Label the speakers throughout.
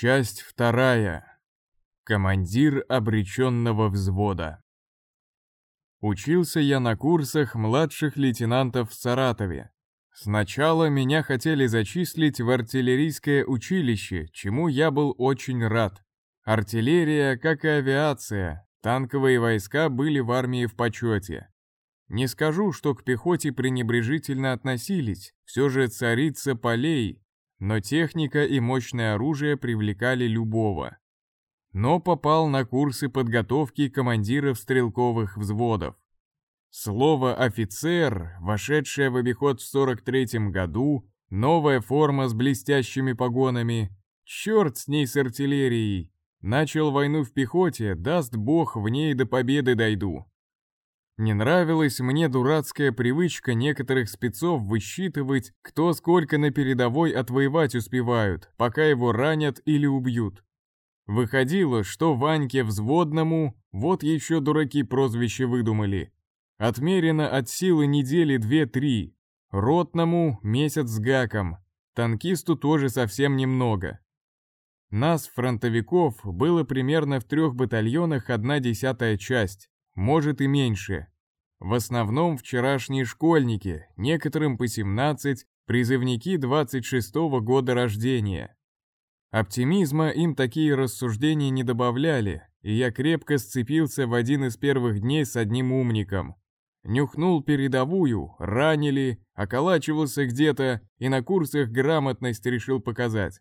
Speaker 1: Часть вторая. Командир обреченного взвода. Учился я на курсах младших лейтенантов в Саратове. Сначала меня хотели зачислить в артиллерийское училище, чему я был очень рад. Артиллерия, как и авиация, танковые войска были в армии в почете. Не скажу, что к пехоте пренебрежительно относились, все же царица полей, но техника и мощное оружие привлекали любого. Но попал на курсы подготовки командиров стрелковых взводов. Слово «офицер», вошедшее в обиход в 43-м году, новая форма с блестящими погонами, черт с ней с артиллерией, начал войну в пехоте, даст бог, в ней до победы дойду. Не нравилась мне дурацкая привычка некоторых спецов высчитывать, кто сколько на передовой отвоевать успевают, пока его ранят или убьют. Выходило, что Ваньке взводному, вот еще дураки прозвище выдумали, отмерено от силы недели две-три, ротному месяц с гаком, танкисту тоже совсем немного. Нас, фронтовиков, было примерно в трех батальонах одна десятая часть, может и меньше. В основном вчерашние школьники, некоторым по 17, призывники 26-го года рождения. Оптимизма им такие рассуждения не добавляли, и я крепко сцепился в один из первых дней с одним умником. Нюхнул передовую, ранили, околачивался где-то и на курсах грамотность решил показать.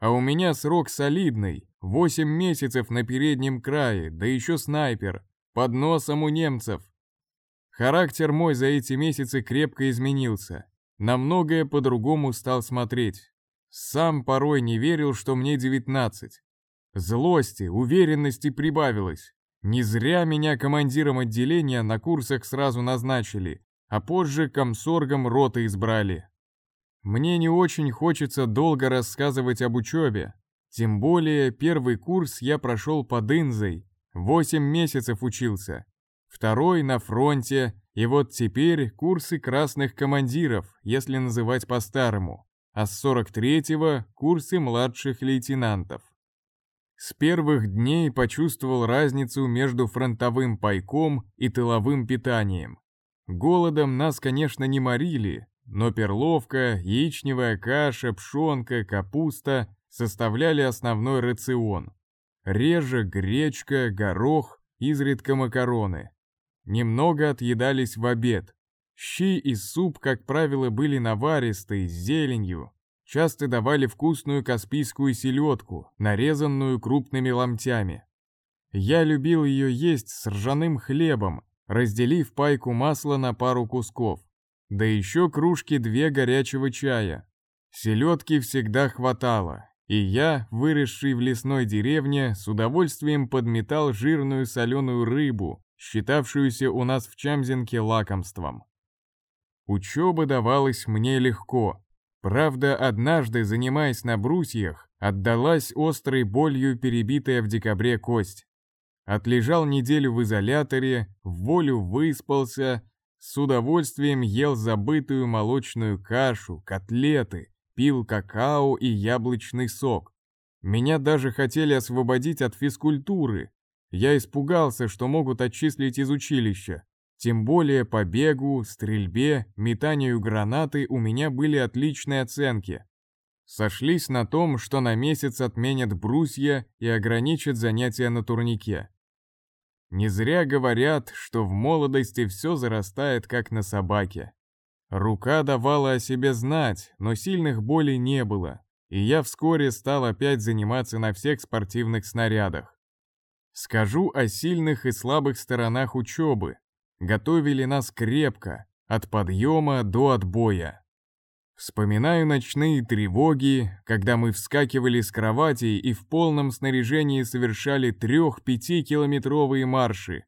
Speaker 1: А у меня срок солидный, 8 месяцев на переднем крае, да еще снайпер, под носом у немцев. Характер мой за эти месяцы крепко изменился. На многое по-другому стал смотреть. Сам порой не верил, что мне 19. Злости, уверенности прибавилось. Не зря меня командиром отделения на курсах сразу назначили, а позже комсоргом роты избрали. Мне не очень хочется долго рассказывать об учебе. Тем более первый курс я прошел под Инзой, Восемь месяцев учился. Второй на фронте, и вот теперь курсы красных командиров, если называть по-старому, а с 43-го курсы младших лейтенантов. С первых дней почувствовал разницу между фронтовым пайком и тыловым питанием. Голодом нас, конечно, не морили, но перловка, яичневая каша, пшенка, капуста составляли основной рацион. Реже гречка, горох, изредка макароны. Немного отъедались в обед. Щи и суп, как правило, были наваристые, с зеленью. Часто давали вкусную каспийскую селедку, нарезанную крупными ломтями. Я любил ее есть с ржаным хлебом, разделив пайку масла на пару кусков. Да еще кружки две горячего чая. Селедки всегда хватало, и я, выросший в лесной деревне, с удовольствием подметал жирную соленую рыбу, считавшуюся у нас в Чамзинке лакомством. Учеба давалась мне легко. Правда, однажды, занимаясь на брусьях, отдалась острой болью перебитая в декабре кость. Отлежал неделю в изоляторе, в волю выспался, с удовольствием ел забытую молочную кашу, котлеты, пил какао и яблочный сок. Меня даже хотели освободить от физкультуры. Я испугался, что могут отчислить из училища. Тем более по бегу, стрельбе, метанию гранаты у меня были отличные оценки. Сошлись на том, что на месяц отменят брусья и ограничат занятия на турнике. Не зря говорят, что в молодости все зарастает, как на собаке. Рука давала о себе знать, но сильных болей не было, и я вскоре стал опять заниматься на всех спортивных снарядах. Скажу о сильных и слабых сторонах учебы. Готовили нас крепко, от подъема до отбоя. Вспоминаю ночные тревоги, когда мы вскакивали с кроватей и в полном снаряжении совершали трех-пятикилометровые марши.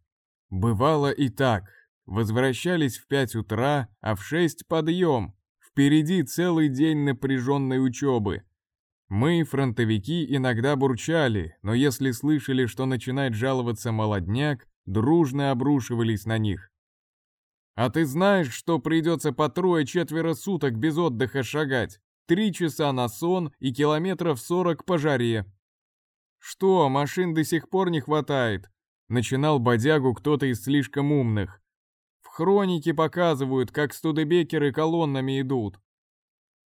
Speaker 1: Бывало и так, Возвращались в пять утра, а в шесть подъем. Впереди целый день напряженной учебы. Мы, фронтовики, иногда бурчали, но если слышали, что начинает жаловаться молодняк, дружно обрушивались на них. «А ты знаешь, что придется по трое-четверо суток без отдыха шагать? Три часа на сон и километров сорок по жаре. «Что, машин до сих пор не хватает?» Начинал бодягу кто-то из слишком умных. «В хронике показывают, как студебекеры колоннами идут».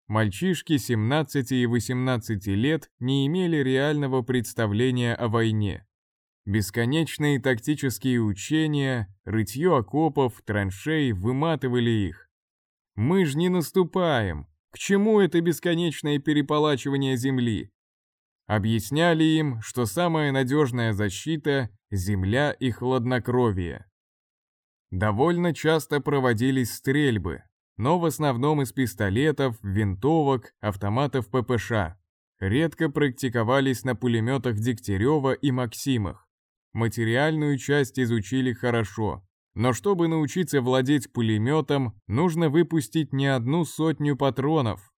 Speaker 1: Мальчишки 17 и 18 лет не имели реального представления о войне. Бесконечные тактические учения, рытье окопов, траншей выматывали их. Мы ж не наступаем. К чему это бесконечное переполачивание земли? Объясняли им, что самая надежная защита – земля и хладнокровие. Довольно часто проводились стрельбы, но в основном из пистолетов, винтовок, автоматов ППШ. Редко практиковались на пулеметах Дегтярева и Максимах. Материальную часть изучили хорошо, но чтобы научиться владеть пулеметом, нужно выпустить не одну сотню патронов.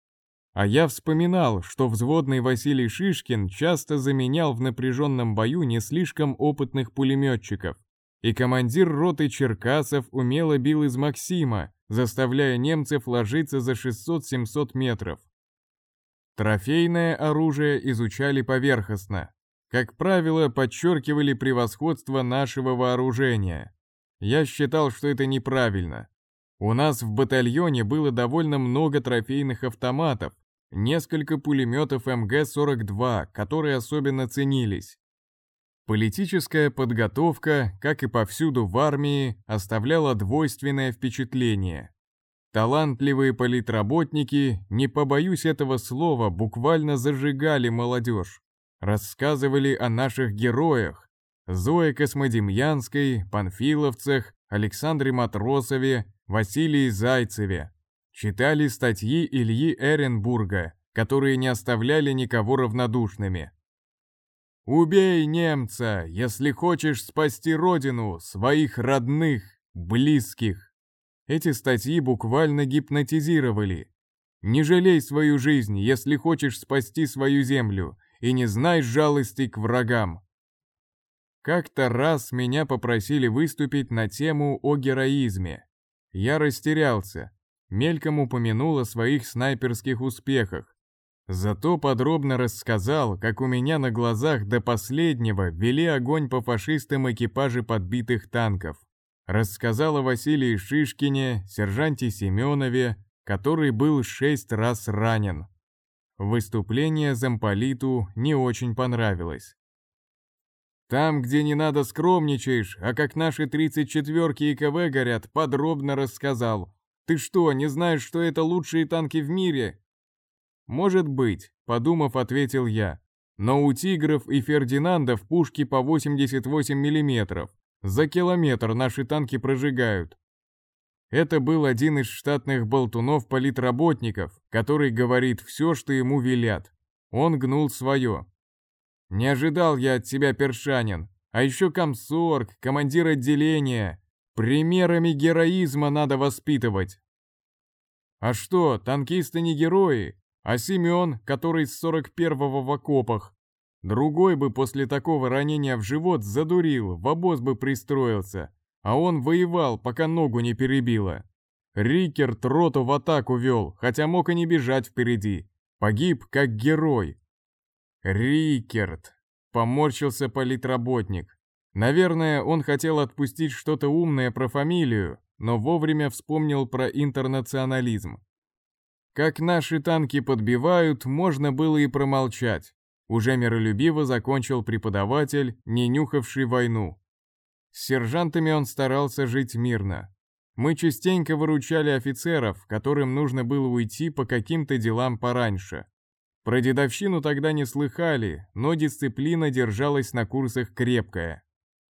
Speaker 1: А я вспоминал, что взводный Василий Шишкин часто заменял в напряженном бою не слишком опытных пулеметчиков. И командир роты Черкасов умело бил из Максима, заставляя немцев ложиться за 600-700 метров. Трофейное оружие изучали поверхностно. Как правило, подчеркивали превосходство нашего вооружения. Я считал, что это неправильно. У нас в батальоне было довольно много трофейных автоматов, несколько пулеметов МГ-42, которые особенно ценились. Политическая подготовка, как и повсюду в армии, оставляла двойственное впечатление. Талантливые политработники, не побоюсь этого слова, буквально зажигали молодежь. Рассказывали о наших героях, Зое Космодемьянской, Панфиловцах, Александре Матросове, Василии Зайцеве. Читали статьи Ильи Эренбурга, которые не оставляли никого равнодушными. «Убей немца, если хочешь спасти родину, своих родных, близких». Эти статьи буквально гипнотизировали. Не жалей свою жизнь, если хочешь спасти свою землю, и не знай жалости к врагам. Как-то раз меня попросили выступить на тему о героизме. Я растерялся, мельком упомянул о своих снайперских успехах. Зато подробно рассказал, как у меня на глазах до последнего вели огонь по фашистам экипажи подбитых танков. Рассказал о Василии Шишкине, сержанте Семенове, который был шесть раз ранен. Выступление замполиту не очень понравилось. Там, где не надо скромничаешь, а как наши 34-ки и КВ горят, подробно рассказал. Ты что, не знаешь, что это лучшие танки в мире? Может быть, подумав, ответил я. Но у Тигров и Фердинандов пушки по 88 мм. За километр наши танки прожигают. Это был один из штатных болтунов-политработников, который говорит все, что ему велят. Он гнул свое. Не ожидал я от тебя, Першанин. А еще комсорг, командир отделения. Примерами героизма надо воспитывать. А что, танкисты не герои, а Семен, который с 41-го в окопах. Другой бы после такого ранения в живот задурил, в обоз бы пристроился, а он воевал, пока ногу не перебило. Рикерт роту в атаку вел, хотя мог и не бежать впереди. Погиб как герой, Рикерт. Поморщился политработник. Наверное, он хотел отпустить что-то умное про фамилию, но вовремя вспомнил про интернационализм. Как наши танки подбивают, можно было и промолчать. Уже миролюбиво закончил преподаватель, не нюхавший войну. С сержантами он старался жить мирно. Мы частенько выручали офицеров, которым нужно было уйти по каким-то делам пораньше. Про дедовщину тогда не слыхали, но дисциплина держалась на курсах крепкая.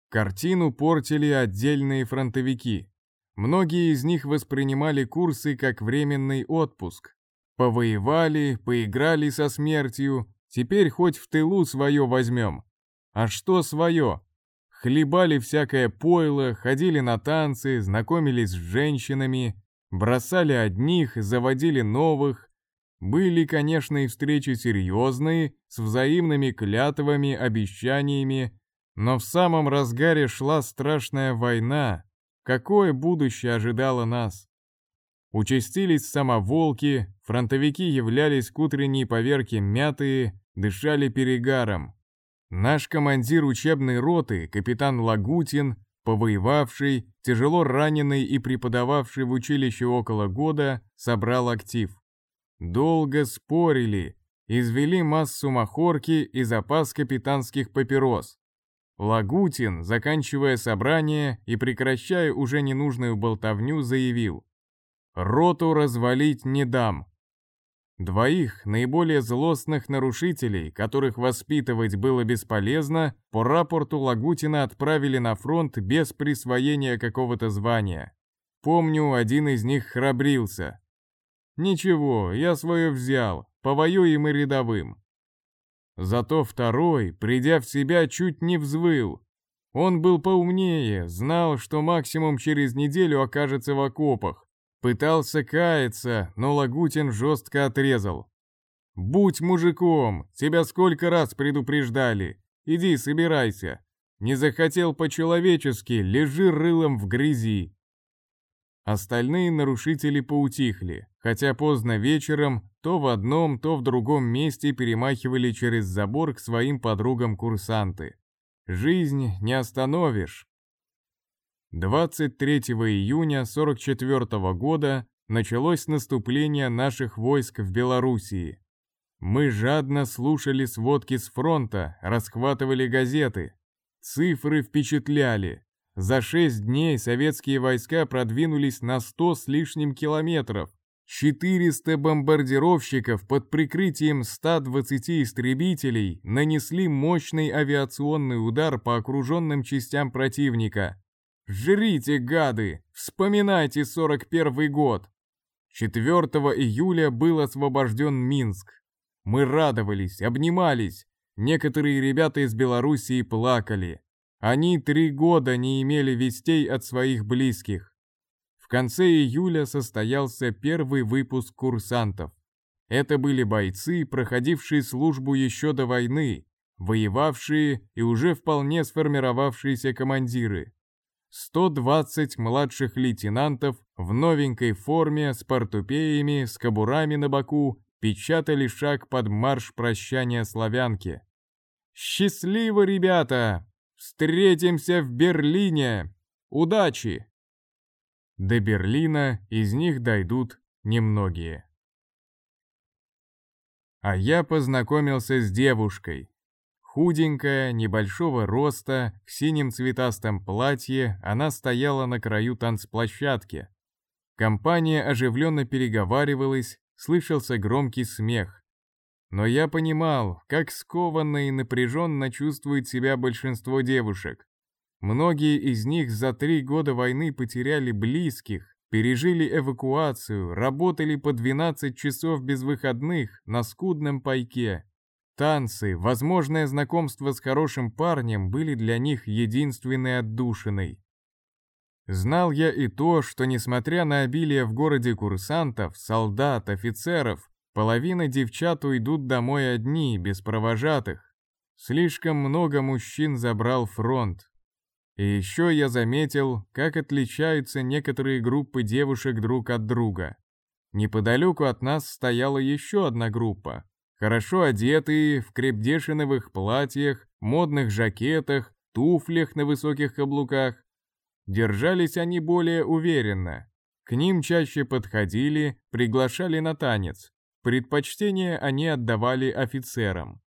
Speaker 1: Картину портили отдельные фронтовики. Многие из них воспринимали курсы как временный отпуск. Повоевали, поиграли со смертью, теперь хоть в тылу свое возьмем. А что свое? Хлебали всякое пойло, ходили на танцы, знакомились с женщинами, бросали одних, заводили новых, были, конечно, и встречи серьезные, с взаимными клятвами, обещаниями, но в самом разгаре шла страшная война. Какое будущее ожидало нас? Участились самоволки, фронтовики являлись к утренней поверке мятые, дышали перегаром. Наш командир учебной роты, капитан Лагутин, повоевавший, тяжело раненый и преподававший в училище около года, собрал актив. Долго спорили, извели массу махорки и запас капитанских папирос. Лагутин, заканчивая собрание и прекращая уже ненужную болтовню, заявил «Роту развалить не дам, Двоих наиболее злостных нарушителей, которых воспитывать было бесполезно, по рапорту Лагутина отправили на фронт без присвоения какого-то звания. Помню, один из них храбрился. «Ничего, я свое взял, повоюем и рядовым». Зато второй, придя в себя, чуть не взвыл. Он был поумнее, знал, что максимум через неделю окажется в окопах, Пытался каяться, но Лагутин жестко отрезал. «Будь мужиком, тебя сколько раз предупреждали. Иди, собирайся. Не захотел по-человечески, лежи рылом в грязи». Остальные нарушители поутихли, хотя поздно вечером то в одном, то в другом месте перемахивали через забор к своим подругам курсанты. Жизнь не остановишь, 23 июня 44 года началось наступление наших войск в Белоруссии. Мы жадно слушали сводки с фронта, расхватывали газеты. Цифры впечатляли. За шесть дней советские войска продвинулись на 100 с лишним километров. 400 бомбардировщиков под прикрытием 120 истребителей нанесли мощный авиационный удар по окруженным частям противника. Жрите, гады! Вспоминайте 41 год! 4 июля был освобожден Минск. Мы радовались, обнимались. Некоторые ребята из Белоруссии плакали. Они три года не имели вестей от своих близких. В конце июля состоялся первый выпуск курсантов. Это были бойцы, проходившие службу еще до войны, воевавшие и уже вполне сформировавшиеся командиры. 120 младших лейтенантов в новенькой форме с портупеями, с кобурами на боку печатали шаг под марш прощания славянки. «Счастливо, ребята! Встретимся в Берлине! Удачи!» До Берлина из них дойдут немногие. А я познакомился с девушкой, Худенькая, небольшого роста, в синем цветастом платье, она стояла на краю танцплощадки. Компания оживленно переговаривалась, слышался громкий смех. Но я понимал, как скованно и напряженно чувствует себя большинство девушек. Многие из них за три года войны потеряли близких, пережили эвакуацию, работали по 12 часов без выходных на скудном пайке. Танцы, возможное знакомство с хорошим парнем были для них единственной отдушиной. Знал я и то, что несмотря на обилие в городе курсантов, солдат, офицеров, половина девчат уйдут домой одни, без провожатых. Слишком много мужчин забрал фронт. И еще я заметил, как отличаются некоторые группы девушек друг от друга. Неподалеку от нас стояла еще одна группа, Хорошо одетые, в крепдешиновых платьях, модных жакетах, туфлях на высоких каблуках. Держались они более уверенно. К ним чаще подходили, приглашали на танец. Предпочтение они отдавали офицерам.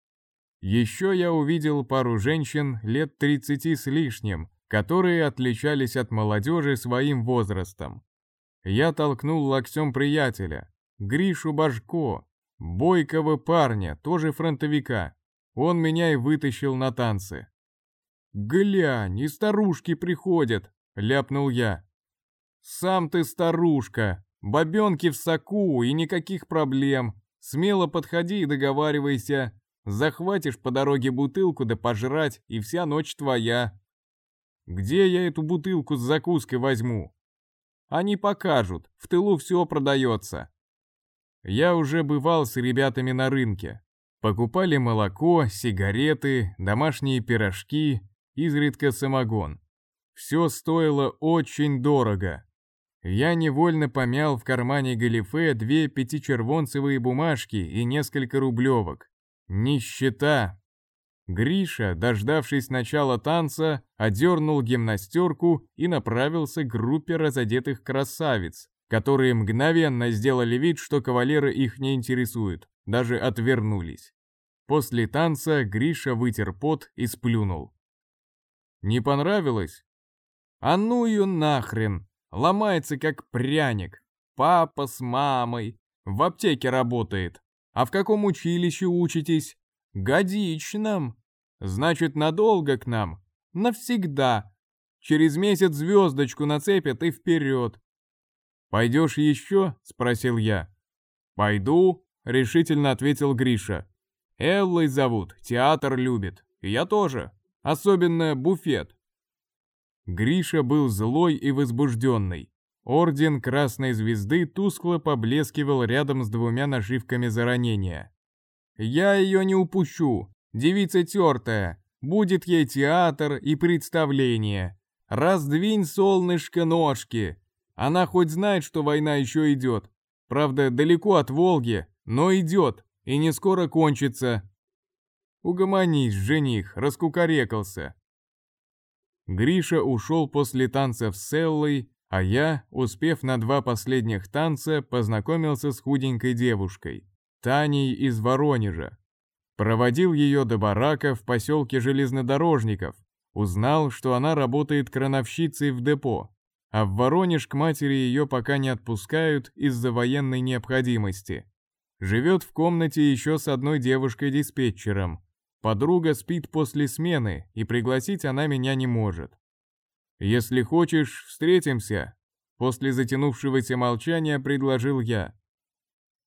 Speaker 1: Еще я увидел пару женщин лет 30 с лишним, которые отличались от молодежи своим возрастом. Я толкнул локтем приятеля, Гришу Башко, Бойкого парня, тоже фронтовика. Он меня и вытащил на танцы. «Глянь, и старушки приходят!» — ляпнул я. «Сам ты старушка! Бабенки в соку и никаких проблем. Смело подходи и договаривайся. Захватишь по дороге бутылку да пожрать, и вся ночь твоя. Где я эту бутылку с закуской возьму? Они покажут, в тылу все продается. Я уже бывал с ребятами на рынке. Покупали молоко, сигареты, домашние пирожки, изредка самогон. Все стоило очень дорого. Я невольно помял в кармане галифе две пятичервонцевые бумажки и несколько рублевок. Нищета. Гриша, дождавшись начала танца, одернул гимнастерку и направился к группе разодетых красавиц, которые мгновенно сделали вид, что кавалеры их не интересуют, даже отвернулись. После танца Гриша вытер пот и сплюнул. «Не понравилось?» «А ну ее нахрен! Ломается как пряник. Папа с мамой. В аптеке работает. А в каком училище учитесь? Годичном. Значит, надолго к нам? Навсегда. Через месяц звездочку нацепят и вперед. «Пойдешь еще?» — спросил я. «Пойду», — решительно ответил Гриша. «Эллой зовут, театр любит. Я тоже. Особенно буфет». Гриша был злой и возбужденный. Орден Красной Звезды тускло поблескивал рядом с двумя нашивками за ранение. «Я ее не упущу. Девица тертая. Будет ей театр и представление. Раздвинь, солнышко, ножки. Она хоть знает, что война еще идет. Правда, далеко от Волги, но идет, и не скоро кончится. Угомонись, жених, раскукарекался. Гриша ушел после танцев с Эллой, а я, успев на два последних танца, познакомился с худенькой девушкой, Таней из Воронежа. Проводил ее до барака в поселке железнодорожников, узнал, что она работает крановщицей в депо, а в Воронеж к матери ее пока не отпускают из-за военной необходимости. Живет в комнате еще с одной девушкой-диспетчером. Подруга спит после смены, и пригласить она меня не может. «Если хочешь, встретимся», — после затянувшегося молчания предложил я.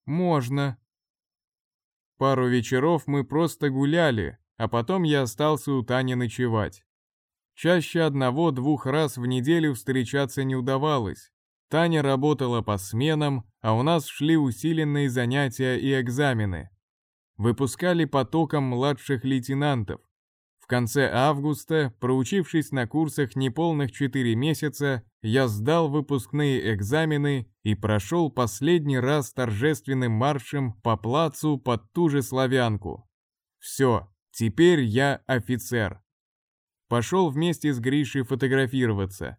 Speaker 1: «Можно». Пару вечеров мы просто гуляли, а потом я остался у Тани ночевать. Чаще одного-двух раз в неделю встречаться не удавалось. Таня работала по сменам, а у нас шли усиленные занятия и экзамены. Выпускали потоком младших лейтенантов. В конце августа, проучившись на курсах неполных 4 месяца, я сдал выпускные экзамены и прошел последний раз торжественным маршем по плацу под ту же славянку. Все, теперь я офицер. Пошел вместе с Гришей фотографироваться.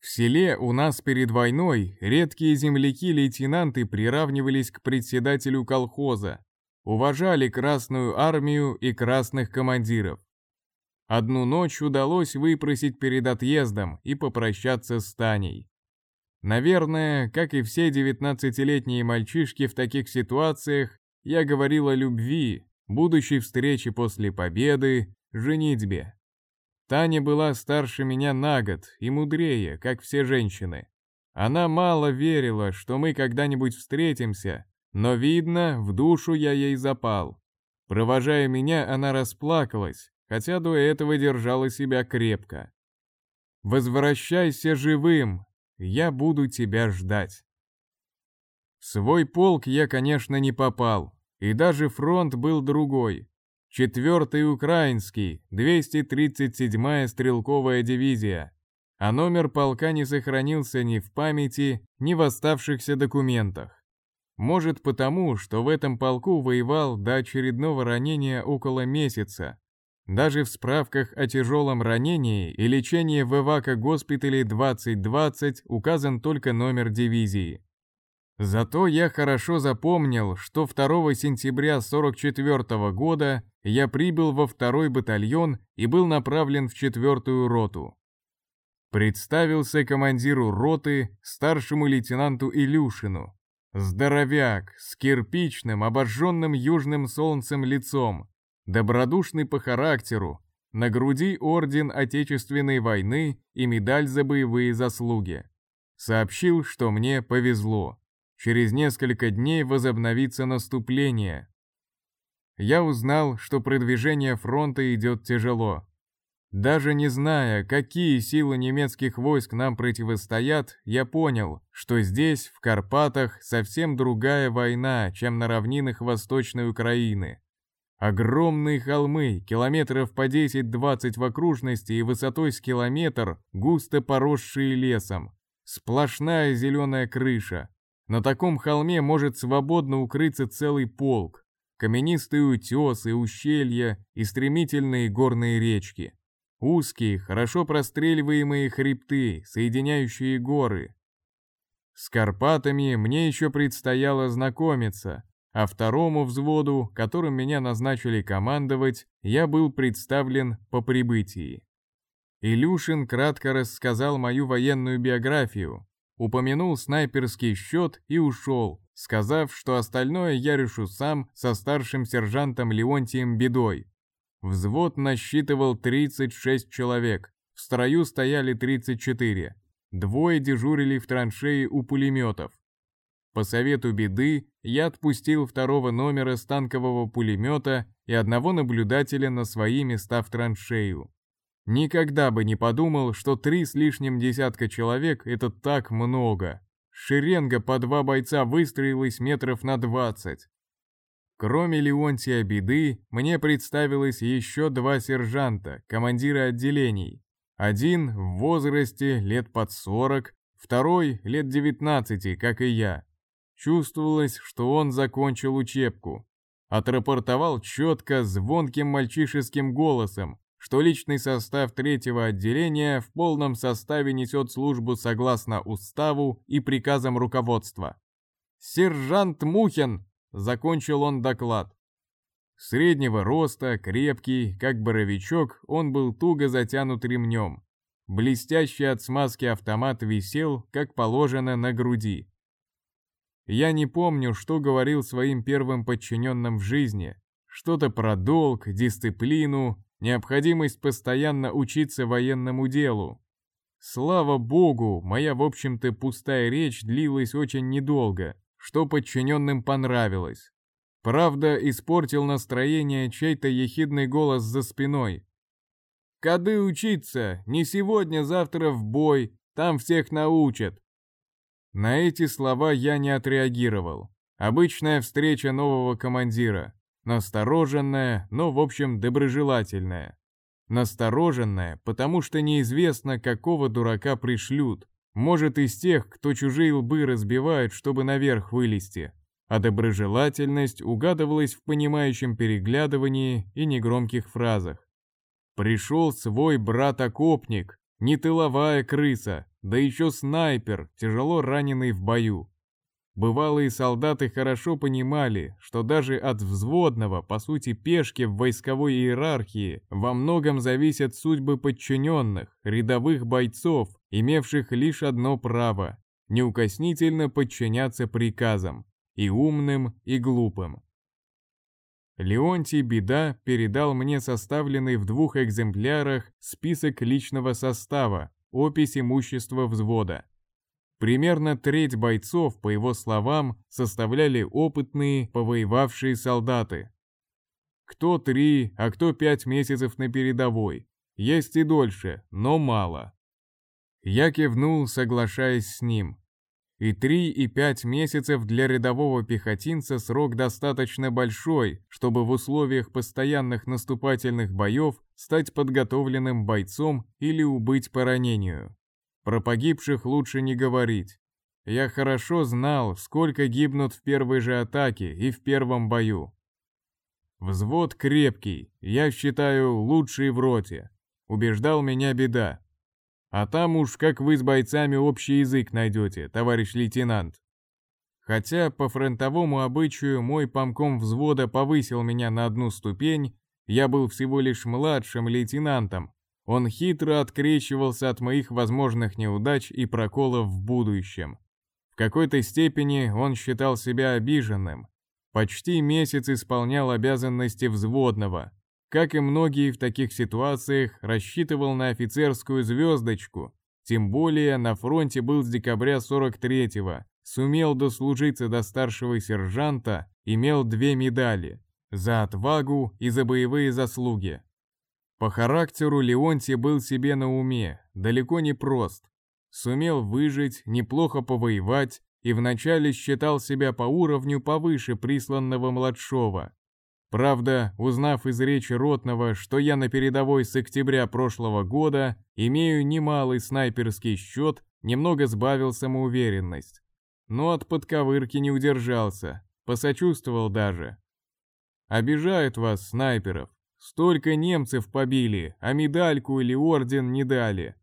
Speaker 1: В селе у нас перед войной редкие земляки-лейтенанты приравнивались к председателю колхоза, уважали Красную армию и красных командиров. Одну ночь удалось выпросить перед отъездом и попрощаться с Таней. Наверное, как и все девятнадцатилетние мальчишки в таких ситуациях, я говорил о любви, будущей встрече после победы, женитьбе. Таня была старше меня на год и мудрее, как все женщины. Она мало верила, что мы когда-нибудь встретимся, но, видно, в душу я ей запал. Провожая меня, она расплакалась, хотя до этого держала себя крепко. «Возвращайся живым, я буду тебя ждать». В свой полк я, конечно, не попал, и даже фронт был другой. Четвертый украинский, 237-я стрелковая дивизия. А номер полка не сохранился ни в памяти, ни в оставшихся документах. Может потому, что в этом полку воевал до очередного ранения около месяца, даже в справках о тяжелом ранении и лечении в эвако-госпитале 2020 указан только номер дивизии. Зато я хорошо запомнил, что 2 сентября 44 года я прибыл во второй батальон и был направлен в четвертую роту. Представился командиру роты, старшему лейтенанту Илюшину. Здоровяк, с кирпичным, обожженным южным солнцем лицом, добродушный по характеру, на груди орден Отечественной войны и медаль за боевые заслуги. Сообщил, что мне повезло. Через несколько дней возобновится наступление. Я узнал, что продвижение фронта идет тяжело. Даже не зная, какие силы немецких войск нам противостоят, я понял, что здесь, в Карпатах, совсем другая война, чем на равнинах Восточной Украины. Огромные холмы, километров по 10-20 в окружности и высотой с километр, густо поросшие лесом. Сплошная зеленая крыша. На таком холме может свободно укрыться целый полк. каменистые утесы, ущелья и стремительные горные речки. Узкие, хорошо простреливаемые хребты, соединяющие горы. С Карпатами мне еще предстояло знакомиться, а второму взводу, которым меня назначили командовать, я был представлен по прибытии. Илюшин кратко рассказал мою военную биографию, упомянул снайперский счет и ушел, сказав, что остальное я решу сам со старшим сержантом Леонтием Бедой. Взвод насчитывал 36 человек, в строю стояли 34. Двое дежурили в траншеи у пулеметов. По совету беды я отпустил второго номера с танкового пулемета и одного наблюдателя на свои места в траншею. Никогда бы не подумал, что три с лишним десятка человек — это так много. Шеренга по два бойца выстроилась метров на двадцать. Кроме Леонтия Беды, мне представилось еще два сержанта, командиры отделений. Один в возрасте лет под сорок, второй лет девятнадцати, как и я. Чувствовалось, что он закончил учебку. Отрапортовал четко, звонким мальчишеским голосом, что личный состав третьего отделения в полном составе несет службу согласно уставу и приказам руководства. «Сержант Мухин!» — закончил он доклад. Среднего роста, крепкий, как боровичок, он был туго затянут ремнем. Блестящий от смазки автомат висел, как положено, на груди. Я не помню, что говорил своим первым подчиненным в жизни. Что-то про долг, дисциплину, необходимость постоянно учиться военному делу. Слава богу, моя, в общем-то, пустая речь длилась очень недолго, что подчиненным понравилось. Правда, испортил настроение чей-то ехидный голос за спиной. «Кады учиться? Не сегодня, завтра в бой, там всех научат». На эти слова я не отреагировал. Обычная встреча нового командира. Настороженная, но в общем доброжелательная. Настороженная, потому что неизвестно, какого дурака пришлют. Может, из тех, кто чужие лбы разбивают, чтобы наверх вылезти. А доброжелательность угадывалась в понимающем переглядывании и негромких фразах. Пришел свой брат-окопник, не тыловая крыса, да еще снайпер, тяжело раненый в бою. Бывалые солдаты хорошо понимали, что даже от взводного, по сути пешки в войсковой иерархии, во многом зависят судьбы подчиненных, рядовых бойцов, имевших лишь одно право – неукоснительно подчиняться приказам, и умным, и глупым. Леонтий Беда передал мне составленный в двух экземплярах список личного состава, опись имущества взвода. Примерно треть бойцов, по его словам, составляли опытные, повоевавшие солдаты. Кто три, а кто пять месяцев на передовой. Есть и дольше, но мало. Я кивнул, соглашаясь с ним. И три, и пять месяцев для рядового пехотинца срок достаточно большой, чтобы в условиях постоянных наступательных боев стать подготовленным бойцом или убыть по ранению. Про погибших лучше не говорить. Я хорошо знал, сколько гибнут в первой же атаке и в первом бою. Взвод крепкий, я считаю, лучший в роте. Убеждал меня беда. А там уж как вы с бойцами общий язык найдете, товарищ лейтенант. Хотя по фронтовому обычаю мой помком взвода повысил меня на одну ступень, я был всего лишь младшим лейтенантом, он хитро открещивался от моих возможных неудач и проколов в будущем. В какой-то степени он считал себя обиженным. Почти месяц исполнял обязанности взводного. Как и многие в таких ситуациях, рассчитывал на офицерскую звездочку. Тем более на фронте был с декабря 43-го. Сумел дослужиться до старшего сержанта, имел две медали. За отвагу и за боевые заслуги. По характеру Леонтий был себе на уме, далеко не прост. Сумел выжить, неплохо повоевать и вначале считал себя по уровню повыше присланного младшего. Правда, узнав из речи Ротного, что я на передовой с октября прошлого года имею немалый снайперский счет, немного сбавил самоуверенность. Но от подковырки не удержался, посочувствовал даже. Обижают вас, снайперов. Столько немцев побили, а медальку или орден не дали.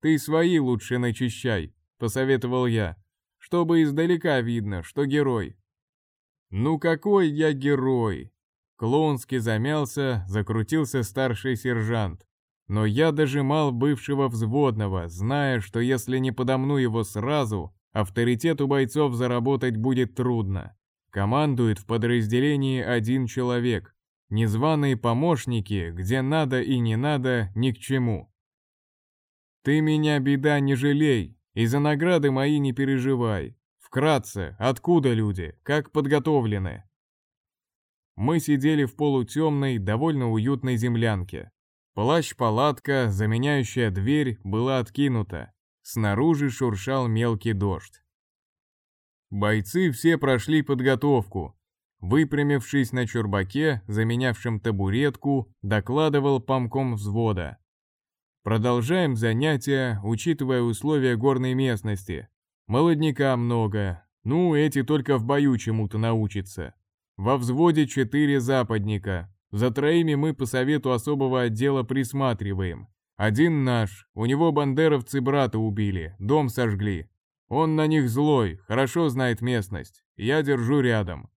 Speaker 1: Ты свои лучше начищай, посоветовал я, чтобы издалека видно, что герой. Ну какой я герой? Клоунски замялся, закрутился старший сержант. Но я дожимал бывшего взводного, зная, что если не подомну его сразу, авторитет у бойцов заработать будет трудно. Командует в подразделении один человек. Незваные помощники, где надо и не надо, ни к чему. Ты меня, беда, не жалей, и за награды мои не переживай. Вкратце, откуда люди, как подготовлены? Мы сидели в полутемной, довольно уютной землянке. Плащ-палатка, заменяющая дверь, была откинута. Снаружи шуршал мелкий дождь. Бойцы все прошли подготовку. Выпрямившись на чурбаке, заменявшем табуретку, докладывал помком взвода. Продолжаем занятия, учитывая условия горной местности. Молодняка много, ну, эти только в бою чему-то научатся. Во взводе четыре западника. За троими мы по совету особого отдела присматриваем. Один наш, у него бандеровцы брата убили, дом сожгли. Он на них злой, хорошо знает местность. Я держу рядом.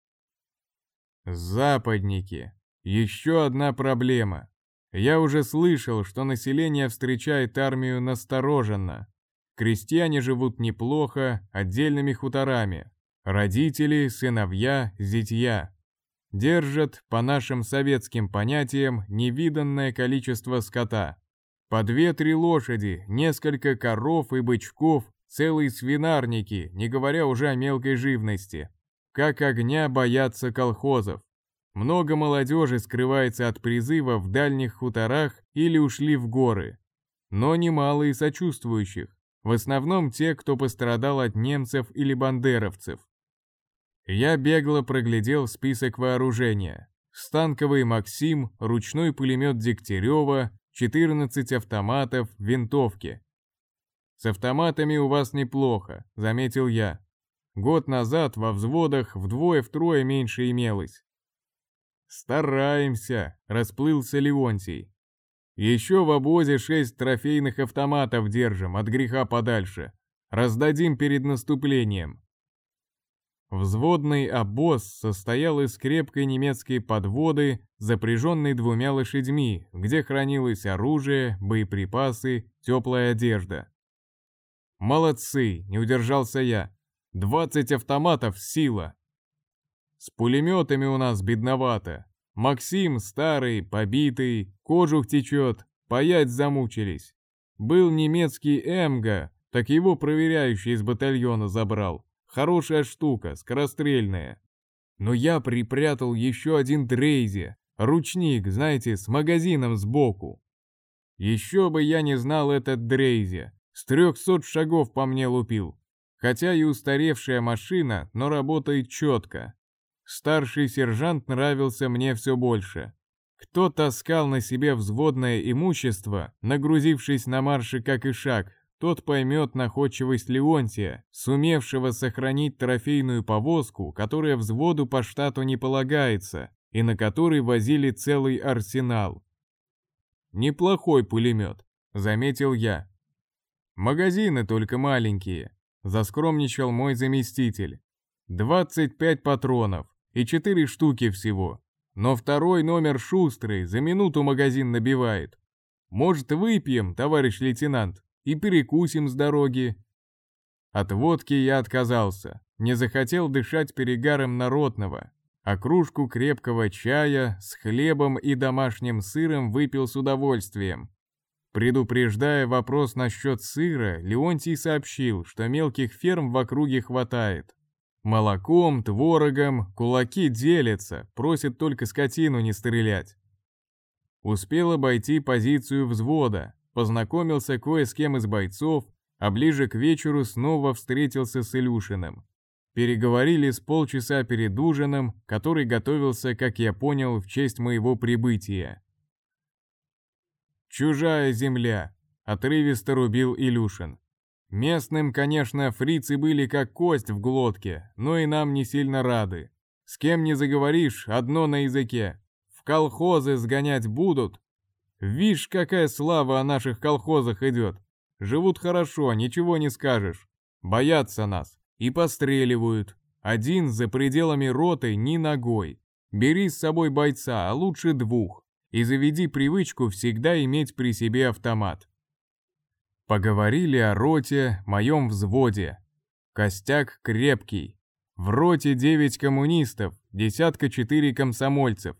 Speaker 1: Западники. Еще одна проблема. Я уже слышал, что население встречает армию настороженно. Крестьяне живут неплохо, отдельными хуторами, Родители, сыновья, зятья. Держат, по нашим советским понятиям, невиданное количество скота. По две-три лошади, несколько коров и бычков, целые свинарники, не говоря уже о мелкой живности. Как огня боятся колхозов. Много молодежи скрывается от призыва в дальних хуторах или ушли в горы. Но немало и сочувствующих. В основном те, кто пострадал от немцев или бандеровцев. Я бегло проглядел список вооружения. Станковый «Максим», ручной пулемет Дегтярева, 14 автоматов, винтовки. «С автоматами у вас неплохо», — заметил я. Год назад во взводах вдвое-втрое меньше имелось. «Стараемся», — расплылся Леонтий. «Еще в обозе шесть трофейных автоматов держим, от греха подальше. Раздадим перед наступлением. Взводный обоз состоял из крепкой немецкой подводы, запряженной двумя лошадьми, где хранилось оружие, боеприпасы, теплая одежда. «Молодцы!» — не удержался я. «Двадцать автоматов — сила!» «С пулеметами у нас бедновато. Максим старый, побитый, кожух течет, паять замучились. Был немецкий Эмга, так его проверяющий из батальона забрал. Хорошая штука, скорострельная. Но я припрятал еще один Дрейзи, ручник, знаете, с магазином сбоку. Еще бы я не знал этот Дрейзи, с трехсот шагов по мне лупил. Хотя и устаревшая машина, но работает четко. Старший сержант нравился мне все больше. Кто таскал на себе взводное имущество, нагрузившись на марше как и шаг, тот поймет находчивость Леонтия, сумевшего сохранить трофейную повозку, которая взводу по штату не полагается, и на которой возили целый арсенал. «Неплохой пулемет», — заметил я. «Магазины только маленькие», — заскромничал мой заместитель. «Двадцать пять патронов и четыре штуки всего. Но второй номер шустрый, за минуту магазин набивает. Может, выпьем, товарищ лейтенант?» и перекусим с дороги. От водки я отказался, не захотел дышать перегаром народного, а кружку крепкого чая с хлебом и домашним сыром выпил с удовольствием. Предупреждая вопрос насчет сыра, Леонтий сообщил, что мелких ферм в округе хватает. Молоком, творогом, кулаки делятся, просят только скотину не стрелять. Успел обойти позицию взвода, познакомился кое с кем из бойцов, а ближе к вечеру снова встретился с Илюшиным. Переговорили с полчаса перед ужином, который готовился, как я понял, в честь моего прибытия. «Чужая земля», — отрывисто рубил Илюшин. «Местным, конечно, фрицы были как кость в глотке, но и нам не сильно рады. С кем не заговоришь, одно на языке. В колхозы сгонять будут. Вишь, какая слава о наших колхозах идет. Живут хорошо, ничего не скажешь. Боятся нас и постреливают. Один за пределами роты ни ногой. Бери с собой бойца, а лучше двух. И заведи привычку всегда иметь при себе автомат. Поговорили о роте, моем взводе. Костяк крепкий. В роте девять коммунистов, десятка четыре комсомольцев.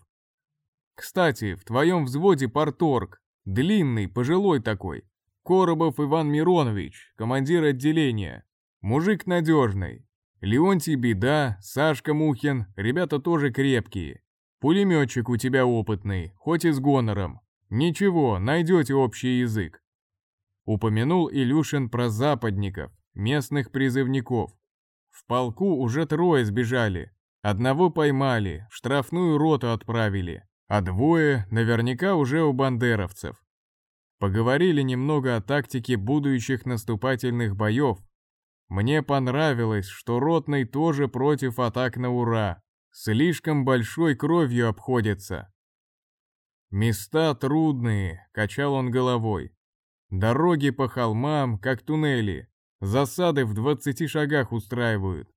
Speaker 1: Кстати, в твоем взводе порторг. Длинный, пожилой такой. Коробов Иван Миронович, командир отделения. Мужик надежный. Леонтий Беда, Сашка Мухин, ребята тоже крепкие. Пулеметчик у тебя опытный, хоть и с гонором. Ничего, найдете общий язык. Упомянул Илюшин про западников, местных призывников. В полку уже трое сбежали. Одного поймали, в штрафную роту отправили, а двое наверняка уже у бандеровцев. Поговорили немного о тактике будущих наступательных боев. Мне понравилось, что Ротный тоже против атак на ура. Слишком большой кровью обходится. «Места трудные», — качал он головой. Дороги по холмам, как туннели. Засады в двадцати шагах устраивают.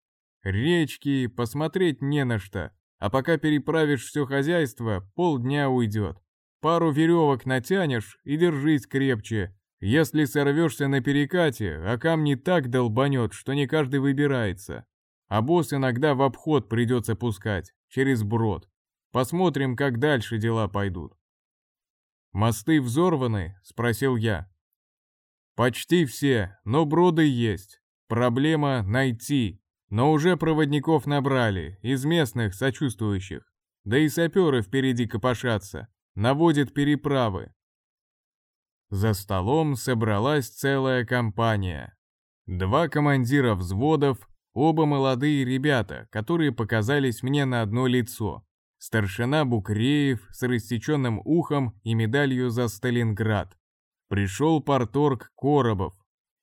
Speaker 1: Речки, посмотреть не на что. А пока переправишь все хозяйство, полдня уйдет. Пару веревок натянешь и держись крепче. Если сорвешься на перекате, а камни так долбанет, что не каждый выбирается. А босс иногда в обход придется пускать, через брод. Посмотрим, как дальше дела пойдут. «Мосты взорваны?» — спросил я. Почти все, но броды есть. Проблема найти. Но уже проводников набрали, из местных сочувствующих. Да и саперы впереди копошатся, наводят переправы. За столом собралась целая компания. Два командира взводов, оба молодые ребята, которые показались мне на одно лицо. Старшина Букреев с рассеченным ухом и медалью за Сталинград. Пришел порторг Коробов.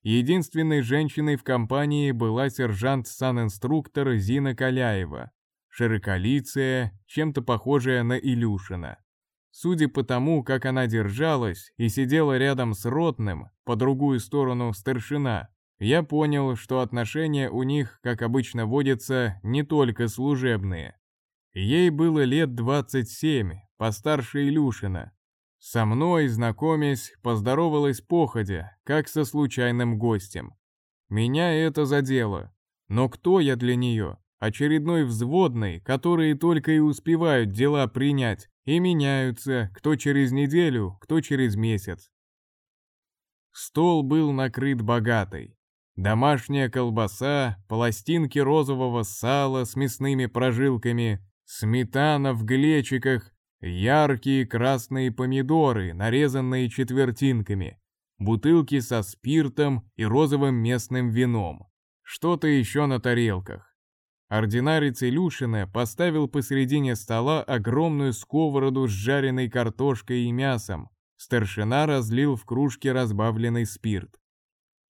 Speaker 1: Единственной женщиной в компании была сержант-санинструктор Зина Каляева, широколицая, чем-то похожая на Илюшина. Судя по тому, как она держалась и сидела рядом с ротным, по другую сторону старшина, я понял, что отношения у них, как обычно водятся, не только служебные. Ей было лет 27, постарше Илюшина, со мной, знакомясь, поздоровалась походя, как со случайным гостем. Меня это задело. Но кто я для нее? Очередной взводный, которые только и успевают дела принять, и меняются, кто через неделю, кто через месяц. Стол был накрыт богатой. Домашняя колбаса, пластинки розового сала с мясными прожилками, сметана в глечиках Яркие красные помидоры, нарезанные четвертинками, бутылки со спиртом и розовым местным вином. Что-то еще на тарелках. Ординарец Илюшина поставил посередине стола огромную сковороду с жареной картошкой и мясом. Старшина разлил в кружке разбавленный спирт.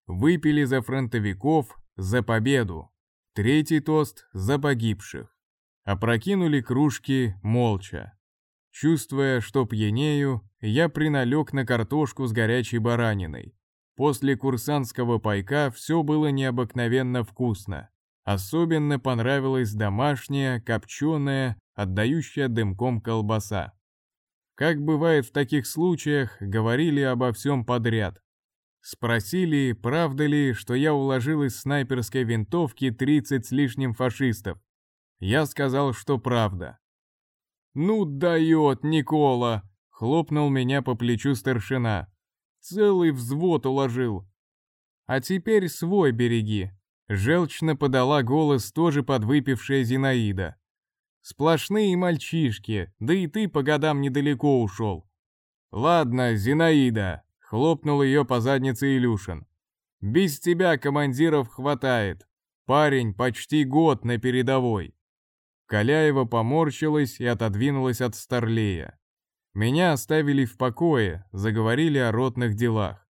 Speaker 1: Выпили за фронтовиков, за победу. Третий тост за погибших. Опрокинули кружки молча. Чувствуя, что пьянею, я приналег на картошку с горячей бараниной. После курсантского пайка все было необыкновенно вкусно. Особенно понравилась домашняя, копченая, отдающая дымком колбаса. Как бывает в таких случаях, говорили обо всем подряд. Спросили, правда ли, что я уложил из снайперской винтовки 30 с лишним фашистов. Я сказал, что правда. «Ну дает, Никола!» — хлопнул меня по плечу старшина. «Целый взвод уложил». «А теперь свой береги», — желчно подала голос тоже подвыпившая Зинаида. «Сплошные мальчишки, да и ты по годам недалеко ушел». «Ладно, Зинаида», — хлопнул ее по заднице Илюшин. «Без тебя командиров хватает. Парень почти год на передовой». Каляева поморщилась и отодвинулась от Старлея. Меня оставили в покое, заговорили о ротных делах.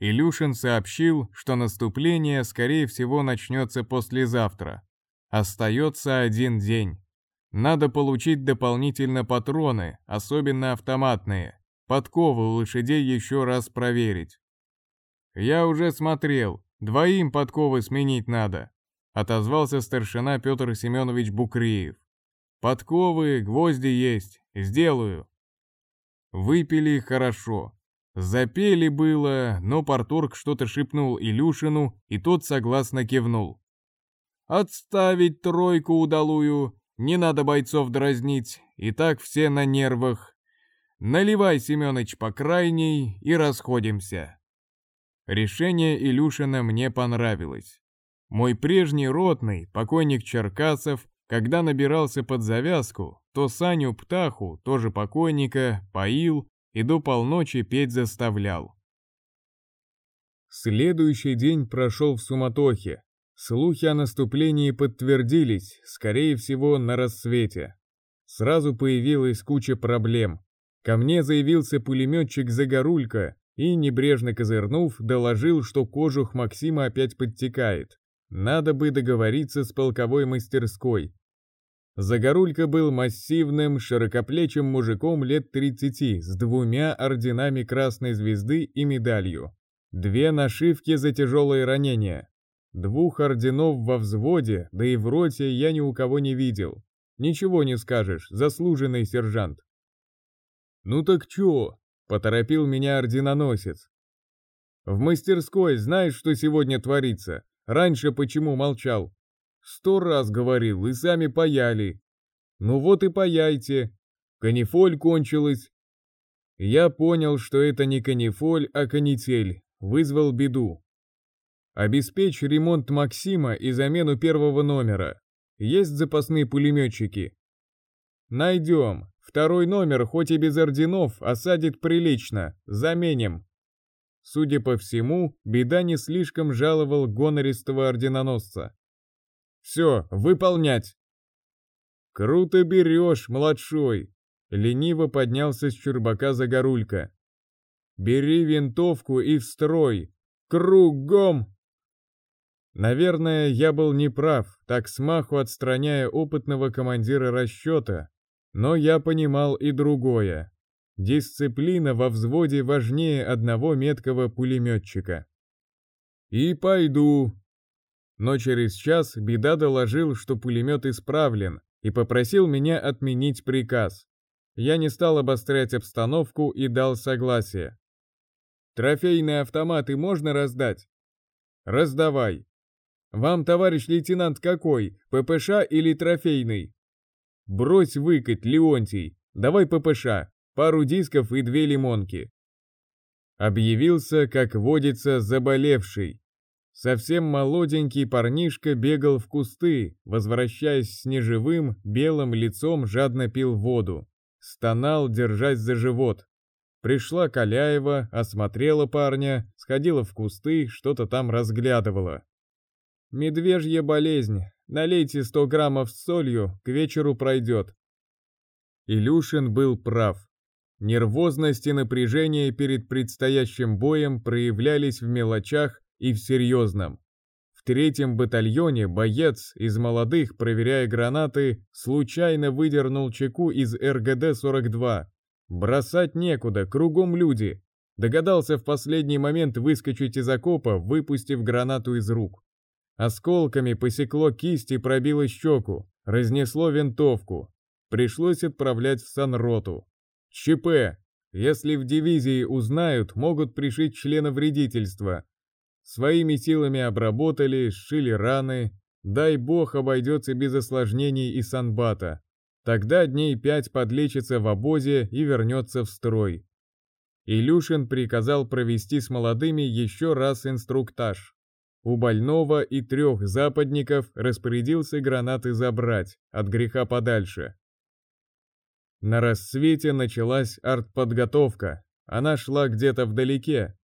Speaker 1: Илюшин сообщил, что наступление, скорее всего, начнется послезавтра. Остается один день. Надо получить дополнительно патроны, особенно автоматные. Подковы у лошадей еще раз проверить. Я уже смотрел, двоим подковы сменить надо, отозвался старшина Петр Семенович Букреев. Подковы, гвозди есть, сделаю. Выпили хорошо. Запели было, но Порторг что-то шепнул Илюшину, и тот согласно кивнул. «Отставить тройку удалую, не надо бойцов дразнить, и так все на нервах. Наливай, Семёныч, по крайней, и расходимся». Решение Илюшина мне понравилось. Мой прежний ротный, покойник Черкасов, когда набирался под завязку, то Саню Птаху, тоже покойника, поил и до полночи петь заставлял. Следующий день прошел в суматохе. Слухи о наступлении подтвердились, скорее всего, на рассвете. Сразу появилась куча проблем. Ко мне заявился пулеметчик Загорулька и, небрежно козырнув, доложил, что кожух Максима опять подтекает. Надо бы договориться с полковой мастерской. Загорулька был массивным, широкоплечим мужиком лет 30 с двумя орденами Красной Звезды и медалью. Две нашивки за тяжелые ранения. Двух орденов во взводе, да и в роте я ни у кого не видел. Ничего не скажешь, заслуженный сержант. «Ну так чё?» — поторопил меня орденоносец. «В мастерской знаешь, что сегодня творится? Раньше почему молчал?» Сто раз говорил, и сами паяли. Ну вот и паяйте. Канифоль кончилась. Я понял, что это не канифоль, а канитель. Вызвал беду. Обеспечь ремонт Максима и замену первого номера. Есть запасные пулеметчики? Найдем. Второй номер, хоть и без орденов, осадит прилично. Заменим. Судя по всему, беда не слишком жаловал гонористого орденоносца. Все, выполнять!» «Круто берешь, младшой!» Лениво поднялся с чурбака Загорулька. «Бери винтовку и в строй! Кругом!» Наверное, я был неправ, так смаху отстраняя опытного командира расчета, но я понимал и другое. Дисциплина во взводе важнее одного меткого пулеметчика. «И пойду», но через час Беда доложил, что пулемет исправлен, и попросил меня отменить приказ. Я не стал обострять обстановку и дал согласие. «Трофейные автоматы можно раздать?» «Раздавай». «Вам, товарищ лейтенант, какой, ППШ или трофейный?» «Брось выкать, Леонтий, давай ППШ, пару дисков и две лимонки». Объявился, как водится, заболевший. Совсем молоденький парнишка бегал в кусты, возвращаясь с неживым, белым лицом жадно пил воду. Стонал, держась за живот. Пришла Каляева, осмотрела парня, сходила в кусты, что-то там разглядывала. «Медвежья болезнь. Налейте сто граммов с солью, к вечеру пройдет». Илюшин был прав. Нервозность и напряжение перед предстоящим боем проявлялись в мелочах, и в серьезном. В третьем батальоне боец из молодых, проверяя гранаты, случайно выдернул чеку из РГД-42. Бросать некуда, кругом люди. Догадался в последний момент выскочить из окопа, выпустив гранату из рук. Осколками посекло кисть и пробило щеку, разнесло винтовку. Пришлось отправлять в санроту. ЧП. Если в дивизии узнают, могут пришить члена вредительства, Своими силами обработали, сшили раны. Дай бог обойдется без осложнений и санбата. Тогда дней пять подлечится в обозе и вернется в строй. Илюшин приказал провести с молодыми еще раз инструктаж. У больного и трех западников распорядился гранаты забрать, от греха подальше. На рассвете началась артподготовка. Она шла где-то вдалеке,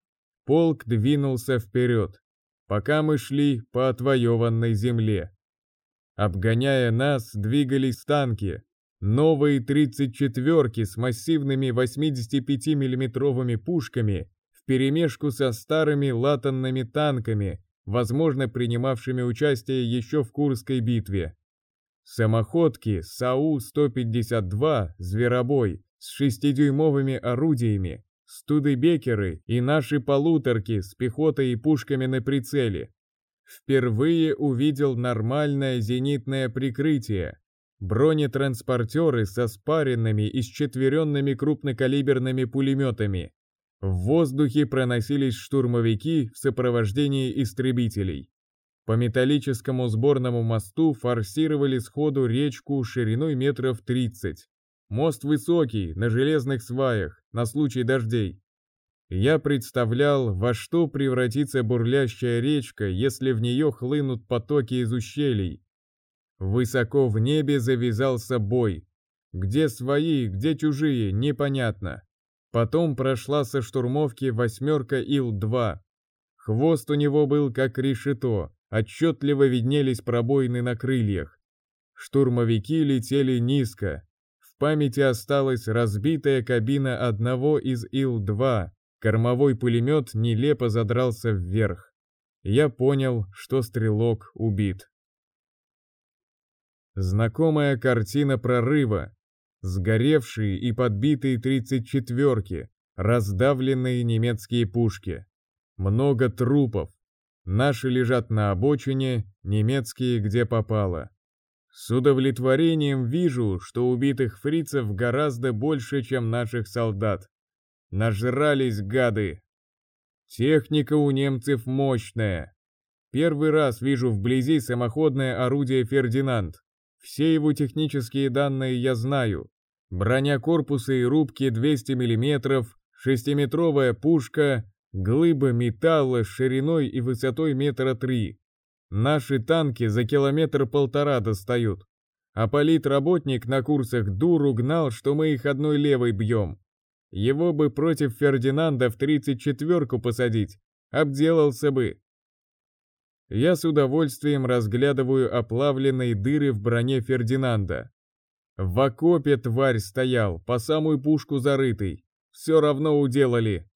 Speaker 1: Полк двинулся вперед, пока мы шли по отвоеванной земле. Обгоняя нас, двигались танки, новые 34-ки с массивными 85 миллиметровыми пушками вперемешку со старыми латанными танками, возможно, принимавшими участие еще в Курской битве. Самоходки САУ-152 «Зверобой» с шестидюймовыми орудиями, студебекеры и наши полуторки с пехотой и пушками на прицеле. Впервые увидел нормальное зенитное прикрытие. Бронетранспортеры со спаренными и счетверенными крупнокалиберными пулеметами. В воздухе проносились штурмовики в сопровождении истребителей. По металлическому сборному мосту форсировали сходу речку шириной метров 30. Мост высокий, на железных сваях, на случай дождей. Я представлял, во что превратится бурлящая речка, если в нее хлынут потоки из ущелий. Высоко в небе завязался бой. Где свои, где чужие, непонятно. Потом прошла со штурмовки восьмерка Ил-2. Хвост у него был как решето, отчетливо виднелись пробоины на крыльях. Штурмовики летели низко. В памяти осталась разбитая кабина одного из Ил-2. Кормовой пулемет нелепо задрался вверх. Я понял, что стрелок убит. Знакомая картина прорыва. Сгоревшие и подбитые тридцать четверки, раздавленные немецкие пушки. Много трупов, Наши лежат на обочине, немецкие где попало. С удовлетворением вижу, что убитых фрицев гораздо больше, чем наших солдат. Нажрались гады. Техника у немцев мощная. Первый раз вижу вблизи самоходное орудие «Фердинанд». Все его технические данные я знаю. Броня корпуса и рубки 200 мм, шестиметровая пушка, Глыба металла шириной и высотой метра три. Наши танки за километр-полтора достают. А политработник на курсах дуру гнал, что мы их одной левой бьем. Его бы против Фердинанда в тридцать четверку посадить, обделался бы. Я с удовольствием разглядываю оплавленные дыры в броне Фердинанда. В окопе тварь стоял, по самую пушку зарытый. Все равно уделали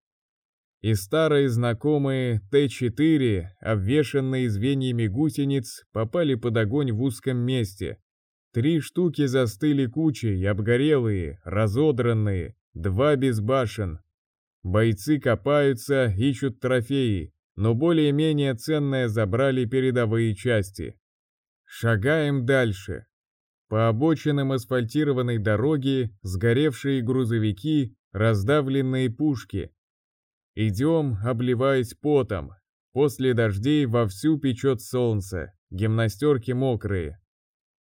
Speaker 1: и старые знакомые Т-4, обвешанные звеньями гусениц, попали под огонь в узком месте. Три штуки застыли кучей, обгорелые, разодранные, два без башен. Бойцы копаются, ищут трофеи, но более-менее ценное забрали передовые части. Шагаем дальше. По обочинам асфальтированной дороги сгоревшие грузовики, раздавленные пушки, Идем, обливаясь потом. После дождей вовсю печет солнце, гимнастерки мокрые.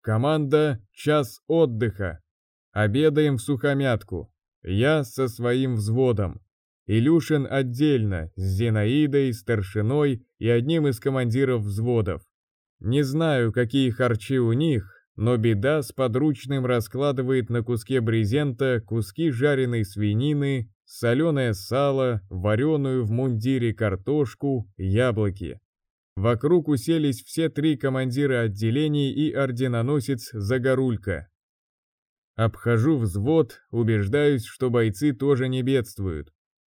Speaker 1: Команда — час отдыха. Обедаем в сухомятку. Я со своим взводом. Илюшин отдельно, с Зинаидой, старшиной и одним из командиров взводов. Не знаю, какие харчи у них, но беда с подручным раскладывает на куске брезента куски жареной свинины, соленое сало, вареную в мундире картошку, яблоки. Вокруг уселись все три командира отделений и орденоносец Загорулька. Обхожу взвод, убеждаюсь, что бойцы тоже не бедствуют.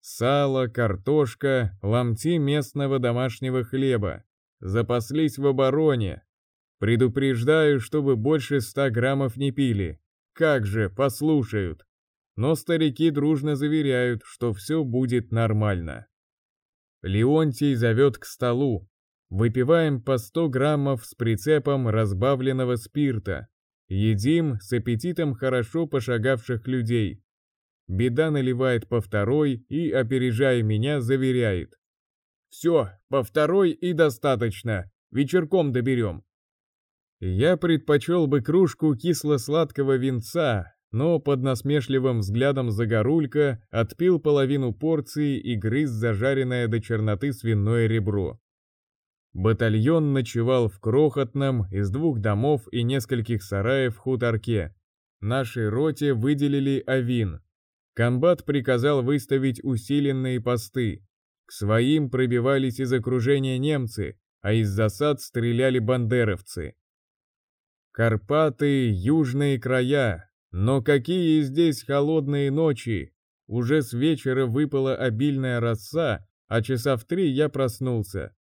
Speaker 1: Сало, картошка, ломти местного домашнего хлеба. Запаслись в обороне. Предупреждаю, чтобы больше ста граммов не пили. Как же, послушают но старики дружно заверяют, что все будет нормально. Леонтий зовет к столу. Выпиваем по 100 граммов с прицепом разбавленного спирта. Едим с аппетитом хорошо пошагавших людей. Беда наливает по второй и, опережая меня, заверяет. «Все, по второй и достаточно. Вечерком доберем». Я предпочел бы кружку кисло-сладкого винца, но под насмешливым взглядом Загорулька отпил половину порции и грыз зажаренное до черноты свиное ребро. Батальон ночевал в крохотном из двух домов и нескольких сараев хуторке. Нашей роте выделили авин. Комбат приказал выставить усиленные посты. К своим пробивались из окружения немцы, а из засад стреляли бандеровцы. Карпаты — южные края, но какие здесь холодные ночи! Уже с вечера выпала обильная роса, а часа в три я проснулся.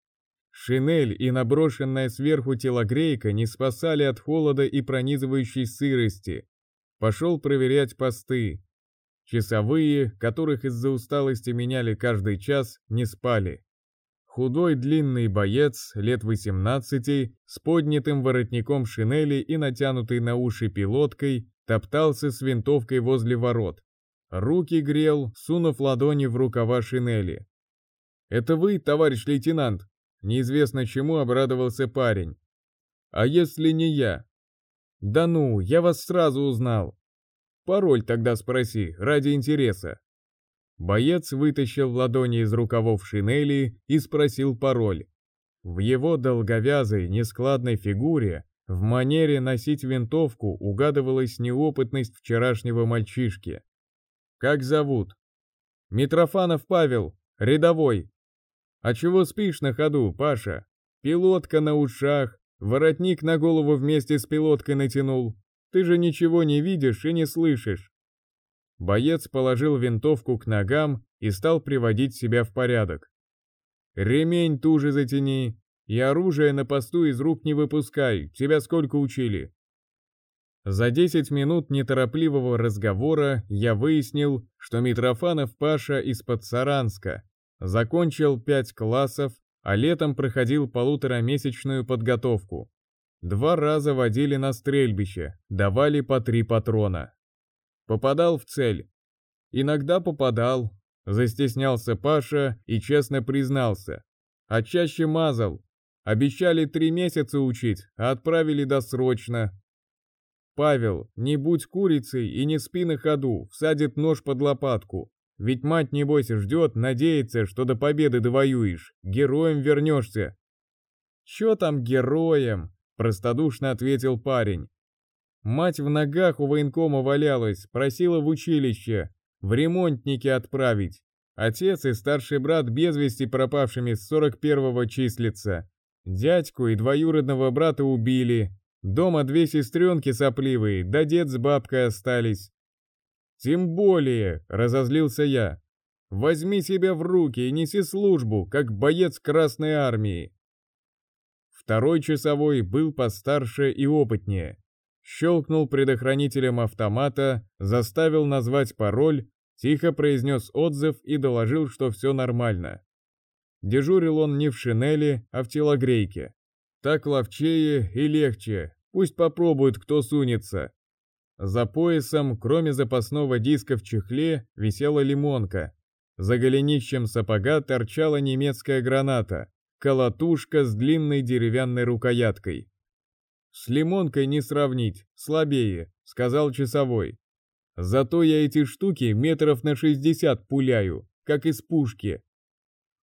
Speaker 1: Шинель и наброшенная сверху телогрейка не спасали от холода и пронизывающей сырости. Пошел проверять посты. Часовые, которых из-за усталости меняли каждый час, не спали. Худой длинный боец, лет 18, с поднятым воротником шинели и натянутой на уши пилоткой, топтался с винтовкой возле ворот. Руки грел, сунув ладони в рукава шинели. «Это вы, товарищ лейтенант?» Неизвестно чему обрадовался парень. «А если не я?» «Да ну, я вас сразу узнал!» «Пароль тогда спроси, ради интереса». Боец вытащил ладони из рукавов шинели и спросил пароль. В его долговязой, нескладной фигуре, в манере носить винтовку угадывалась неопытность вчерашнего мальчишки. «Как зовут?» «Митрофанов Павел, рядовой». «А чего спишь на ходу, Паша? Пилотка на ушах, воротник на голову вместе с пилоткой натянул. Ты же ничего не видишь и не слышишь. Боец положил винтовку к ногам и стал приводить себя в порядок. «Ремень туже затяни, и оружие на посту из рук не выпускай, тебя сколько учили?» За 10 минут неторопливого разговора я выяснил, что Митрофанов Паша из-под Саранска, закончил 5 классов, а летом проходил полуторамесячную подготовку. Два раза водили на стрельбище, давали по три патрона. Попадал в цель. Иногда попадал, застеснялся Паша и честно признался. А чаще мазал. Обещали три месяца учить, а отправили досрочно. Павел, не будь курицей и не спи на ходу, всадит нож под лопатку. Ведь мать, небось, ждет, надеется, что до победы довоюешь, героем вернешься. Чё там героем? Простодушно ответил парень. Мать в ногах у военкома валялась, просила в училище, в ремонтники отправить. Отец и старший брат без вести пропавшими с 41-го числятся. Дядьку и двоюродного брата убили. Дома две сестренки сопливые, да дед с бабкой остались. Тем более, разозлился я. Возьми себя в руки и неси службу, как боец Красной Армии. Второй часовой был постарше и опытнее щелкнул предохранителем автомата, заставил назвать пароль, тихо произнес отзыв и доложил, что все нормально. Дежурил он не в шинели, а в телогрейке. Так ловчее и легче, пусть попробует, кто сунется. За поясом, кроме запасного диска в чехле, висела лимонка. За голенищем сапога торчала немецкая граната, колотушка с длинной деревянной рукояткой. «С лимонкой не сравнить, слабее», — сказал часовой. «Зато я эти штуки метров на шестьдесят пуляю, как из пушки».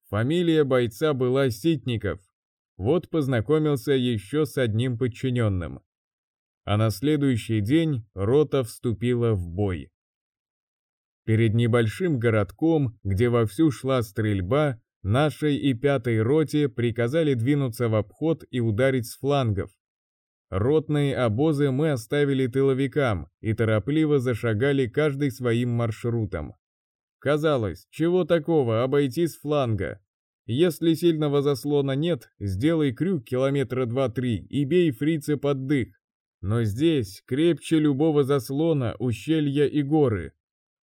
Speaker 1: Фамилия бойца была Ситников. Вот познакомился еще с одним подчиненным. А на следующий день рота вступила в бой. Перед небольшим городком, где вовсю шла стрельба, нашей и пятой роте приказали двинуться в обход и ударить с флангов. Ротные обозы мы оставили тыловикам и торопливо зашагали каждый своим маршрутом. Казалось, чего такого обойти с фланга? Если сильного заслона нет, сделай крюк километра два-три и бей фрица под дых. Но здесь крепче любого заслона ущелья и горы.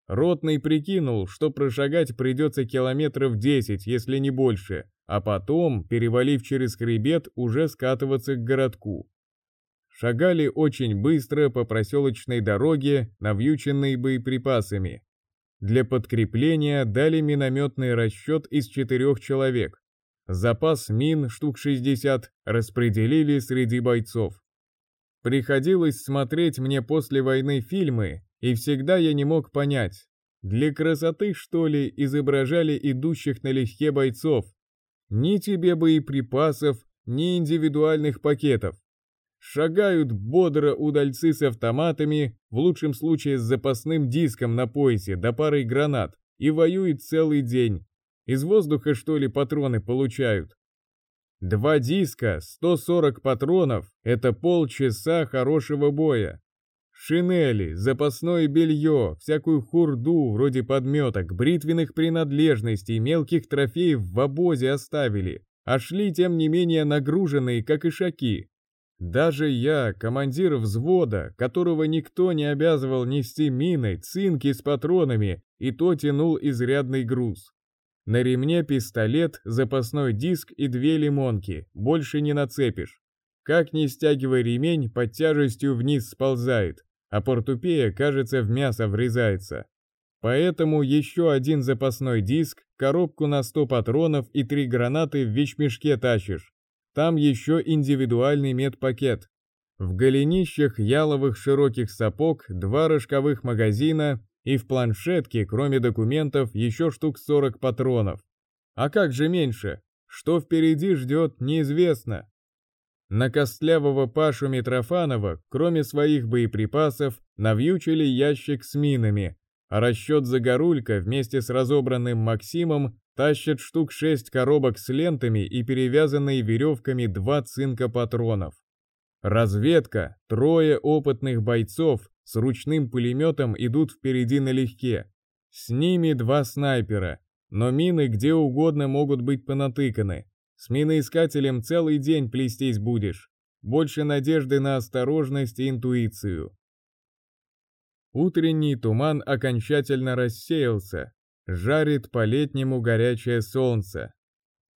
Speaker 1: Ротный прикинул, что прошагать придется километров десять, если не больше, а потом, перевалив через хребет, уже скатываться к городку шагали очень быстро по проселочной дороге, навьюченной боеприпасами. Для подкрепления дали минометный расчет из четырех человек. Запас мин, штук 60, распределили среди бойцов. Приходилось смотреть мне после войны фильмы, и всегда я не мог понять, для красоты, что ли, изображали идущих налегке бойцов. Ни тебе боеприпасов, ни индивидуальных пакетов. Шагают бодро удальцы с автоматами, в лучшем случае с запасным диском на поясе да парой гранат, и воюют целый день. Из воздуха, что ли, патроны получают? Два диска, 140 патронов — это полчаса хорошего боя. Шинели, запасное белье, всякую хурду вроде подметок, бритвенных принадлежностей, мелких трофеев в обозе оставили, а шли тем не менее нагруженные, как ишаки. Даже я, командир взвода, которого никто не обязывал нести мины, цинки с патронами, и то тянул изрядный груз. На ремне пистолет, запасной диск и две лимонки, больше не нацепишь. Как ни стягивай ремень, под тяжестью вниз сползает, а портупея, кажется, в мясо врезается. Поэтому еще один запасной диск, коробку на 100 патронов и три гранаты в вещмешке тащишь. Там еще индивидуальный медпакет. В голенищах яловых широких сапог два рожковых магазина и в планшетке, кроме документов, еще штук 40 патронов. А как же меньше? Что впереди ждет, неизвестно. На костлявого Пашу Митрофанова, кроме своих боеприпасов, навьючили ящик с минами, а расчет Загорулька вместе с разобранным Максимом тащат штук шесть коробок с лентами и перевязанные веревками два цинка патронов. Разведка, трое опытных бойцов с ручным пулеметом идут впереди налегке. С ними два снайпера, но мины где угодно могут быть понатыканы. С миноискателем целый день плестись будешь. Больше надежды на осторожность и интуицию. Утренний туман окончательно рассеялся, жарит по-летнему горячее солнце.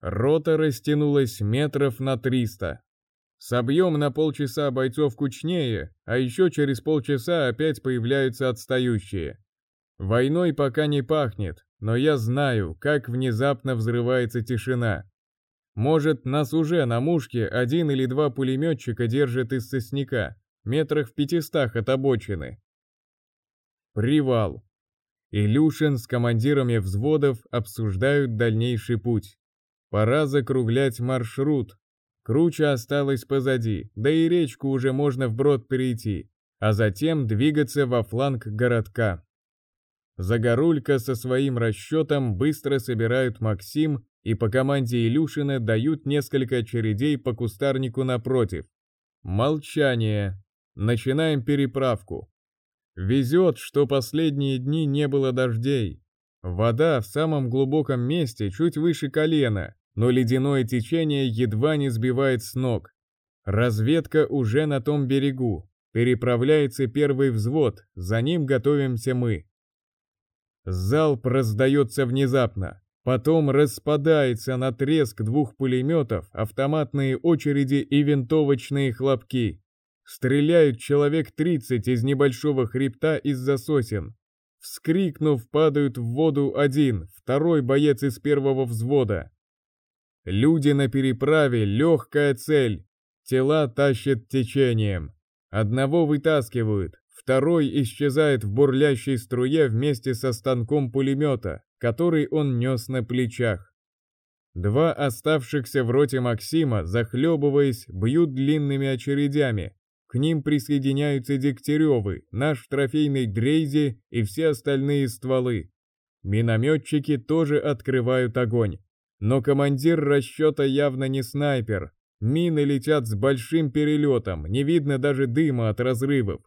Speaker 1: Рота растянулась метров на триста. Собьем на полчаса бойцов кучнее, а еще через полчаса опять появляются отстающие. Войной пока не пахнет, но я знаю, как внезапно взрывается тишина. Может, нас уже на мушке один или два пулеметчика держат из сосняка, метрах в пятистах от обочины. Привал. Илюшин с командирами взводов обсуждают дальнейший путь. Пора закруглять маршрут. Круча осталась позади, да и речку уже можно вброд перейти, а затем двигаться во фланг городка. Загорулька со своим расчетом быстро собирают Максим и по команде Илюшина дают несколько очередей по кустарнику напротив. Молчание. Начинаем переправку. Везет, что последние дни не было дождей. Вода в самом глубоком месте чуть выше колена, но ледяное течение едва не сбивает с ног. Разведка уже на том берегу. Переправляется первый взвод, за ним готовимся мы. Залп раздается внезапно, потом распадается на треск двух пулеметов, автоматные очереди и винтовочные хлопки. Стреляют человек 30 из небольшого хребта из-за сосен. Вскрикнув, падают в воду один, второй боец из первого взвода. Люди на переправе — легкая цель. Тела тащат течением. Одного вытаскивают, второй исчезает в бурлящей струе вместе со станком пулемета, который он нес на плечах. Два оставшихся в роте Максима, захлебываясь, бьют длинными очередями, к ним присоединяются Дегтяревы, наш трофейный Дрейзи и все остальные стволы. Минометчики тоже открывают огонь. Но командир расчета явно не снайпер. Мины летят с большим перелетом, не видно даже дыма от разрывов.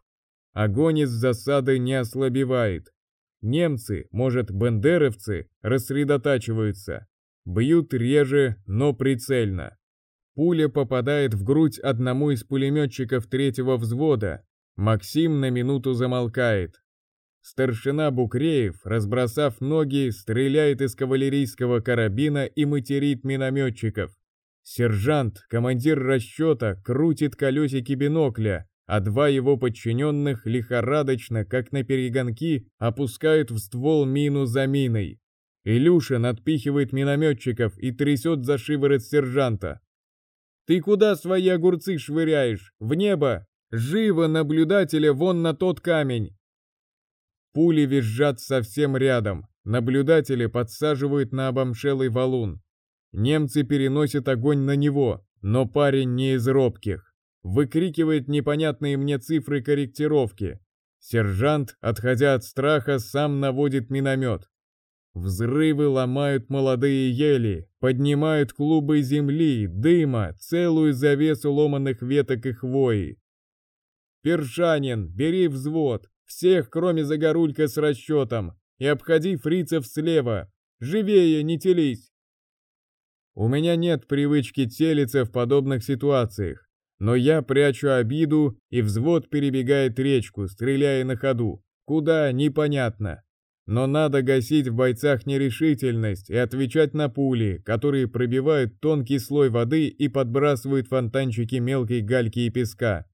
Speaker 1: Огонь из засады не ослабевает. Немцы, может, бендеровцы, рассредотачиваются. Бьют реже, но прицельно. Пуля попадает в грудь одному из пулеметчиков третьего взвода. Максим на минуту замолкает. Старшина Букреев, разбросав ноги, стреляет из кавалерийского карабина и материт минометчиков. Сержант, командир расчета, крутит колесики бинокля, а два его подчиненных лихорадочно, как на перегонки, опускают в ствол мину за миной. Илюшин отпихивает минометчиков и трясет за шиворот сержанта. Ты куда свои огурцы швыряешь? В небо! Живо наблюдателя вон на тот камень!» Пули визжат совсем рядом. Наблюдатели подсаживают на обомшелый валун. Немцы переносят огонь на него, но парень не из робких. Выкрикивает непонятные мне цифры корректировки. Сержант, отходя от страха, сам наводит миномет. Взрывы ломают молодые ели, поднимают клубы земли, дыма, целую завесу ломаных веток и хвои. «Першанин, бери взвод, всех, кроме Загорулька с расчетом, и обходи фрицев слева. Живее, не телись!» У меня нет привычки телиться в подобных ситуациях, но я прячу обиду, и взвод перебегает речку, стреляя на ходу. Куда, непонятно. Но надо гасить в бойцах нерешительность и отвечать на пули, которые пробивают тонкий слой воды и подбрасывают фонтанчики мелкой гальки и песка.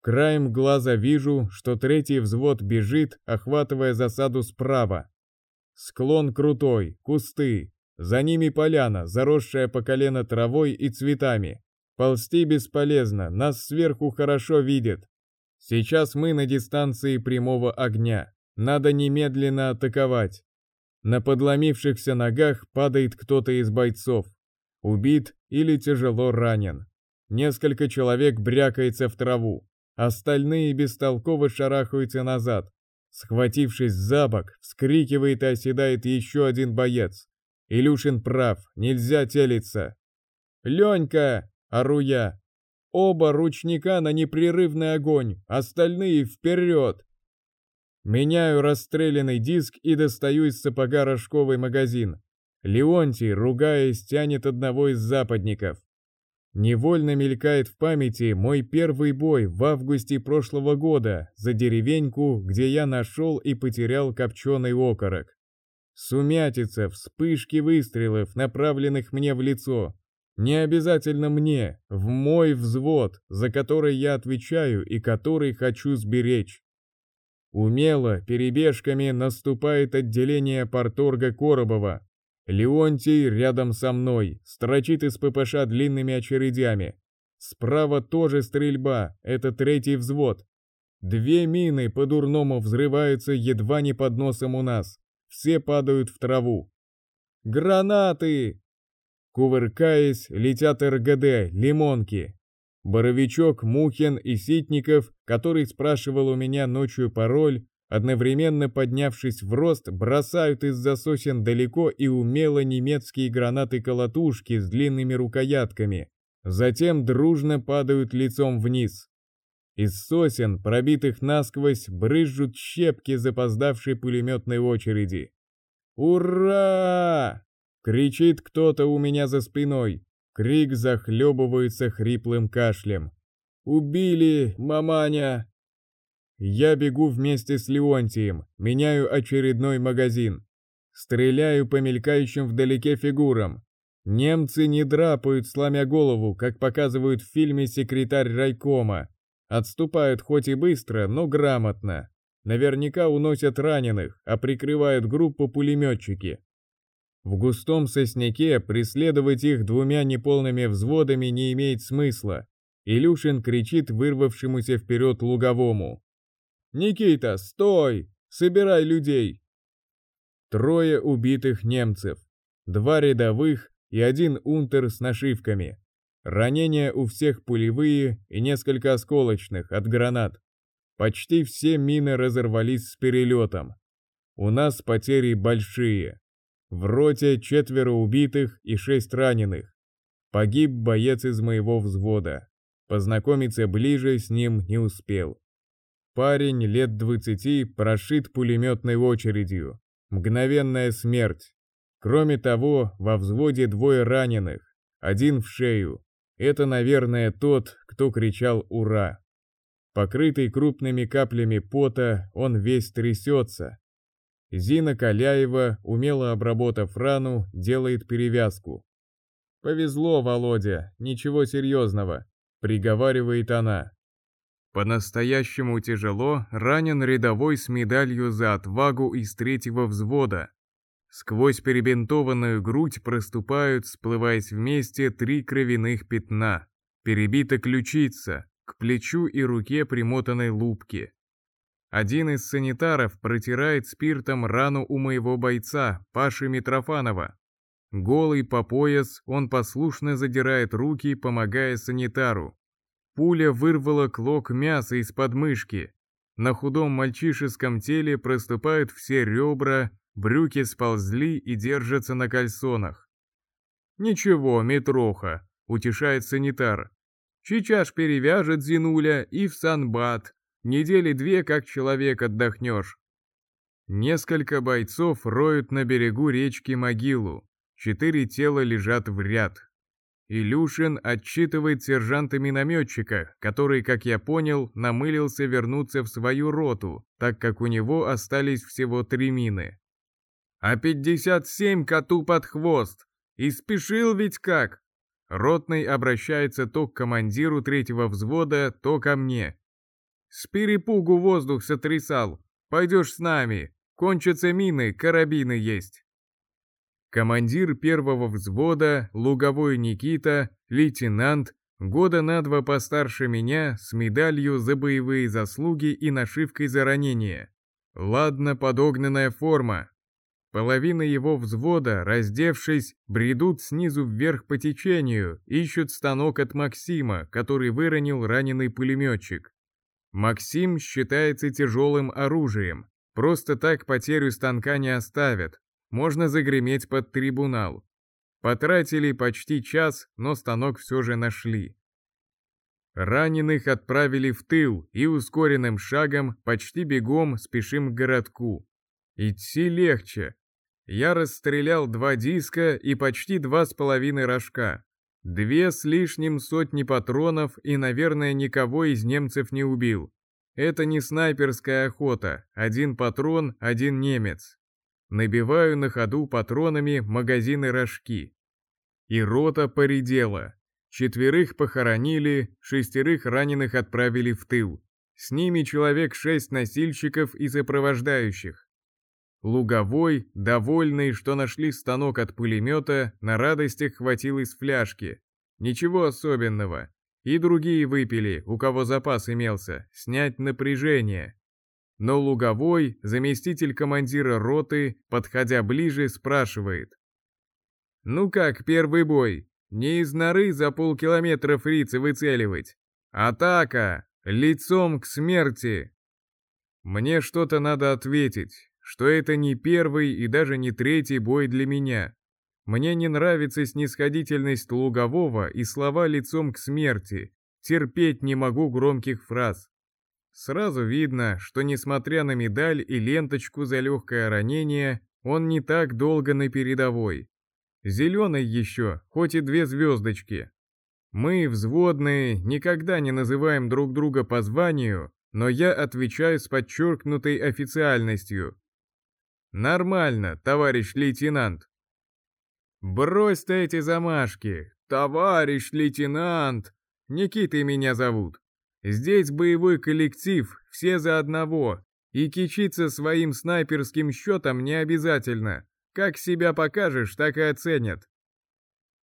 Speaker 1: Краем глаза вижу, что третий взвод бежит, охватывая засаду справа. Склон крутой, кусты, за ними поляна, заросшая по колено травой и цветами. Ползти бесполезно, нас сверху хорошо видят. Сейчас мы на дистанции прямого огня. Надо немедленно атаковать. На подломившихся ногах падает кто-то из бойцов. Убит или тяжело ранен. Несколько человек брякается в траву. Остальные бестолково шарахаются назад. Схватившись за бок, вскрикивает и оседает еще один боец. Илюшин прав, нельзя телиться. «Ленька!» — ору я. «Оба ручника на непрерывный огонь, остальные вперед!» Меняю расстрелянный диск и достаю из сапога рожковый магазин. Леонтий, ругаясь, тянет одного из западников. Невольно мелькает в памяти мой первый бой в августе прошлого года за деревеньку, где я нашел и потерял копченый окорок. Сумятица, вспышки выстрелов, направленных мне в лицо. Не обязательно мне, в мой взвод, за который я отвечаю и который хочу сберечь. Умело, перебежками наступает отделение порторга Коробова. Леонтий рядом со мной, строчит из ППШ длинными очередями. Справа тоже стрельба, это третий взвод. Две мины по-дурному взрываются едва не под носом у нас. Все падают в траву. «Гранаты!» Кувыркаясь, летят РГД, лимонки. Боровичок, Мухин и Ситников, который спрашивал у меня ночью пароль, одновременно поднявшись в рост, бросают из-за сосен далеко и умело немецкие гранаты-колотушки с длинными рукоятками. Затем дружно падают лицом вниз. Из сосен, пробитых насквозь, брызжут щепки запоздавшей пулеметной очереди. «Ура!» — кричит кто-то у меня за спиной. Крик захлебывается хриплым кашлем. «Убили, маманя!» Я бегу вместе с Леонтием, меняю очередной магазин. Стреляю по мелькающим вдалеке фигурам. Немцы не драпают, сломя голову, как показывают в фильме «Секретарь райкома». Отступают хоть и быстро, но грамотно. Наверняка уносят раненых, а прикрывают группу пулеметчики. В густом сосняке преследовать их двумя неполными взводами не имеет смысла. Илюшин кричит вырвавшемуся вперед луговому. «Никита, стой! Собирай людей!» Трое убитых немцев, два рядовых и один унтер с нашивками. Ранения у всех пулевые и несколько осколочных от гранат. Почти все мины разорвались с перелетом. У нас потери большие. В роте четверо убитых и шесть раненых. Погиб боец из моего взвода. Познакомиться ближе с ним не успел. Парень лет двадцати прошит пулеметной очередью. Мгновенная смерть. Кроме того, во взводе двое раненых, один в шею. Это, наверное, тот, кто кричал «Ура!». Покрытый крупными каплями пота, он весь трясется, Зина Каляева, умело обработав рану, делает перевязку. «Повезло, Володя, ничего серьезного», — приговаривает она. По-настоящему тяжело ранен рядовой с медалью за отвагу из третьего взвода. Сквозь перебинтованную грудь проступают, сплываясь вместе, три кровяных пятна. Перебита ключица, к плечу и руке примотанной лупки. Один из санитаров протирает спиртом рану у моего бойца, Паши Митрофанова. Голый по пояс, он послушно задирает руки, помогая санитару. Пуля вырвала клок мяса из подмышки. На худом мальчишеском теле проступают все ребра, брюки сползли и держатся на кальсонах. «Ничего, Митроха», — утешает санитар. «Сейчас перевяжет Зинуля и в санбат, Недели две как человек отдохнешь. Несколько бойцов роют на берегу речки могилу. четыре тела лежат в ряд. Илюшин отчитывает сержанта-минометчика, который, как я понял, намылился вернуться в свою роту, так как у него остались всего три мины. «А 57 коту под хвост! И спешил ведь как!» Ротный обращается то к командиру третьего взвода, то ко мне. «С перепугу воздух сотрясал. Пойдешь с нами. Кончатся мины, карабины есть». Командир первого взвода, Луговой Никита, лейтенант, года на два постарше меня, с медалью за боевые заслуги и нашивкой за ранение. Ладно подогнанная форма. Половина его взвода, раздевшись, бредут снизу вверх по течению, ищут станок от Максима, который выронил раненый пулеметчик. Максим считается тяжелым оружием. Просто так потерю станка не оставят, можно загреметь под трибунал. Потратили почти час, но станок все же нашли. Раненых отправили в тыл и ускоренным шагом, почти бегом, спешим к городку. Идти легче. Я расстрелял два диска и почти два с половиной рожка. Две с лишним сотни патронов и, наверное, никого из немцев не убил. Это не снайперская охота, один патрон, один немец. Набиваю на ходу патронами магазины рожки. И рота поредела. Четверых похоронили, шестерых раненых отправили в тыл. С ними человек шесть носильщиков и сопровождающих. Луговой, довольный, что нашли станок от пулемета, на радостях хватил из фляжки. Ничего особенного. И другие выпили, у кого запас имелся, снять напряжение. Но Луговой, заместитель командира роты, подходя ближе, спрашивает. «Ну как первый бой? Не из норы за полкилометра фрицы выцеливать. Атака! Лицом к смерти!» Мне что-то надо ответить, что это не первый и даже не третий бой для меня. Мне не нравится снисходительность Лугового и слова лицом к смерти. Терпеть не могу громких фраз. Сразу видно, что несмотря на медаль и ленточку за легкое ранение, он не так долго на передовой. Зеленый еще, хоть и две звездочки. Мы, взводные, никогда не называем друг друга по званию, но я отвечаю с подчеркнутой официальностью. Нормально, товарищ лейтенант. Брось ты эти замашки, товарищ лейтенант. Никитой меня зовут. Здесь боевой коллектив, все за одного, и кичиться своим снайперским счетом не обязательно. Как себя покажешь, так и оценят.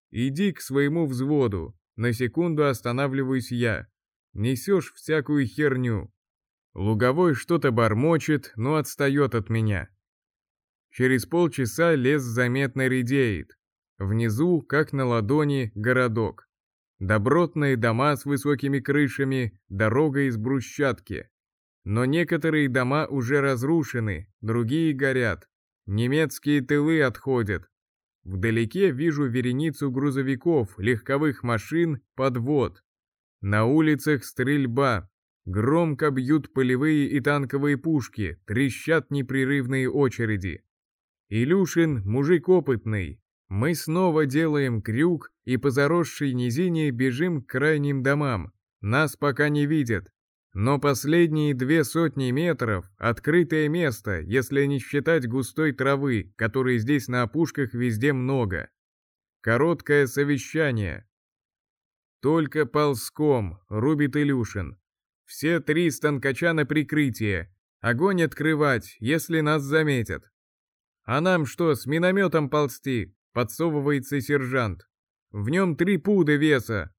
Speaker 1: Иди к своему взводу, на секунду останавливаюсь я. Несешь всякую херню. Луговой что-то бормочет, но отстает от меня. Через полчаса лес заметно редеет. Внизу, как на ладони, городок. Добротные дома с высокими крышами, дорога из брусчатки. Но некоторые дома уже разрушены, другие горят. Немецкие тылы отходят. Вдалеке вижу вереницу грузовиков, легковых машин, подвод. На улицах стрельба. Громко бьют полевые и танковые пушки, трещат непрерывные очереди. Илюшин мужик опытный, мы снова делаем крюк и по заросшей низине бежим к крайним домам. Нас пока не видят. Но последние две сотни метров — открытое место, если не считать густой травы, которой здесь на опушках везде много. Короткое совещание. Только ползком, рубит Илюшин. Все три станкача на прикрытие. Огонь открывать, если нас заметят. А нам что, с минометом ползти? Подсовывается сержант. В нем три пуда веса.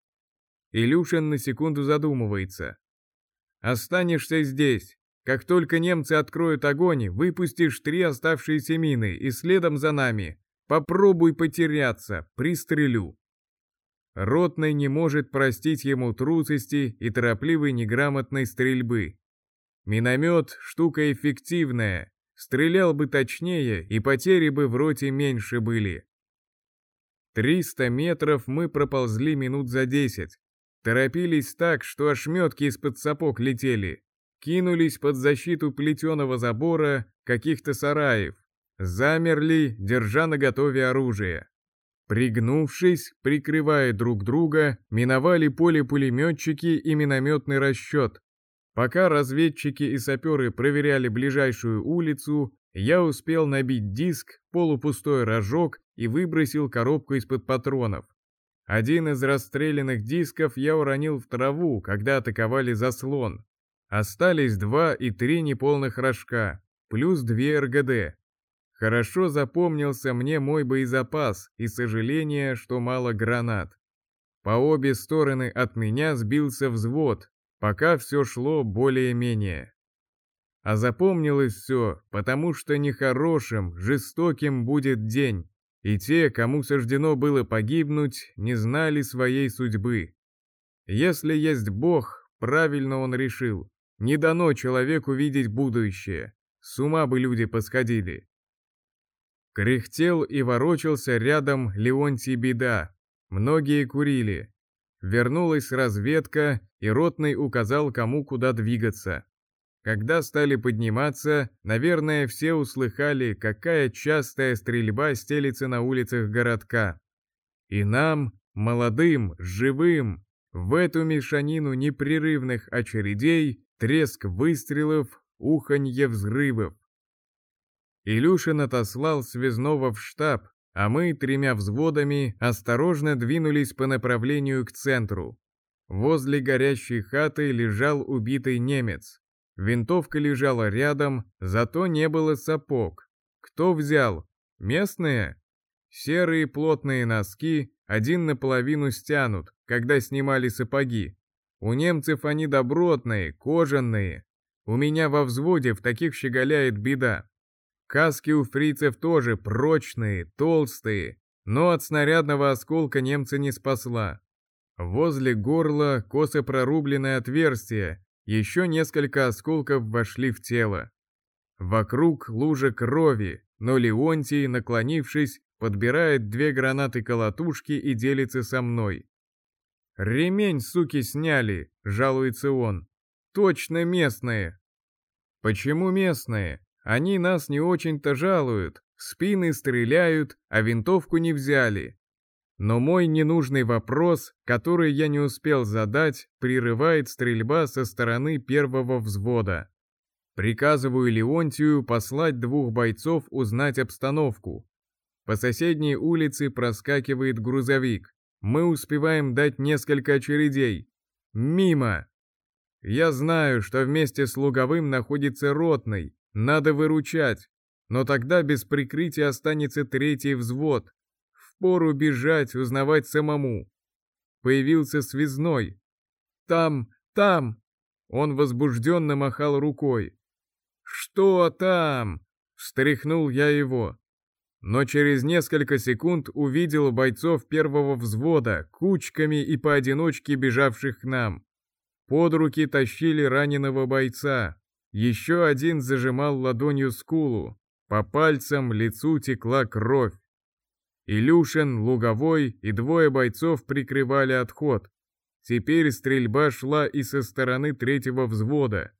Speaker 1: Илюшин на секунду задумывается. Останешься здесь. Как только немцы откроют огонь, выпустишь три оставшиеся мины и следом за нами. Попробуй потеряться, пристрелю. Ротный не может простить ему трусости и торопливой неграмотной стрельбы. Миномет — штука эффективная. Стрелял бы точнее, и потери бы в роте меньше были. Триста метров мы проползли минут за десять. Торопились так, что ошметки из-под сапог летели. Кинулись под защиту плетеного забора каких-то сараев. Замерли, держа наготове оружие. Пригнувшись, прикрывая друг друга, миновали поле пулеметчики и минометный расчет. Пока разведчики и саперы проверяли ближайшую улицу, я успел набить диск, полупустой рожок и выбросил коробку из-под патронов. Один из расстрелянных дисков я уронил в траву, когда атаковали заслон. Остались два и три неполных рожка, плюс две РГД. Хорошо запомнился мне мой боезапас и сожаление, что мало гранат. По обе стороны от меня сбился взвод, пока все шло более-менее. А запомнилось все, потому что нехорошим, жестоким будет день, и те, кому суждено было погибнуть, не знали своей судьбы. Если есть Бог, правильно он решил, не дано человеку видеть будущее, с ума бы люди посходили. Кряхтел и ворочался рядом Леонтий Беда, многие курили. Вернулась разведка, и Ротный указал, кому куда двигаться. Когда стали подниматься, наверное, все услыхали, какая частая стрельба стелится на улицах городка. И нам, молодым, живым, в эту мешанину непрерывных очередей, треск выстрелов, уханье взрывов. Илюшин отослал связного в штаб, а мы тремя взводами осторожно двинулись по направлению к центру. Возле горящей хаты лежал убитый немец. Винтовка лежала рядом, зато не было сапог. Кто взял? Местные? Серые плотные носки, один наполовину стянут, когда снимали сапоги. У немцев они добротные, кожаные. У меня во взводе в таких щеголяет беда. Каски у фрицев тоже прочные, толстые, но от снарядного осколка немца не спасла. Возле горла косо прорубленное отверстие, еще несколько осколков вошли в тело. Вокруг лужа крови, но Леонтий, наклонившись, подбирает две гранаты-колотушки и делится со мной. «Ремень, суки, сняли!» — жалуется он. «Точно местные!» «Почему местные? Они нас не очень-то жалуют, спины стреляют, а винтовку не взяли. Но мой ненужный вопрос, который я не успел задать, прерывает стрельба со стороны первого взвода. Приказываю Леонтию послать двух бойцов узнать обстановку. По соседней улице проскакивает грузовик. Мы успеваем дать несколько очередей. Мимо! Я знаю, что вместе с Луговым находится Ротный. Надо выручать. Но тогда без прикрытия останется третий взвод, Пору бежать, узнавать самому. Появился связной. «Там, там!» Он возбужденно махал рукой. «Что там?» — встряхнул я его. Но через несколько секунд увидел бойцов первого взвода, кучками и поодиночке бежавших к нам. Под руки тащили раненого бойца. Еще один зажимал ладонью скулу. По пальцам лицу текла кровь. Илюшин, Луговой и двое бойцов прикрывали отход. Теперь стрельба шла и со стороны третьего взвода.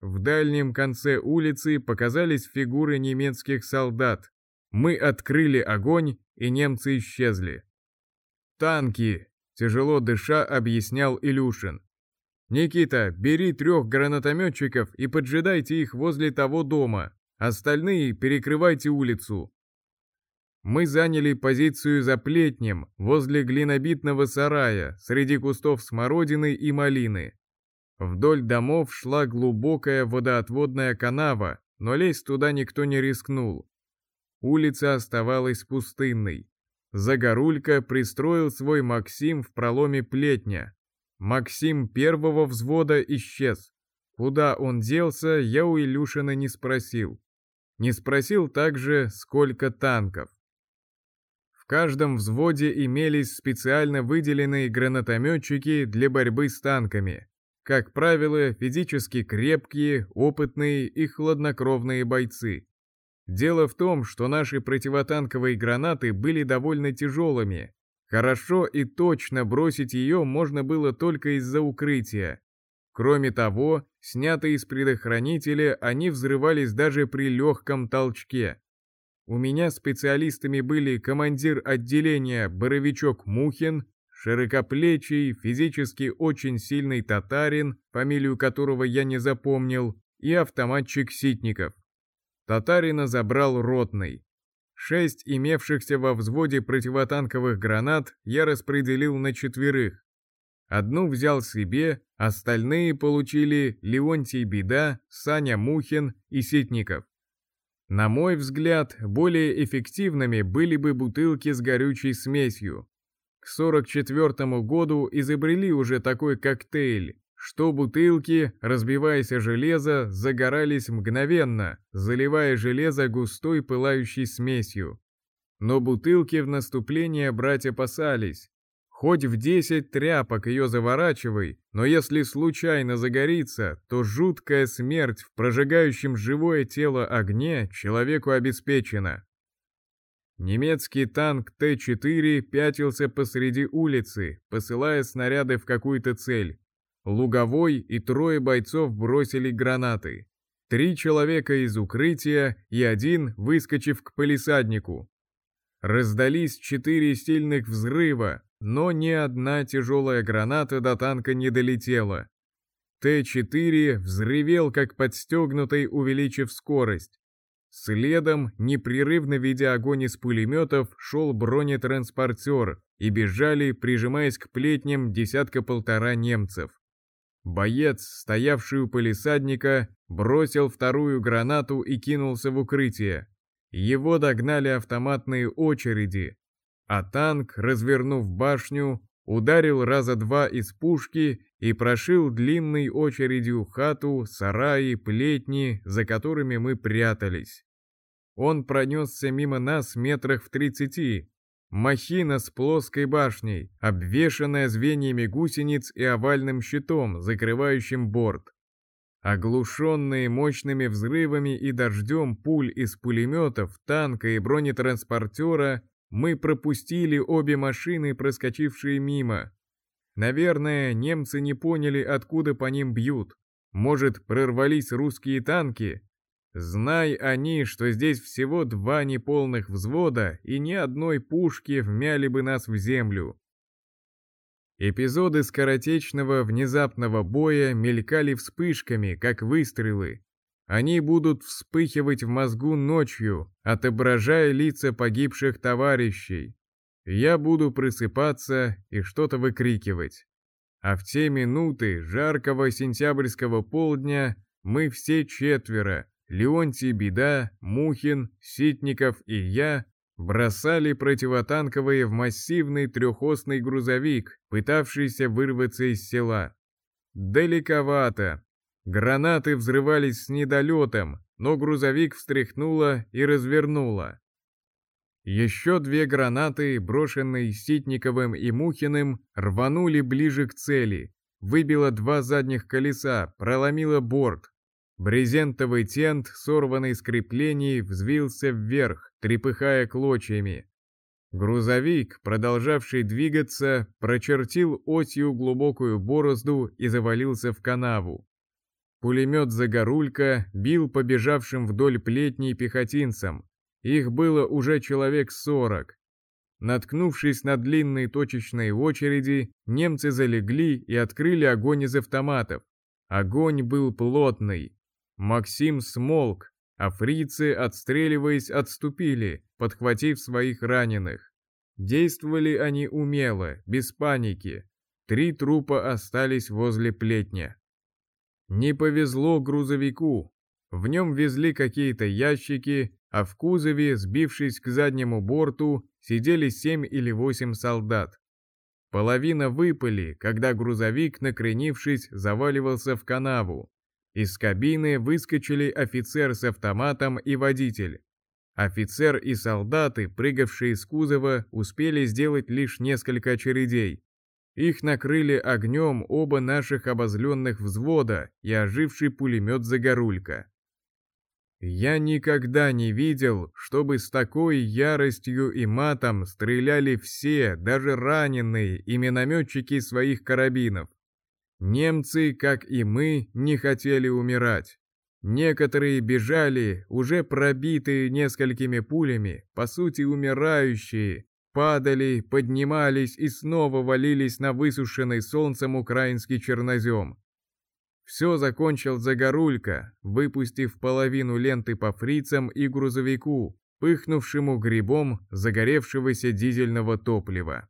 Speaker 1: В дальнем конце улицы показались фигуры немецких солдат. Мы открыли огонь, и немцы исчезли. «Танки!» – тяжело дыша объяснял Илюшин. «Никита, бери трех гранатометчиков и поджидайте их возле того дома. Остальные перекрывайте улицу. Мы заняли позицию за плетнем, возле глинобитного сарая, среди кустов смородины и малины. Вдоль домов шла глубокая водоотводная канава, но лезть туда никто не рискнул. Улица оставалась пустынной. Загорулька пристроил свой Максим в проломе плетня. Максим первого взвода исчез. Куда он делся, я у Илюшина не спросил. Не спросил также, сколько танков каждом взводе имелись специально выделенные гранатометчики для борьбы с танками. Как правило, физически крепкие, опытные и хладнокровные бойцы. Дело в том, что наши противотанковые гранаты были довольно тяжелыми. Хорошо и точно бросить ее можно было только из-за укрытия. Кроме того, снятые из предохранителя, они взрывались даже при легком толчке. у меня специалистами были командир отделения Боровичок Мухин, широкоплечий, физически очень сильный татарин, фамилию которого я не запомнил, и автоматчик Ситников. Татарина забрал ротный. Шесть имевшихся во взводе противотанковых гранат я распределил на четверых. Одну взял себе, остальные получили Леонтий Беда, Саня Мухин и Ситников. На мой взгляд, более эффективными были бы бутылки с горючей смесью. К 44 году изобрели уже такой коктейль, что бутылки, разбиваясь о железо, загорались мгновенно, заливая железо густой пылающей смесью. Но бутылки в наступление брать опасались, Хоть в десять тряпок ее заворачивай, но если случайно загорится, то жуткая смерть в прожигающем живое тело огне человеку обеспечена. Немецкий танк Т-4 пятился посреди улицы, посылая снаряды в какую-то цель. Луговой и трое бойцов бросили гранаты. Три человека из укрытия и один, выскочив к полисаднику. Раздались четыре сильных взрыва, но ни одна тяжелая граната до танка не долетела. Т-4 взревел как подстегнутый, увеличив скорость. Следом, непрерывно ведя огонь из пулеметов, шел бронетранспортер, и бежали, прижимаясь к плетням, десятка-полтора немцев. Боец, стоявший у полисадника, бросил вторую гранату и кинулся в укрытие. Его догнали автоматные очереди, а танк, развернув башню, ударил раза два из пушки и прошил длинной очередью хату, сараи, плетни, за которыми мы прятались. Он пронесся мимо нас метрах в тридцати. Махина с плоской башней, обвешанная звеньями гусениц и овальным щитом, закрывающим борт. Оглушенные мощными взрывами и дождем пуль из пулеметов, танка и бронетранспортера, мы пропустили обе машины, проскочившие мимо. Наверное, немцы не поняли, откуда по ним бьют. Может, прорвались русские танки? Знай они, что здесь всего два неполных взвода и ни одной пушки вмяли бы нас в землю. Эпизоды скоротечного внезапного боя мелькали вспышками, как выстрелы, они будут вспыхивать в мозгу ночью, отображая лица погибших товарищей. Я буду просыпаться и что-то выкрикивать. А в те минуты жаркого сентябрьского полдня мы все четверо, Леонтий Беда, Мухин, Ситников и я, бросали противотанковые в массивный трехосный грузовик, пытавшийся вырваться из села. Далековато, Гранаты взрывались с недолетом, но грузовик встряхнуло и развернуло. Еще две гранаты, брошенные Ситниковым и Мухиным, рванули ближе к цели. Выбило два задних колеса, проломило борт. Брезентовый тент, сорванный с креплений, взвился вверх, трепыхая клочьями. Грузовик, продолжавший двигаться, прочертил осью глубокую борозду и завалился в канаву. Пулемет «Загорулька» бил побежавшим вдоль плетней пехотинцам. Их было уже человек сорок. Наткнувшись на длинные точечные очереди, немцы залегли и открыли огонь из автоматов. Огонь был плотный. Максим смолк, а фрицы, отстреливаясь, отступили, подхватив своих раненых. Действовали они умело, без паники. Три трупа остались возле плетня. Не повезло грузовику. В нем везли какие-то ящики, а в кузове, сбившись к заднему борту, сидели семь или восемь солдат. Половина выпали, когда грузовик, накренившись, заваливался в канаву. Из кабины выскочили офицер с автоматом и водитель. Офицер и солдаты, прыгавшие из кузова, успели сделать лишь несколько очередей. Их накрыли огнем оба наших обозленных взвода и оживший пулемет Загорулька. Я никогда не видел, чтобы с такой яростью и матом стреляли все, даже раненые и минометчики своих карабинов. Немцы, как и мы, не хотели умирать. Некоторые бежали, уже пробитые несколькими пулями, по сути умирающие, падали, поднимались и снова валились на высушенный солнцем украинский чернозем. Все закончил Загорулька, выпустив половину ленты по фрицам и грузовику, пыхнувшему грибом загоревшегося дизельного топлива.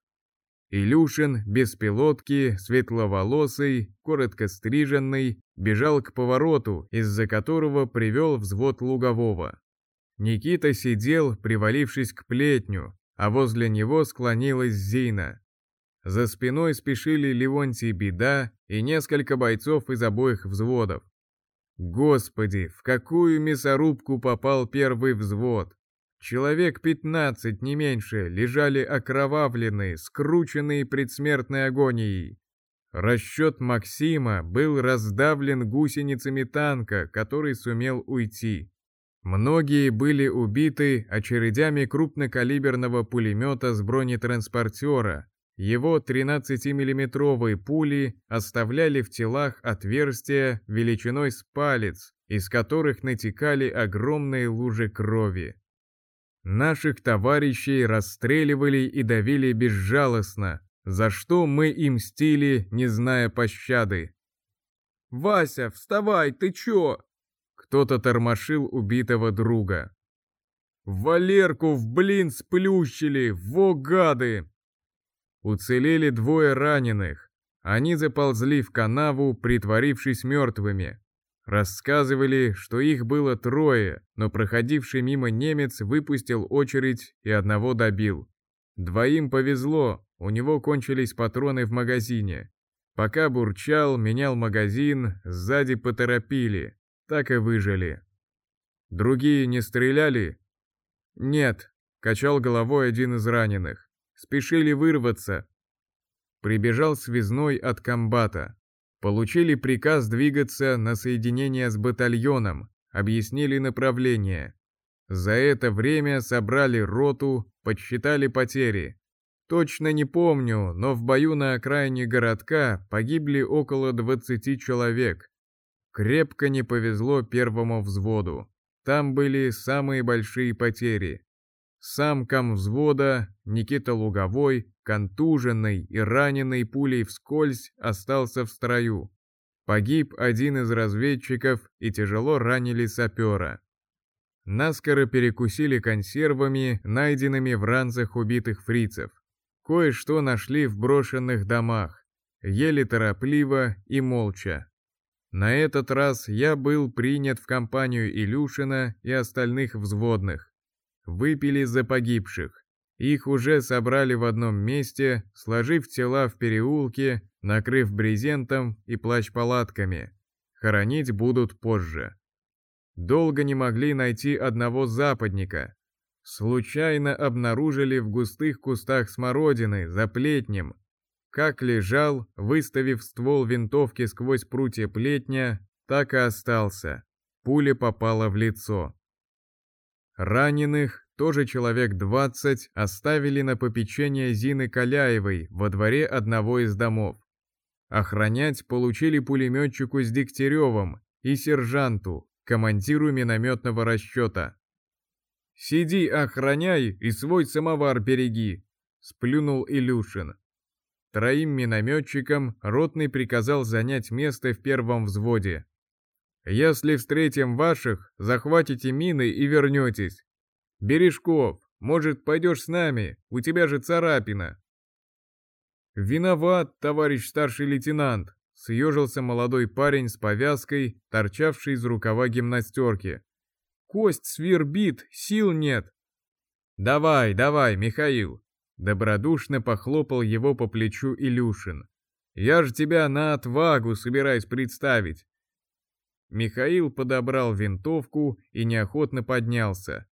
Speaker 1: Илюшин, без пилотки, светловолосый, коротко стриженный, бежал к повороту, из-за которого привел взвод лугового. Никита сидел, привалившись к плетню, а возле него склонилась Зина. За спиной спешили Левонтий Беда и несколько бойцов из обоих взводов. Господи, в какую мясорубку попал первый взвод! Человек пятнадцать, не меньше, лежали окровавленные, скрученные предсмертной агонией. Расчет Максима был раздавлен гусеницами танка, который сумел уйти. Многие были убиты очередями крупнокалиберного пулемета с бронетранспортера. Его 13-миллиметровые пули оставляли в телах отверстия величиной с палец, из которых натекали огромные лужи крови. Наших товарищей расстреливали и давили безжалостно, за что мы им мстили, не зная пощады. «Вася, вставай, ты чё?» Кто-то тормошил убитого друга. «Валерку в блин сплющили, во гады!» Уцелели двое раненых. Они заползли в канаву, притворившись мертвыми. Рассказывали, что их было трое, но проходивший мимо немец выпустил очередь и одного добил. Двоим повезло, у него кончились патроны в магазине. Пока бурчал, менял магазин, сзади поторопили, так и выжили. Другие не стреляли? Нет, качал головой один из раненых. Спешили вырваться. Прибежал связной от комбата. Получили приказ двигаться на соединение с батальоном, объяснили направление. За это время собрали роту, подсчитали потери. Точно не помню, но в бою на окраине городка погибли около 20 человек. Крепко не повезло первому взводу. Там были самые большие потери. Сам ком взвода, Никита Луговой, контуженный и раненый пулей вскользь, остался в строю. Погиб один из разведчиков и тяжело ранили сапера. Наскоро перекусили консервами, найденными в ранцах убитых фрицев. Кое-что нашли в брошенных домах. Ели торопливо и молча. На этот раз я был принят в компанию Илюшина и остальных взводных выпили за погибших. Их уже собрали в одном месте, сложив тела в переулке, накрыв брезентом и плащ-палатками. Хоронить будут позже. Долго не могли найти одного западника. Случайно обнаружили в густых кустах смородины за плетнем. Как лежал, выставив ствол винтовки сквозь прутья плетня, так и остался. Пуля попала в лицо. Раненых, тоже человек 20, оставили на попечение Зины Каляевой во дворе одного из домов. Охранять получили пулеметчику с Дегтяревым и сержанту, командиру минометного расчета. «Сиди, охраняй и свой самовар береги», — сплюнул Илюшин. Троим минометчикам ротный приказал занять место в первом взводе. Если встретим ваших, захватите мины и вернетесь. Бережков, может, пойдешь с нами? У тебя же царапина. Виноват, товарищ старший лейтенант, съежился молодой парень с повязкой, торчавший из рукава гимнастерки. Кость свербит, сил нет. Давай, давай, Михаил. Добродушно похлопал его по плечу Илюшин. Я же тебя на отвагу собираюсь представить. Михаил подобрал винтовку и неохотно поднялся.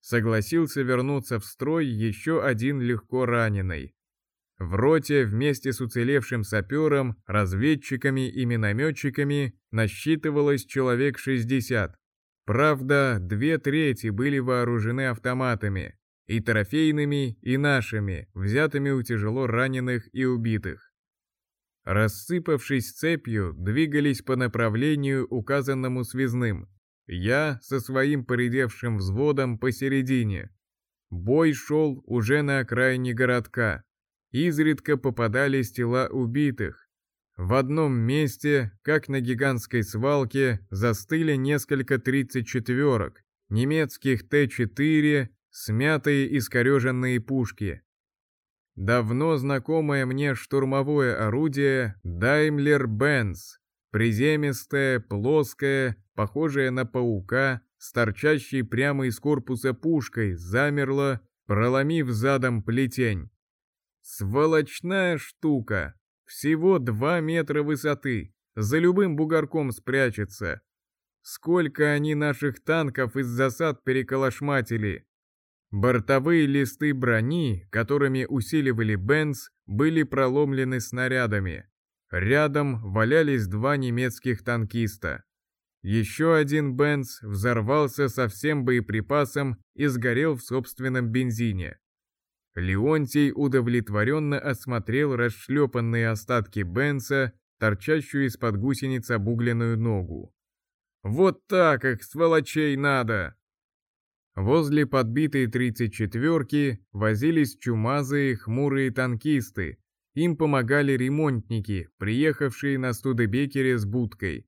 Speaker 1: Согласился вернуться в строй еще один легко раненый. В роте вместе с уцелевшим сапером, разведчиками и минометчиками насчитывалось человек 60. Правда, две трети были вооружены автоматами, и трофейными, и нашими, взятыми у тяжело раненых и убитых. Рассыпавшись цепью, двигались по направлению, указанному связным. Я со своим поредевшим взводом посередине. Бой шел уже на окраине городка. Изредка попадались тела убитых. В одном месте, как на гигантской свалке, застыли несколько тридцать четверок, немецких Т-4, смятые искореженные пушки. Давно знакомое мне штурмовое орудие Daimler-Benz, приземистое, плоское, похожее на паука, с торчащей прямо из корпуса пушкой, замерло, проломив задом плетень. Сволочная штука, всего два метра высоты, за любым бугорком спрячется. Сколько они наших танков из засад переколошматили. Бортовые листы брони, которыми усиливали Бенц, были проломлены снарядами. Рядом валялись два немецких танкиста. Еще один Бенц взорвался со всем боеприпасом и сгорел в собственном бензине. Леонтий удовлетворенно осмотрел расшлепанные остатки Бенца, торчащую из-под гусениц обугленную ногу. «Вот так их, сволочей, надо!» Возле подбитой тридцать четверки возились чумазые хмурые танкисты. Им помогали ремонтники, приехавшие на Студебекере с будкой.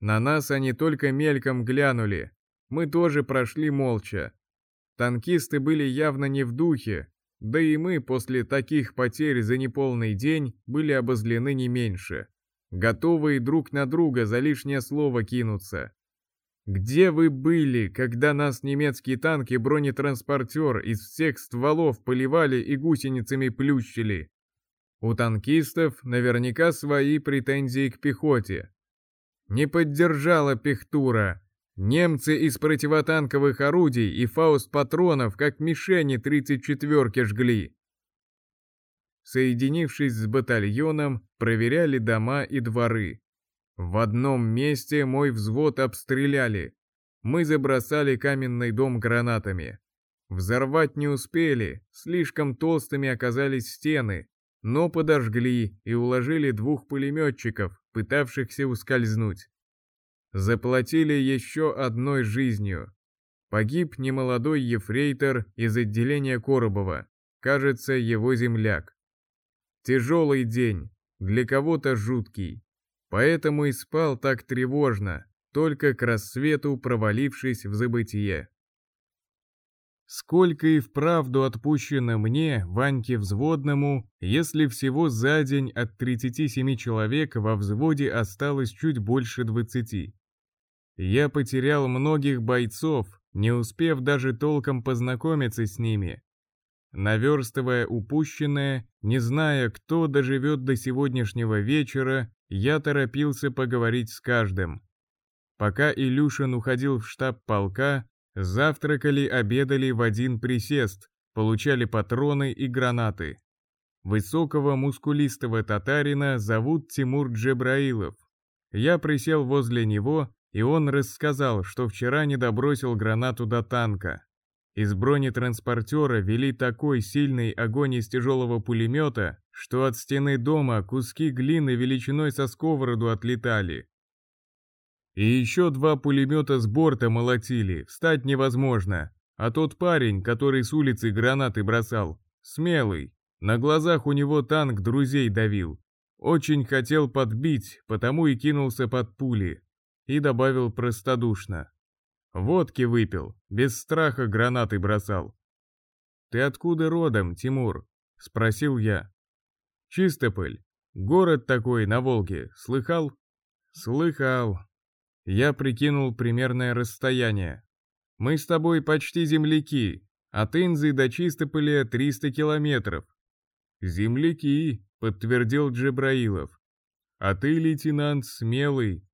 Speaker 1: На нас они только мельком глянули. Мы тоже прошли молча. Танкисты были явно не в духе, да и мы после таких потерь за неполный день были обозлены не меньше, готовые друг на друга за лишнее слово кинуться. Где вы были, когда нас немецкий танк и бронетранспортер из всех стволов поливали и гусеницами плющили? У танкистов наверняка свои претензии к пехоте. Не поддержала пехтура. Немцы из противотанковых орудий и фауст-патронов как мишени 34-ки жгли. Соединившись с батальоном, проверяли дома и дворы. В одном месте мой взвод обстреляли. Мы забросали каменный дом гранатами. Взорвать не успели, слишком толстыми оказались стены, но подожгли и уложили двух пулеметчиков, пытавшихся ускользнуть. Заплатили еще одной жизнью. Погиб немолодой ефрейтор из отделения Коробова, кажется, его земляк. Тяжелый день, для кого-то жуткий. Поэтому и спал так тревожно, только к рассвету провалившись в забытие. Сколько и вправду отпущено мне, Ваньке Взводному, если всего за день от 37 человек во взводе осталось чуть больше 20. Я потерял многих бойцов, не успев даже толком познакомиться с ними. Наверстывая упущенное, не зная, кто доживет до сегодняшнего вечера, я торопился поговорить с каждым. Пока Илюшин уходил в штаб полка, завтракали, обедали в один присест, получали патроны и гранаты. Высокого мускулистого татарина зовут Тимур Джебраилов. Я присел возле него, и он рассказал, что вчера не добросил гранату до танка. Из бронетранспортера вели такой сильный огонь из тяжелого пулемета, что от стены дома куски глины величиной со сковороду отлетали. И еще два пулемета с борта молотили, встать невозможно. А тот парень, который с улицы гранаты бросал, смелый, на глазах у него танк друзей давил. Очень хотел подбить, потому и кинулся под пули. И добавил простодушно. Водки выпил, без страха гранаты бросал. «Ты откуда родом, Тимур?» — спросил я. «Чистополь. Город такой на Волге. Слыхал?» «Слыхал». Я прикинул примерное расстояние. «Мы с тобой почти земляки. От Инзы до Чистополя 300 километров». «Земляки», — подтвердил Джебраилов. «А ты, лейтенант, смелый,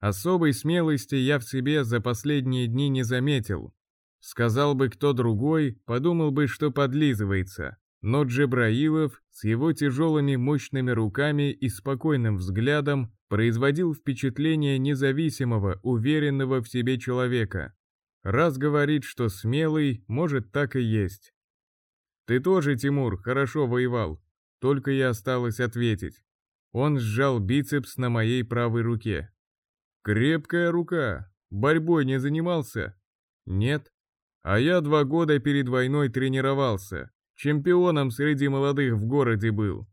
Speaker 1: Особой смелости я в себе за последние дни не заметил. Сказал бы кто другой, подумал бы, что подлизывается. Но Джебраилов с его тяжелыми мощными руками и спокойным взглядом производил впечатление независимого, уверенного в себе человека. Раз говорит, что смелый, может так и есть. Ты тоже, Тимур, хорошо воевал, только и осталось ответить. Он сжал бицепс на моей правой руке. Крепкая рука. Борьбой не занимался? Нет. А я два года перед войной тренировался. Чемпионом среди молодых в городе был.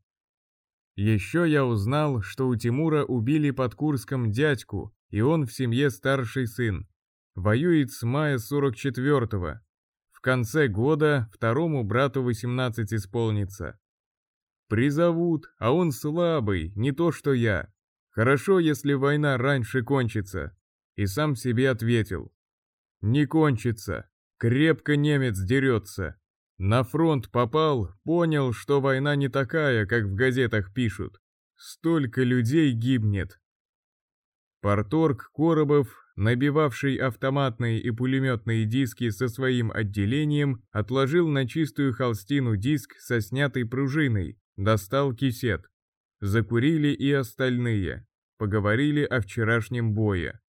Speaker 1: Еще я узнал, что у Тимура убили под Курском дядьку, и он в семье старший сын. Воюет с мая 44-го. В конце года второму брату 18 исполнится. Призовут, а он слабый, не то что я. Хорошо, если война раньше кончится. И сам себе ответил. Не кончится. Крепко немец дерется. На фронт попал, понял, что война не такая, как в газетах пишут. Столько людей гибнет. Порторг Коробов, набивавший автоматные и пулеметные диски со своим отделением, отложил на чистую холстину диск со снятой пружиной, достал кисет. Закурили и остальные, поговорили о вчерашнем бое.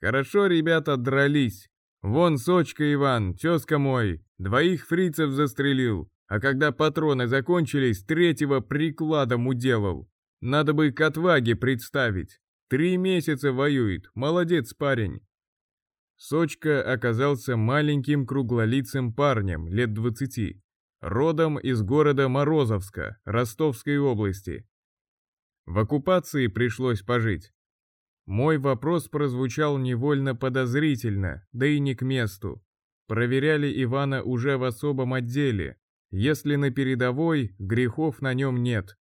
Speaker 1: Хорошо ребята дрались, Вон Сочка Иван, тезка мой, двоих фрицев застрелил, а когда патроны закончились, третьего прикладом уделал. Надо бы к отваге представить. Три месяца воюет, молодец парень. Сочка оказался маленьким круглолицым парнем, лет двадцати, родом из города Морозовска, Ростовской области. В оккупации пришлось пожить. Мой вопрос прозвучал невольно подозрительно, да и не к месту. Проверяли Ивана уже в особом отделе. Если на передовой, грехов на нем нет.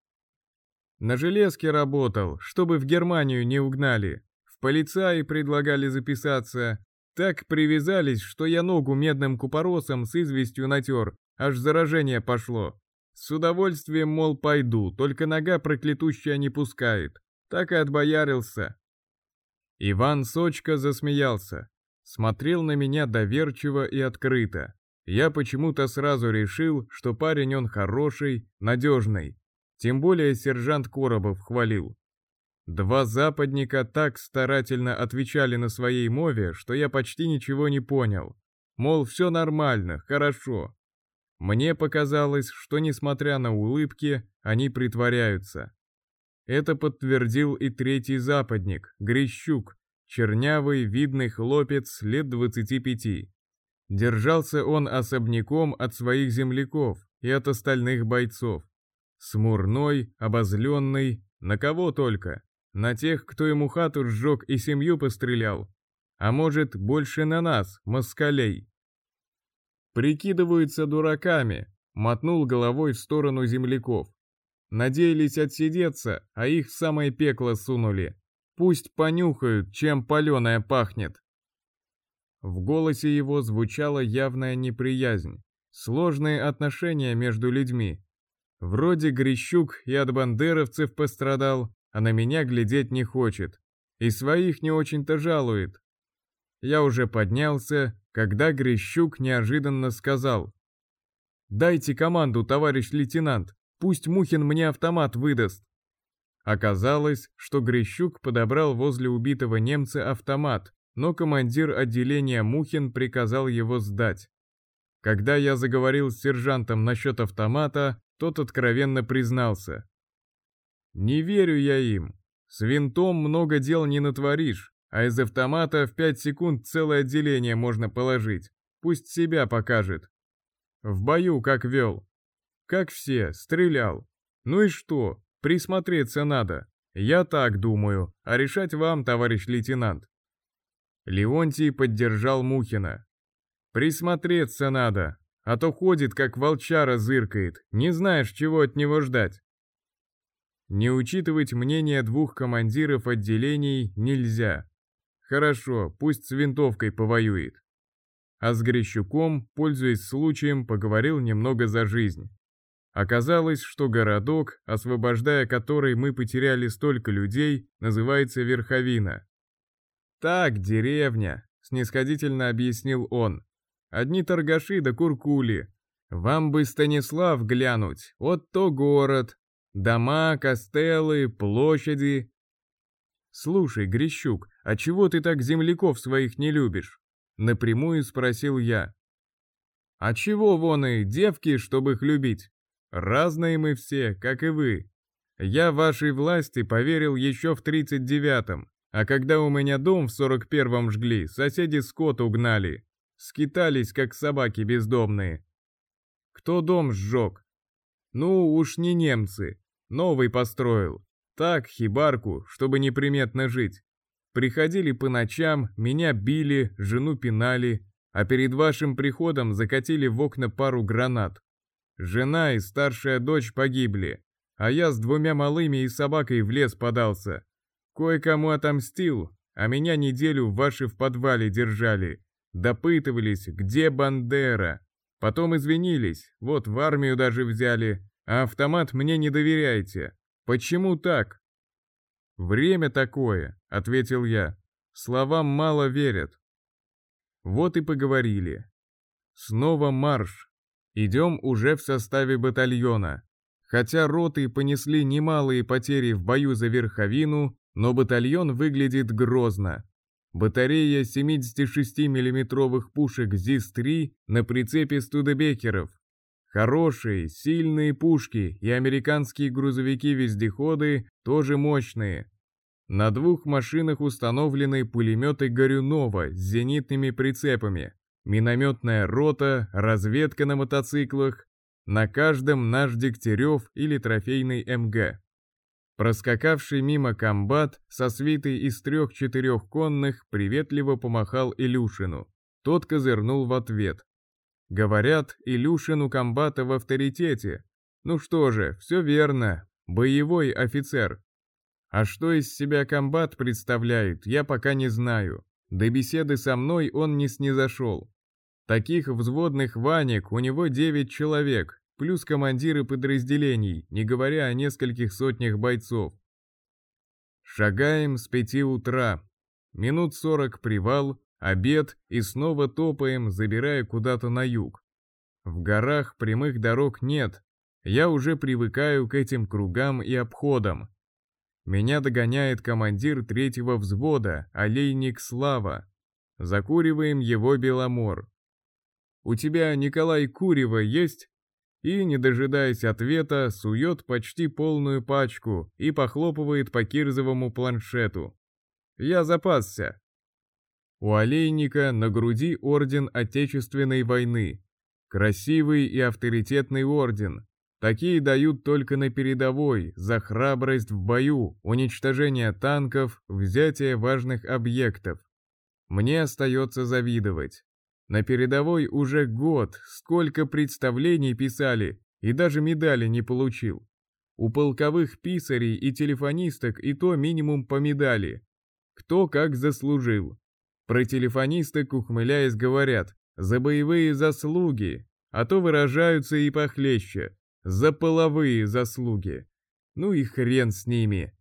Speaker 1: На железке работал, чтобы в Германию не угнали. В полицаи предлагали записаться. Так привязались, что я ногу медным купоросом с известью натер, аж заражение пошло. С удовольствием, мол, пойду, только нога проклятущая не пускает. Так и отбоярился, Иван Сочка засмеялся, смотрел на меня доверчиво и открыто. Я почему-то сразу решил, что парень он хороший, надежный. Тем более сержант Коробов хвалил. Два западника так старательно отвечали на своей мове, что я почти ничего не понял. Мол, все нормально, хорошо. Мне показалось, что несмотря на улыбки, они притворяются. Это подтвердил и третий западник, Грищук, чернявый, видный хлопец лет 25. Держался он особняком от своих земляков и от остальных бойцов. Смурной, обозленный, на кого только. На тех, кто ему хату сжег и семью пострелял. А может, больше на нас, москалей. Прикидываются дураками, мотнул головой в сторону земляков. Надеялись отсидеться, а их в самое пекло сунули. Пусть понюхают, чем паленое пахнет. В голосе его звучала явная неприязнь, сложные отношения между людьми. Вроде Грищук и от бандеровцев пострадал, а на меня глядеть не хочет. И своих не очень-то жалует. Я уже поднялся, когда Грищук неожиданно сказал. «Дайте команду, товарищ лейтенант!» Пусть Мухин мне автомат выдаст. Оказалось, что Грищук подобрал возле убитого немца автомат, но командир отделения Мухин приказал его сдать. Когда я заговорил с сержантом насчет автомата, тот откровенно признался. «Не верю я им. С винтом много дел не натворишь, а из автомата в пять секунд целое отделение можно положить. Пусть себя покажет. В бою как вел. Как все, стрелял. Ну и что, присмотреться надо. Я так думаю, а решать вам, товарищ лейтенант. Леонтий поддержал Мухина. Присмотреться надо, а то ходит, как волчара зыркает, не знаешь, чего от него ждать. Не учитывать мнение двух командиров отделений нельзя. Хорошо, пусть с винтовкой повоюет. А с Грещуком, пользуясь случаем, поговорил немного за жизнь. Оказалось, что городок, освобождая который мы потеряли столько людей, называется Верховина. «Так, деревня», — снисходительно объяснил он. «Одни торгаши да куркули. Вам бы Станислав глянуть, вот то город. Дома, костелы, площади». «Слушай, Грищук, а чего ты так земляков своих не любишь?» Напрямую спросил я. «А чего вон и девки, чтобы их любить?» Разные мы все, как и вы. Я вашей власти поверил еще в 39-м, а когда у меня дом в 41-м жгли, соседи скот угнали. Скитались, как собаки бездомные. Кто дом сжег? Ну, уж не немцы. Новый построил. Так, хибарку, чтобы неприметно жить. Приходили по ночам, меня били, жену пинали, а перед вашим приходом закатили в окна пару гранат. Жена и старшая дочь погибли, а я с двумя малыми и собакой в лес подался. Кое-кому отомстил, а меня неделю ваши в подвале держали. Допытывались, где Бандера. Потом извинились, вот в армию даже взяли, а автомат мне не доверяете. Почему так? Время такое, ответил я. Словам мало верят. Вот и поговорили. Снова марш. Идем уже в составе батальона. Хотя роты понесли немалые потери в бою за верховину, но батальон выглядит грозно. Батарея 76 миллиметровых пушек ЗИС-3 на прицепе студебекеров. Хорошие, сильные пушки и американские грузовики-вездеходы тоже мощные. На двух машинах установлены пулеметы Горюнова с зенитными прицепами минометная рота, разведка на мотоциклах, на каждом наш Дегтярев или трофейный МГ. Проскакавший мимо комбат со свитой из трех-четырех конных приветливо помахал Илюшину. Тот козырнул в ответ. Говорят, Илюшин у комбата в авторитете. Ну что же, все верно, боевой офицер. А что из себя комбат представляет, я пока не знаю. До беседы со мной он не снизошел. Таких взводных ванек у него девять человек, плюс командиры подразделений, не говоря о нескольких сотнях бойцов. Шагаем с пяти утра. Минут сорок привал, обед и снова топаем, забирая куда-то на юг. В горах прямых дорог нет, я уже привыкаю к этим кругам и обходам. Меня догоняет командир третьего взвода, олейник Слава. Закуриваем его Беломор. «У тебя, Николай, курева есть?» И, не дожидаясь ответа, сует почти полную пачку и похлопывает по кирзовому планшету. «Я запасся». У олейника на груди орден Отечественной войны. Красивый и авторитетный орден, Такие дают только на передовой, за храбрость в бою, уничтожение танков, взятие важных объектов. Мне остается завидовать. На передовой уже год, сколько представлений писали, и даже медали не получил. У полковых писарей и телефонисток и то минимум по медали. Кто как заслужил. Про телефонисток, ухмыляясь, говорят «за боевые заслуги», а то выражаются и похлеще за половые заслуги. Ну и хрен с ними.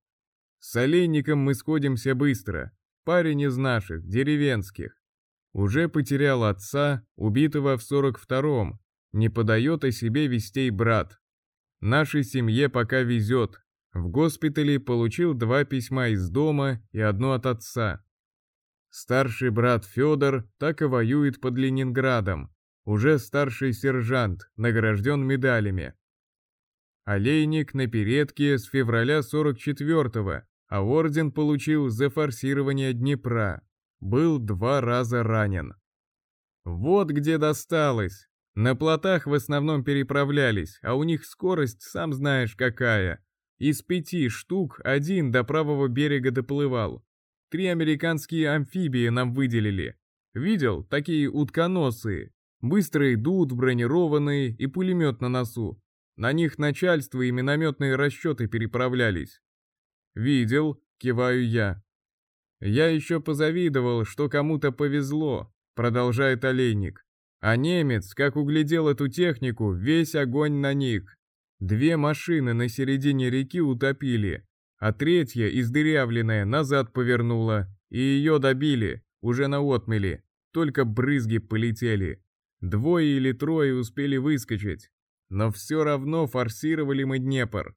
Speaker 1: С олейником мы сходимся быстро. Парень из наших, деревенских. Уже потерял отца, убитого в 42-м. Не подает о себе вестей брат. Нашей семье пока везет. В госпитале получил два письма из дома и одно от отца. Старший брат Федор так и воюет под Ленинградом. Уже старший сержант, награжден медалями. Олейник на передке с февраля 44-го, а орден получил за форсирование Днепра. Был два раза ранен. Вот где досталось. На плотах в основном переправлялись, а у них скорость сам знаешь какая. Из пяти штук один до правого берега доплывал. Три американские амфибии нам выделили. Видел, такие утконосые. Быстро идут, бронированные и пулемет на носу. На них начальство и минометные расчеты переправлялись. Видел, киваю я. Я еще позавидовал, что кому-то повезло, продолжает олейник. А немец, как углядел эту технику, весь огонь на них. Две машины на середине реки утопили, а третья, издырявленная, назад повернула, и ее добили, уже на отмели, только брызги полетели. Двое или трое успели выскочить, но все равно форсировали мы Днепр.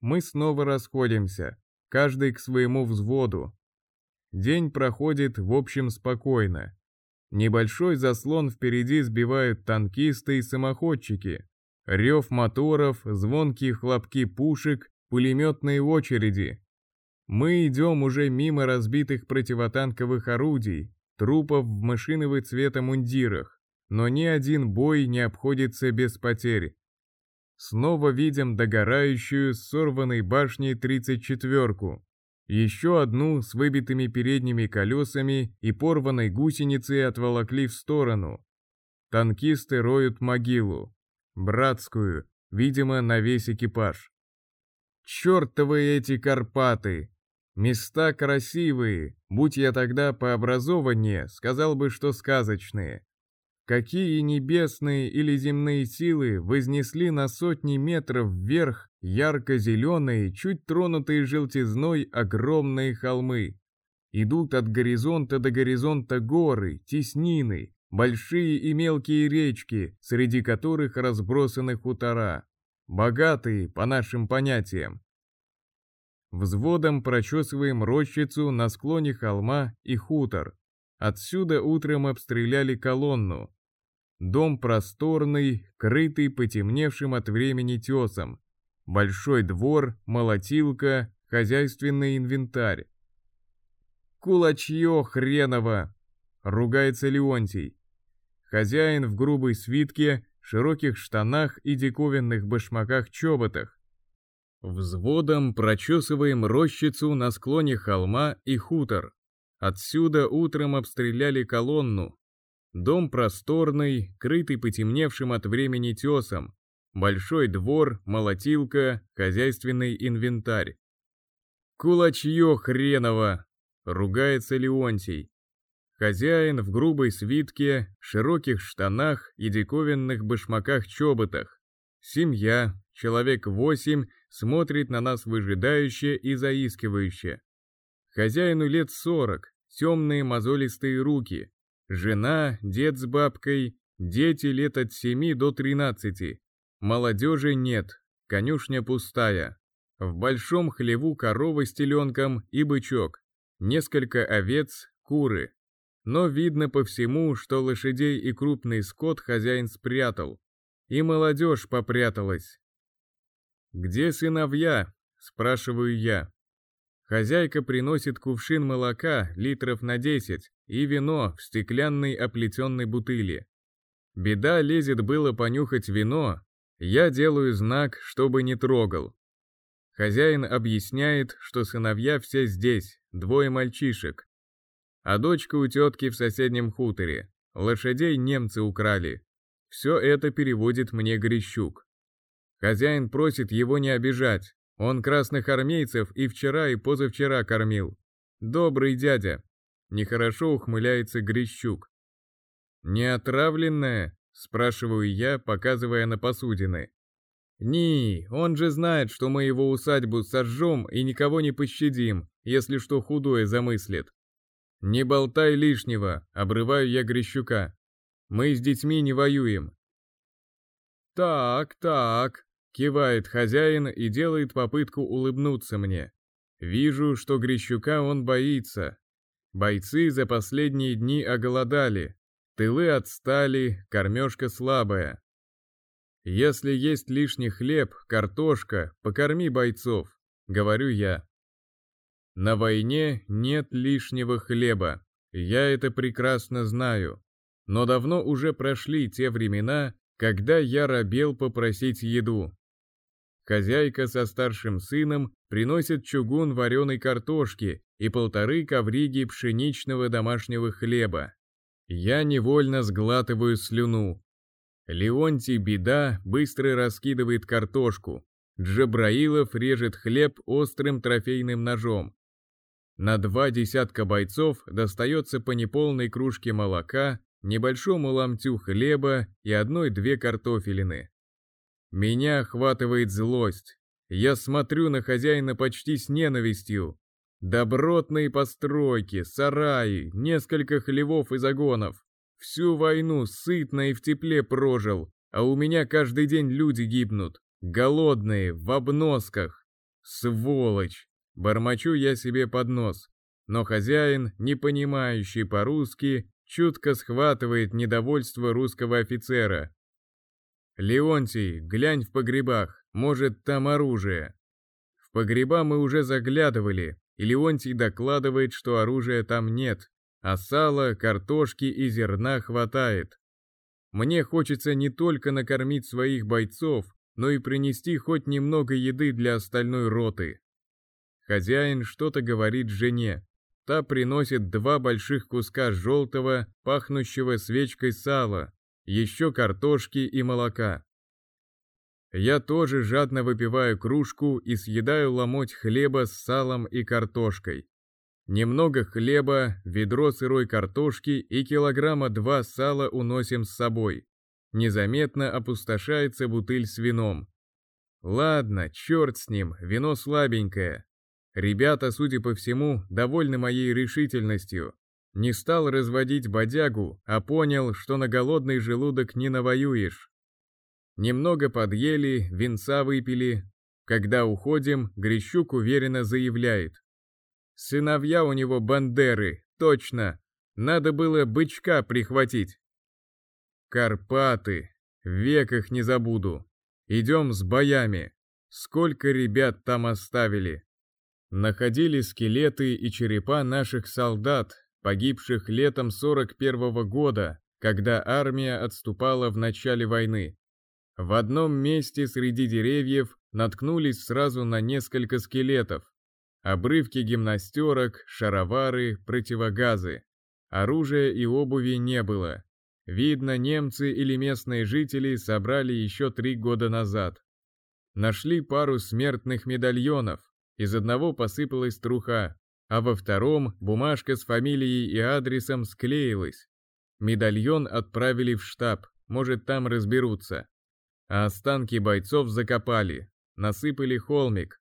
Speaker 1: Мы снова расходимся, каждый к своему взводу. День проходит в общем спокойно. Небольшой заслон впереди сбивают танкисты и самоходчики. Рев моторов, звонкие хлопки пушек, пулеметные очереди. Мы идем уже мимо разбитых противотанковых орудий, трупов в машиновый цвета мундирах, но ни один бой не обходится без потерь. Снова видим догорающую с сорванной башней 34-ку, еще одну с выбитыми передними колесами и порванной гусеницей отволокли в сторону. Танкисты роют могилу, братскую, видимо, на весь экипаж. Чёртовы эти Карпаты! Места красивые, будь я тогда пообразованнее, сказал бы, что сказочные. Какие небесные или земные силы вознесли на сотни метров вверх ярко-зеленые, чуть тронутые желтизной огромные холмы. Идут от горизонта до горизонта горы, теснины, большие и мелкие речки, среди которых разбросаны хутора богатые по нашим понятиям. Взводом прочесываем рощицу на склоне холма и хутор. Отсюда утром обстреляли колонну. Дом просторный, крытый потемневшим от времени тесом. Большой двор, молотилка, хозяйственный инвентарь. «Кулачье хреново!» — ругается Леонтий. Хозяин в грубой свитке широких штанах и диковинных башмаках-чоботах. Взводом прочесываем рощицу на склоне холма и хутор. Отсюда утром обстреляли колонну. Дом просторный, крытый потемневшим от времени тесом. Большой двор, молотилка, хозяйственный инвентарь. «Кулачье хреново!» — ругается Леонтий. Хозяин в грубой свитке, широких штанах и диковинных башмаках-чоботах. Семья, человек восемь, смотрит на нас выжидающе и заискивающе. Хозяину лет сорок, темные мозолистые руки. Жена, дед с бабкой, дети лет от семи до тринадцати. Молодежи нет, конюшня пустая. В большом хлеву корова с теленком и бычок. Несколько овец, куры но видно по всему, что лошадей и крупный скот хозяин спрятал, и молодежь попряталась. «Где сыновья?» – спрашиваю я. Хозяйка приносит кувшин молока литров на десять и вино в стеклянной оплетенной бутыли. Беда лезет было понюхать вино, я делаю знак, чтобы не трогал. Хозяин объясняет, что сыновья все здесь, двое мальчишек, а дочка у тетки в соседнем хуторе. Лошадей немцы украли. Все это переводит мне Грищук. Хозяин просит его не обижать. Он красных армейцев и вчера, и позавчера кормил. Добрый дядя. Нехорошо ухмыляется Грищук. «Не отравленная?» – спрашиваю я, показывая на посудины. «Ни, он же знает, что мы его усадьбу сожжем и никого не пощадим, если что худое замыслит. «Не болтай лишнего», — обрываю я Грищука. «Мы с детьми не воюем». «Так, так», — кивает хозяин и делает попытку улыбнуться мне. Вижу, что Грищука он боится. Бойцы за последние дни оголодали, тылы отстали, кормежка слабая. Если есть лишний хлеб, картошка, покорми бойцов, говорю я. На войне нет лишнего хлеба, я это прекрасно знаю. Но давно уже прошли те времена, когда я робел попросить еду. Хозяйка со старшим сыном приносит чугун вареной картошки и полторы ковриги пшеничного домашнего хлеба. Я невольно сглатываю слюну. Леонтий Беда быстро раскидывает картошку. Джабраилов режет хлеб острым трофейным ножом. На два десятка бойцов достается по неполной кружке молока, небольшому ломтю хлеба и одной-две картофелины. Меня охватывает злость. Я смотрю на хозяина почти с ненавистью. Добротные постройки, сараи, несколько хлевов и загонов. Всю войну сытно и в тепле прожил, а у меня каждый день люди гибнут. Голодные, в обносках. Сволочь! Бормочу я себе под нос, но хозяин, не понимающий по-русски, чутко схватывает недовольство русского офицера. «Леонтий, глянь в погребах, может, там оружие». В погреба мы уже заглядывали, и Леонтий докладывает, что оружия там нет, а сала, картошки и зерна хватает. Мне хочется не только накормить своих бойцов, но и принести хоть немного еды для остальной роты. Хозяин что-то говорит жене. Та приносит два больших куска желтого, пахнущего свечкой сала, еще картошки и молока. Я тоже жадно выпиваю кружку и съедаю ломоть хлеба с салом и картошкой. Немного хлеба, ведро сырой картошки и килограмма два сала уносим с собой. Незаметно опустошается бутыль с вином. Ладно, черт с ним, вино слабенькое. Ребята, судя по всему, довольны моей решительностью. Не стал разводить бодягу, а понял, что на голодный желудок не навоюешь. Немного подъели, винца выпили. Когда уходим, Грищук уверенно заявляет. Сыновья у него бандеры, точно. Надо было бычка прихватить. Карпаты, век их не забуду. Идем с боями. Сколько ребят там оставили. Находили скелеты и черепа наших солдат, погибших летом 41 -го года, когда армия отступала в начале войны. В одном месте среди деревьев наткнулись сразу на несколько скелетов. Обрывки гимнастерок, шаровары, противогазы. Оружия и обуви не было. Видно, немцы или местные жители собрали еще три года назад. Нашли пару смертных медальонов. Из одного посыпалась труха, а во втором бумажка с фамилией и адресом склеилась. Медальон отправили в штаб, может там разберутся. А останки бойцов закопали, насыпали холмик,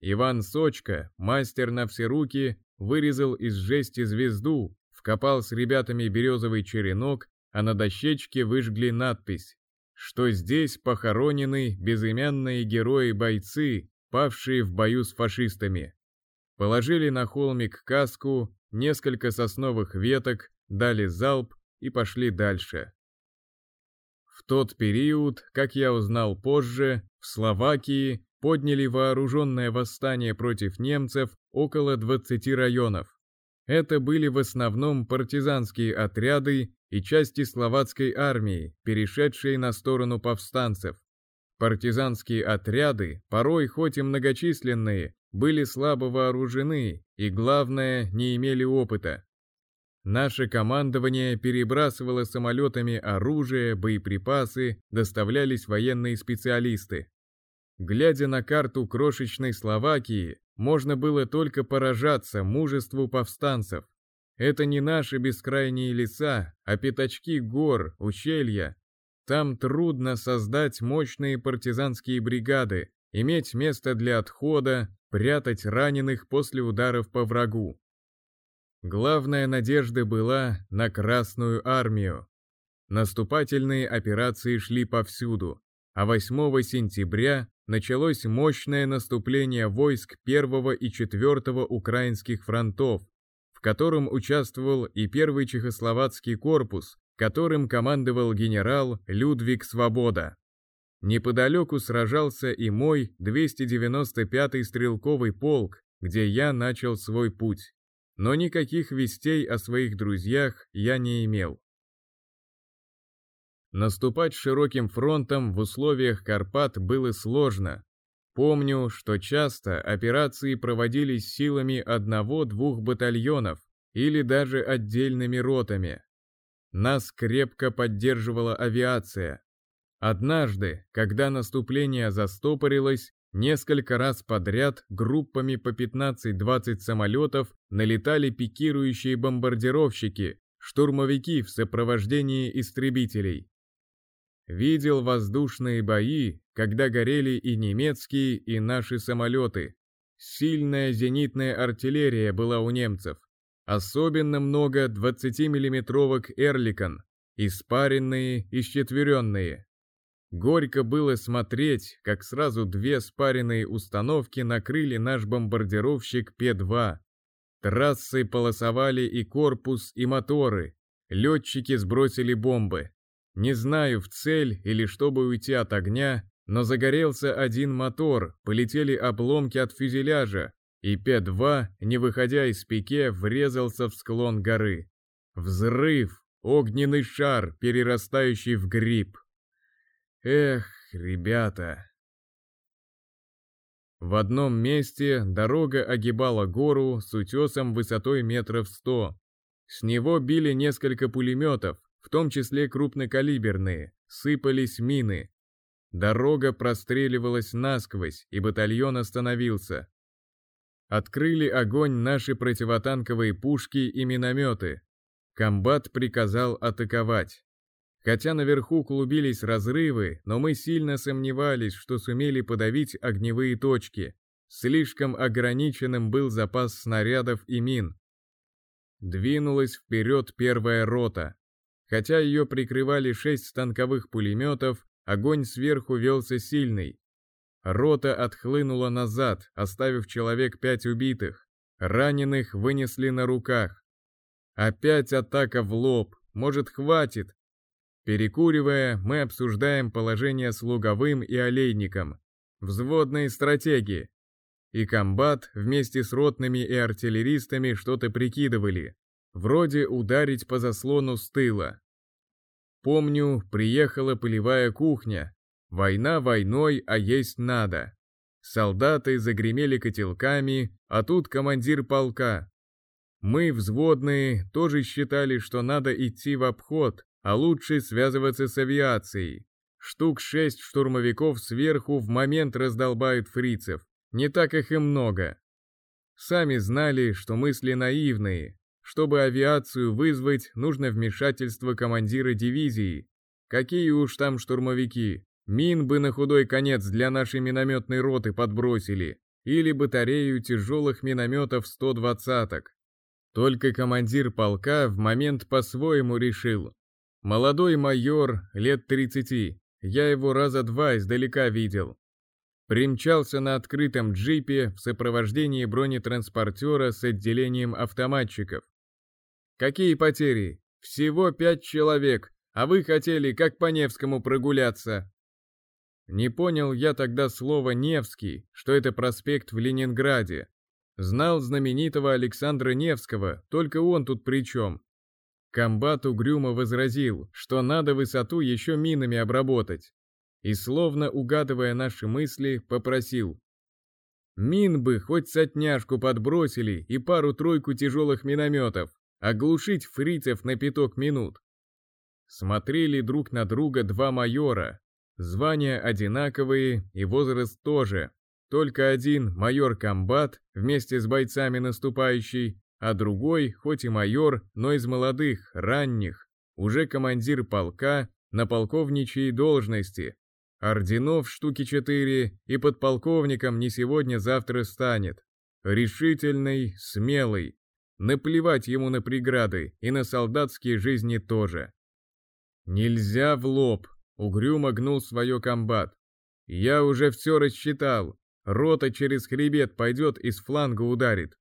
Speaker 1: Иван Сочка, мастер на все руки, вырезал из жести звезду, вкопал с ребятами березовый черенок, а на дощечке выжгли надпись, что здесь похоронены безымянные герои-бойцы, павшие в бою с фашистами. Положили на холмик каску, несколько сосновых веток, дали залп и пошли дальше. В тот период, как я узнал позже, в Словакии подняли вооруженное восстание против немцев около 20 районов. Это были в основном партизанские отряды и части словацкой армии, перешедшие на сторону повстанцев. Партизанские отряды, порой хоть и многочисленные, были слабо вооружены и, главное, не имели опыта. Наше командование перебрасывало самолетами оружие, боеприпасы, доставлялись военные специалисты. Глядя на карту крошечной Словакии, можно было только поражаться мужеству повстанцев. Это не наши бескрайние леса, а пятачки гор, ущелья. Там трудно создать мощные партизанские бригады, иметь место для отхода, прятать раненых после ударов по врагу. Главная надежда была на Красную армию. Наступательные операции шли повсюду, а 8 сентября началось мощное наступление войск первого и четвертого украинских фронтов, в котором участвовал и первый чехословацкий корпус, которым командовал генерал Людвиг Свобода. Неподалеку сражался и мой 295-й стрелковый полк, где я начал свой путь. Но никаких вестей о своих друзьях я не имел. Наступать широким фронтом в условиях Карпат было сложно. Помню, что часто операции проводились силами одного-двух батальонов или даже отдельными ротами. Нас крепко поддерживала авиация. Однажды, когда наступление застопорилось, несколько раз подряд группами по 15-20 самолетов налетали пикирующие бомбардировщики, штурмовики в сопровождении истребителей. Видел воздушные бои, когда горели и немецкие, и наши самолеты. Сильная зенитная артиллерия была у немцев. Особенно много 20-миллиметровок «Эрликон», испаренные и счетверенные. Горько было смотреть, как сразу две спаренные установки накрыли наш бомбардировщик П-2. Трассы полосовали и корпус, и моторы. Летчики сбросили бомбы. Не знаю, в цель или чтобы уйти от огня, но загорелся один мотор, полетели обломки от фюзеляжа, и П-2, не выходя из пике, врезался в склон горы. Взрыв, огненный шар, перерастающий в гриб. Эх, ребята. В одном месте дорога огибала гору с утесом высотой метров сто. С него били несколько пулеметов, в том числе крупнокалиберные, сыпались мины. Дорога простреливалась насквозь, и батальон остановился. Открыли огонь наши противотанковые пушки и минометы. Комбат приказал атаковать. Хотя наверху клубились разрывы, но мы сильно сомневались, что сумели подавить огневые точки. Слишком ограниченным был запас снарядов и мин. Двинулась вперед первая рота. Хотя ее прикрывали шесть станковых пулеметов, огонь сверху велся сильный. Рота отхлынула назад, оставив человек пять убитых. Раненых вынесли на руках. Опять атака в лоб. Может, хватит? Перекуривая, мы обсуждаем положение с Луговым и Олейником. Взводные стратегии. И комбат вместе с ротными и артиллеристами что-то прикидывали. Вроде ударить по заслону с тыла. Помню, приехала полевая кухня, Война войной, а есть надо. Солдаты загремели котелками, а тут командир полка. Мы, взводные, тоже считали, что надо идти в обход, а лучше связываться с авиацией. Штук шесть штурмовиков сверху в момент раздолбают фрицев. Не так их и много. Сами знали, что мысли наивные. Чтобы авиацию вызвать, нужно вмешательство командира дивизии. Какие уж там штурмовики, Мин бы на худой конец для нашей минометной роты подбросили, или батарею тяжелых минометов 120-ок. Только командир полка в момент по-своему решил. Молодой майор, лет 30, я его раза два издалека видел. Примчался на открытом джипе в сопровождении бронетранспортера с отделением автоматчиков. Какие потери? Всего пять человек, а вы хотели как по Невскому прогуляться. Не понял я тогда слова «Невский», что это проспект в Ленинграде. Знал знаменитого Александра Невского, только он тут при чем. Комбат угрюмо возразил, что надо высоту еще минами обработать. И словно угадывая наши мысли, попросил. Мин бы хоть сотняшку подбросили и пару-тройку тяжелых минометов, оглушить фрицев на пяток минут. Смотрели друг на друга два майора, Звания одинаковые и возраст тоже. Только один майор-комбат вместе с бойцами наступающий, а другой, хоть и майор, но из молодых, ранних, уже командир полка на полковничьей должности. Орденов штуки четыре и подполковником не сегодня-завтра станет. Решительный, смелый. Наплевать ему на преграды и на солдатские жизни тоже. Нельзя в лоб, Угрюмо гнул свое комбат. «Я уже все рассчитал. Рота через хребет пойдет и с фланга ударит».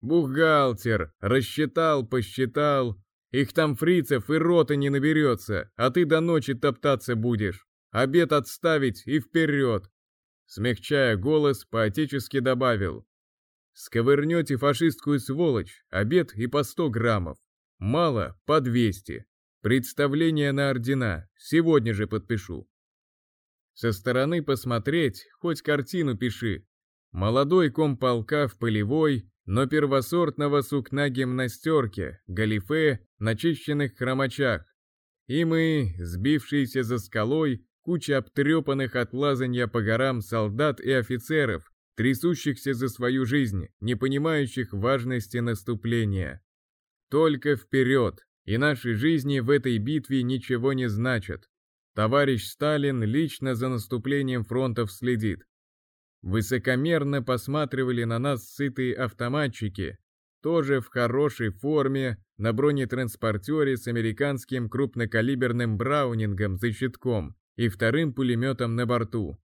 Speaker 1: «Бухгалтер! Рассчитал, посчитал. Их там фрицев и роты не наберется, а ты до ночи топтаться будешь. Обед отставить и вперед!» Смягчая голос, поотечески добавил. «Сковырнете фашистскую сволочь, обед и по сто граммов. Мало, по двести. Представление на ордена. Сегодня же подпишу. Со стороны посмотреть, хоть картину пиши. Молодой комполка в полевой, но первосортного сукна гимнастерке, галифе, начищенных хромачах. И мы, сбившиеся за скалой, куча обтрепанных от лазанья по горам солдат и офицеров, трясущихся за свою жизнь, не понимающих важности наступления. Только вперед, и наши жизни в этой битве ничего не значат. Товарищ Сталин лично за наступлением фронтов следит. Высокомерно посматривали на нас сытые автоматчики, тоже в хорошей форме, на бронетранспортере с американским крупнокалиберным браунингом за щитком и вторым пулеметом на борту.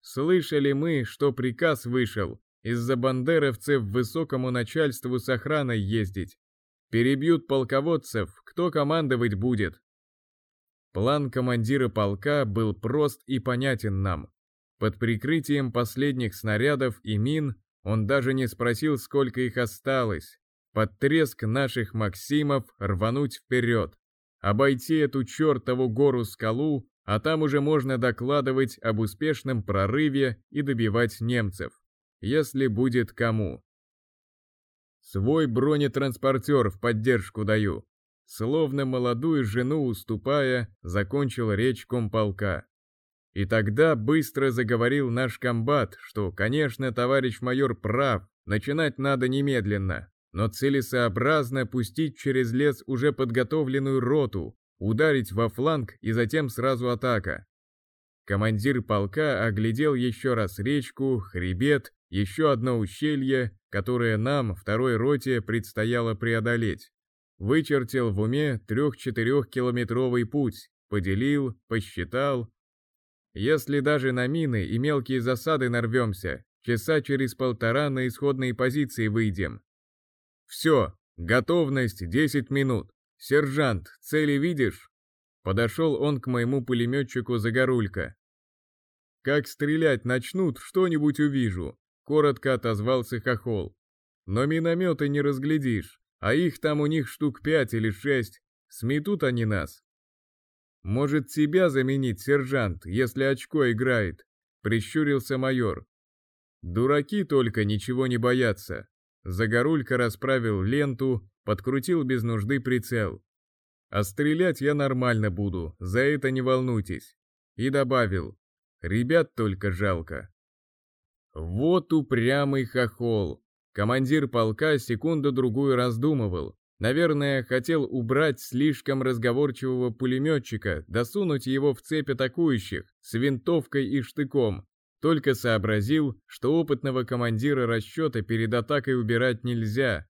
Speaker 1: Слышали мы, что приказ вышел из-за бандеровцев высокому начальству с охраной ездить, Перебьют полководцев, кто командовать будет? План командира полка был прост и понятен нам. Под прикрытием последних снарядов и мин он даже не спросил, сколько их осталось. Под треск наших Максимов рвануть вперед. Обойти эту чертову гору-скалу, а там уже можно докладывать об успешном прорыве и добивать немцев. Если будет кому. Свой бронетранспортер в поддержку даю. Словно молодую жену уступая, закончил речь комполка. И тогда быстро заговорил наш комбат, что, конечно, товарищ майор прав, начинать надо немедленно, но целесообразно пустить через лес уже подготовленную роту, ударить во фланг и затем сразу атака. Командир полка оглядел еще раз речку, хребет, еще одно ущелье, которое нам, второй роте, предстояло преодолеть. Вычертил в уме трех-четырехкилометровый путь, поделил, посчитал. Если даже на мины и мелкие засады нарвемся, часа через полтора на исходные позиции выйдем. Все, готовность 10 минут. Сержант, цели видишь? Подошел он к моему пулеметчику Загорулька. Как стрелять начнут, что-нибудь увижу, коротко отозвался Хохол. Но минометы не разглядишь, а их там у них штук пять или шесть, сметут они нас. Может, тебя заменить, сержант, если очко играет, прищурился майор. Дураки только ничего не боятся. Загорулька расправил ленту, подкрутил без нужды прицел. А стрелять я нормально буду, за это не волнуйтесь. И добавил, ребят только жалко. Вот упрямый хохол, Командир полка секунду-другую раздумывал. Наверное, хотел убрать слишком разговорчивого пулеметчика, досунуть его в цепь атакующих с винтовкой и штыком. Только сообразил, что опытного командира расчета перед атакой убирать нельзя.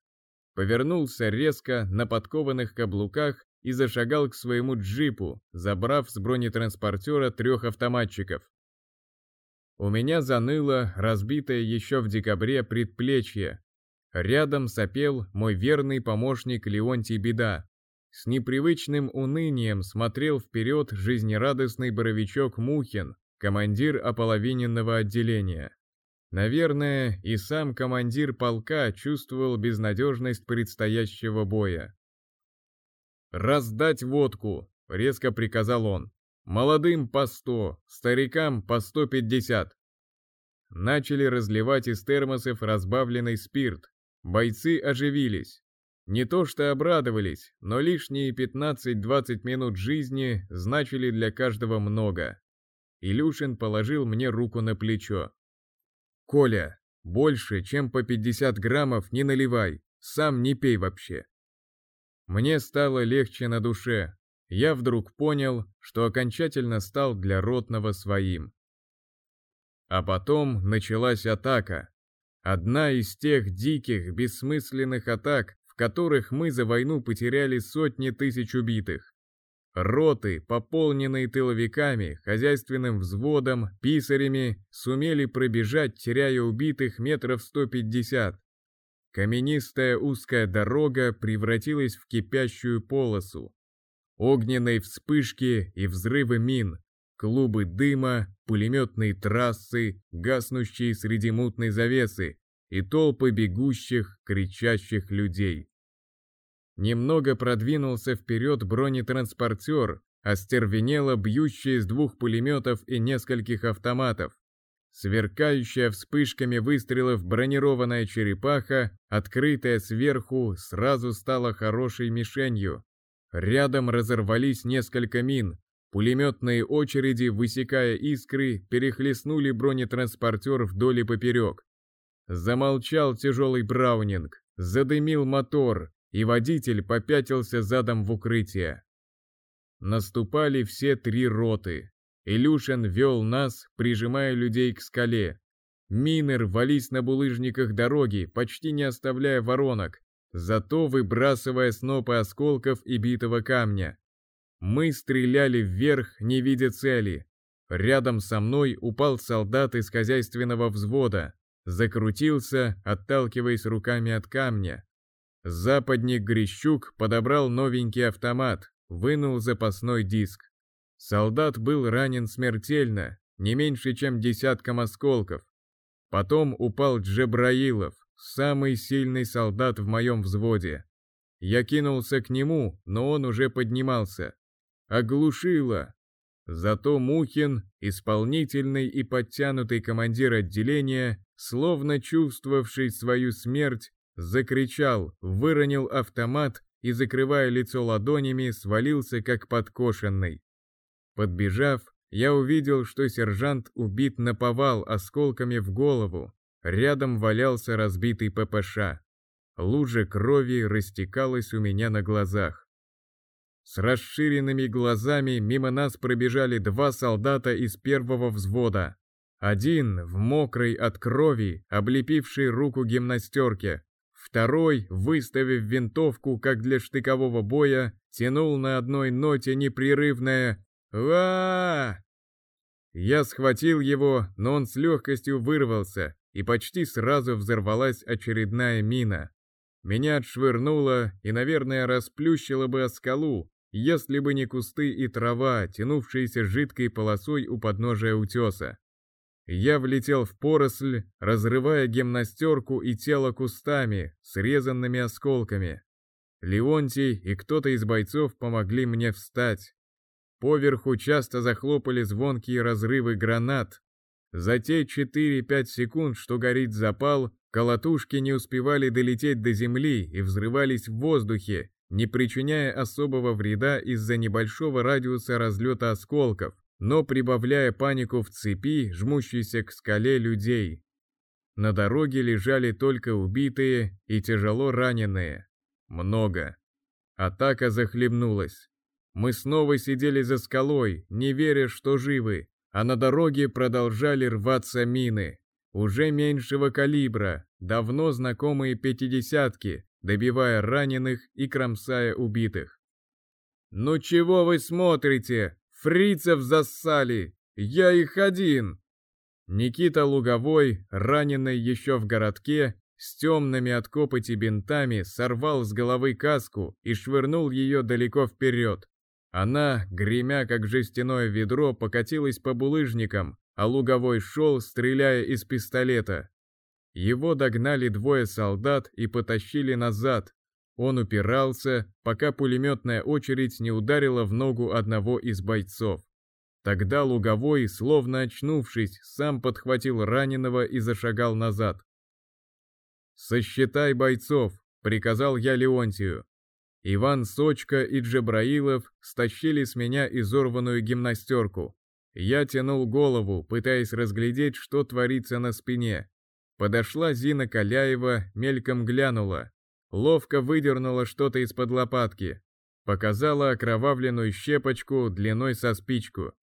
Speaker 1: Повернулся резко на подкованных каблуках и зашагал к своему джипу, забрав с бронетранспортера трех автоматчиков. У меня заныло разбитое еще в декабре предплечье. Рядом сопел мой верный помощник Леонтий Беда. С непривычным унынием смотрел вперед жизнерадостный боровичок Мухин, командир ополовиненного отделения. Наверное, и сам командир полка чувствовал безнадежность предстоящего боя. «Раздать водку!» — резко приказал он. Молодым по сто, старикам по сто пятьдесят. Начали разливать из термосов разбавленный спирт. Бойцы оживились. Не то что обрадовались, но лишние 15-20 минут жизни значили для каждого много. Илюшин положил мне руку на плечо. «Коля, больше, чем по 50 граммов не наливай, сам не пей вообще». Мне стало легче на душе, я вдруг понял, что окончательно стал для Ротного своим. А потом началась атака. Одна из тех диких, бессмысленных атак, в которых мы за войну потеряли сотни тысяч убитых. Роты, пополненные тыловиками, хозяйственным взводом, писарями, сумели пробежать, теряя убитых метров 150. Каменистая узкая дорога превратилась в кипящую полосу. Огненные вспышки и взрывы мин, клубы дыма, пулеметные трассы, гаснущие среди мутной завесы и толпы бегущих, кричащих людей. Немного продвинулся вперед бронетранспортер, остервенело бьющий из двух пулеметов и нескольких автоматов. Сверкающая вспышками выстрелов бронированная черепаха, открытая сверху, сразу стала хорошей мишенью. Рядом разорвались несколько мин. Пулеметные очереди, высекая искры, перехлестнули бронетранспортер вдоль и поперек. Замолчал тяжелый браунинг, задымил мотор, и водитель попятился задом в укрытие. Наступали все три роты. Илюшин вел нас, прижимая людей к скале. Мины рвались на булыжниках дороги, почти не оставляя воронок, зато выбрасывая снопы осколков и битого камня. Мы стреляли вверх, не видя цели. Рядом со мной упал солдат из хозяйственного взвода, закрутился, отталкиваясь руками от камня. Западник Грищук подобрал новенький автомат, вынул запасной диск. Солдат был ранен смертельно, не меньше, чем десятком осколков. Потом упал Джебраилов, самый сильный солдат в моем взводе. Я кинулся к нему, но он уже поднимался. Оглушило. Зато Мухин, исполнительный и подтянутый командир отделения, словно чувствовавший свою смерть, закричал, выронил автомат и, закрывая лицо ладонями, свалился как подкошенный. Подбежав, я увидел, что сержант убит на повал осколками в голову. Рядом валялся разбитый ППШ. Лужа крови растекалась у меня на глазах. С расширенными глазами мимо нас пробежали два солдата из первого взвода. Один в мокрой от крови, облепившей руку гимнастерке, Второй, выставив винтовку, как для штыкового боя, тянул на одной ноте непрерывное «Ва!». Я схватил его, но он с легкостью вырвался, и почти сразу взорвалась очередная мина. Меня отшвырнуло и, наверное, расплющило бы о скалу, если бы не кусты и трава, тянувшиеся жидкой полосой у подножия утеса. Я влетел в поросль, разрывая гимнастерку и тело кустами, срезанными осколками. Леонтий и кто-то из бойцов помогли мне встать. Поверху часто захлопали звонкие разрывы гранат. За те 4-5 секунд, что горит запал, колотушки не успевали долететь до земли и взрывались в воздухе, не причиняя особого вреда из-за небольшого радиуса разлета осколков но прибавляя панику в цепи, жмущейся к скале людей. На дороге лежали только убитые и тяжело раненые. Много. Атака захлебнулась. Мы снова сидели за скалой, не веря, что живы, а на дороге продолжали рваться мины. Уже меньшего калибра, давно знакомые пятидесятки, добивая раненых и кромсая убитых. «Ну чего вы смотрите? Фрицев зассали! Я их один!» Никита Луговой, раненый еще в городке, с темными от копоти бинтами, сорвал с головы каску и швырнул ее далеко вперед. Она, гремя как жестяное ведро, покатилась по булыжникам, а Луговой шел, стреляя из пистолета. Его догнали двое солдат и потащили назад, он упирался, пока пулеметная очередь не ударила в ногу одного из бойцов. Тогда Луговой, словно очнувшись, сам подхватил раненого и зашагал назад. «Сосчитай бойцов», — приказал я Леонтию. Иван Сочка и Джабраилов стащили с меня изорванную гимнастерку. Я тянул голову, пытаясь разглядеть, что творится на спине. Подошла Зина Каляева, мельком глянула, ловко выдернула что-то из-под лопатки, показала окровавленную щепочку длиной со спичку.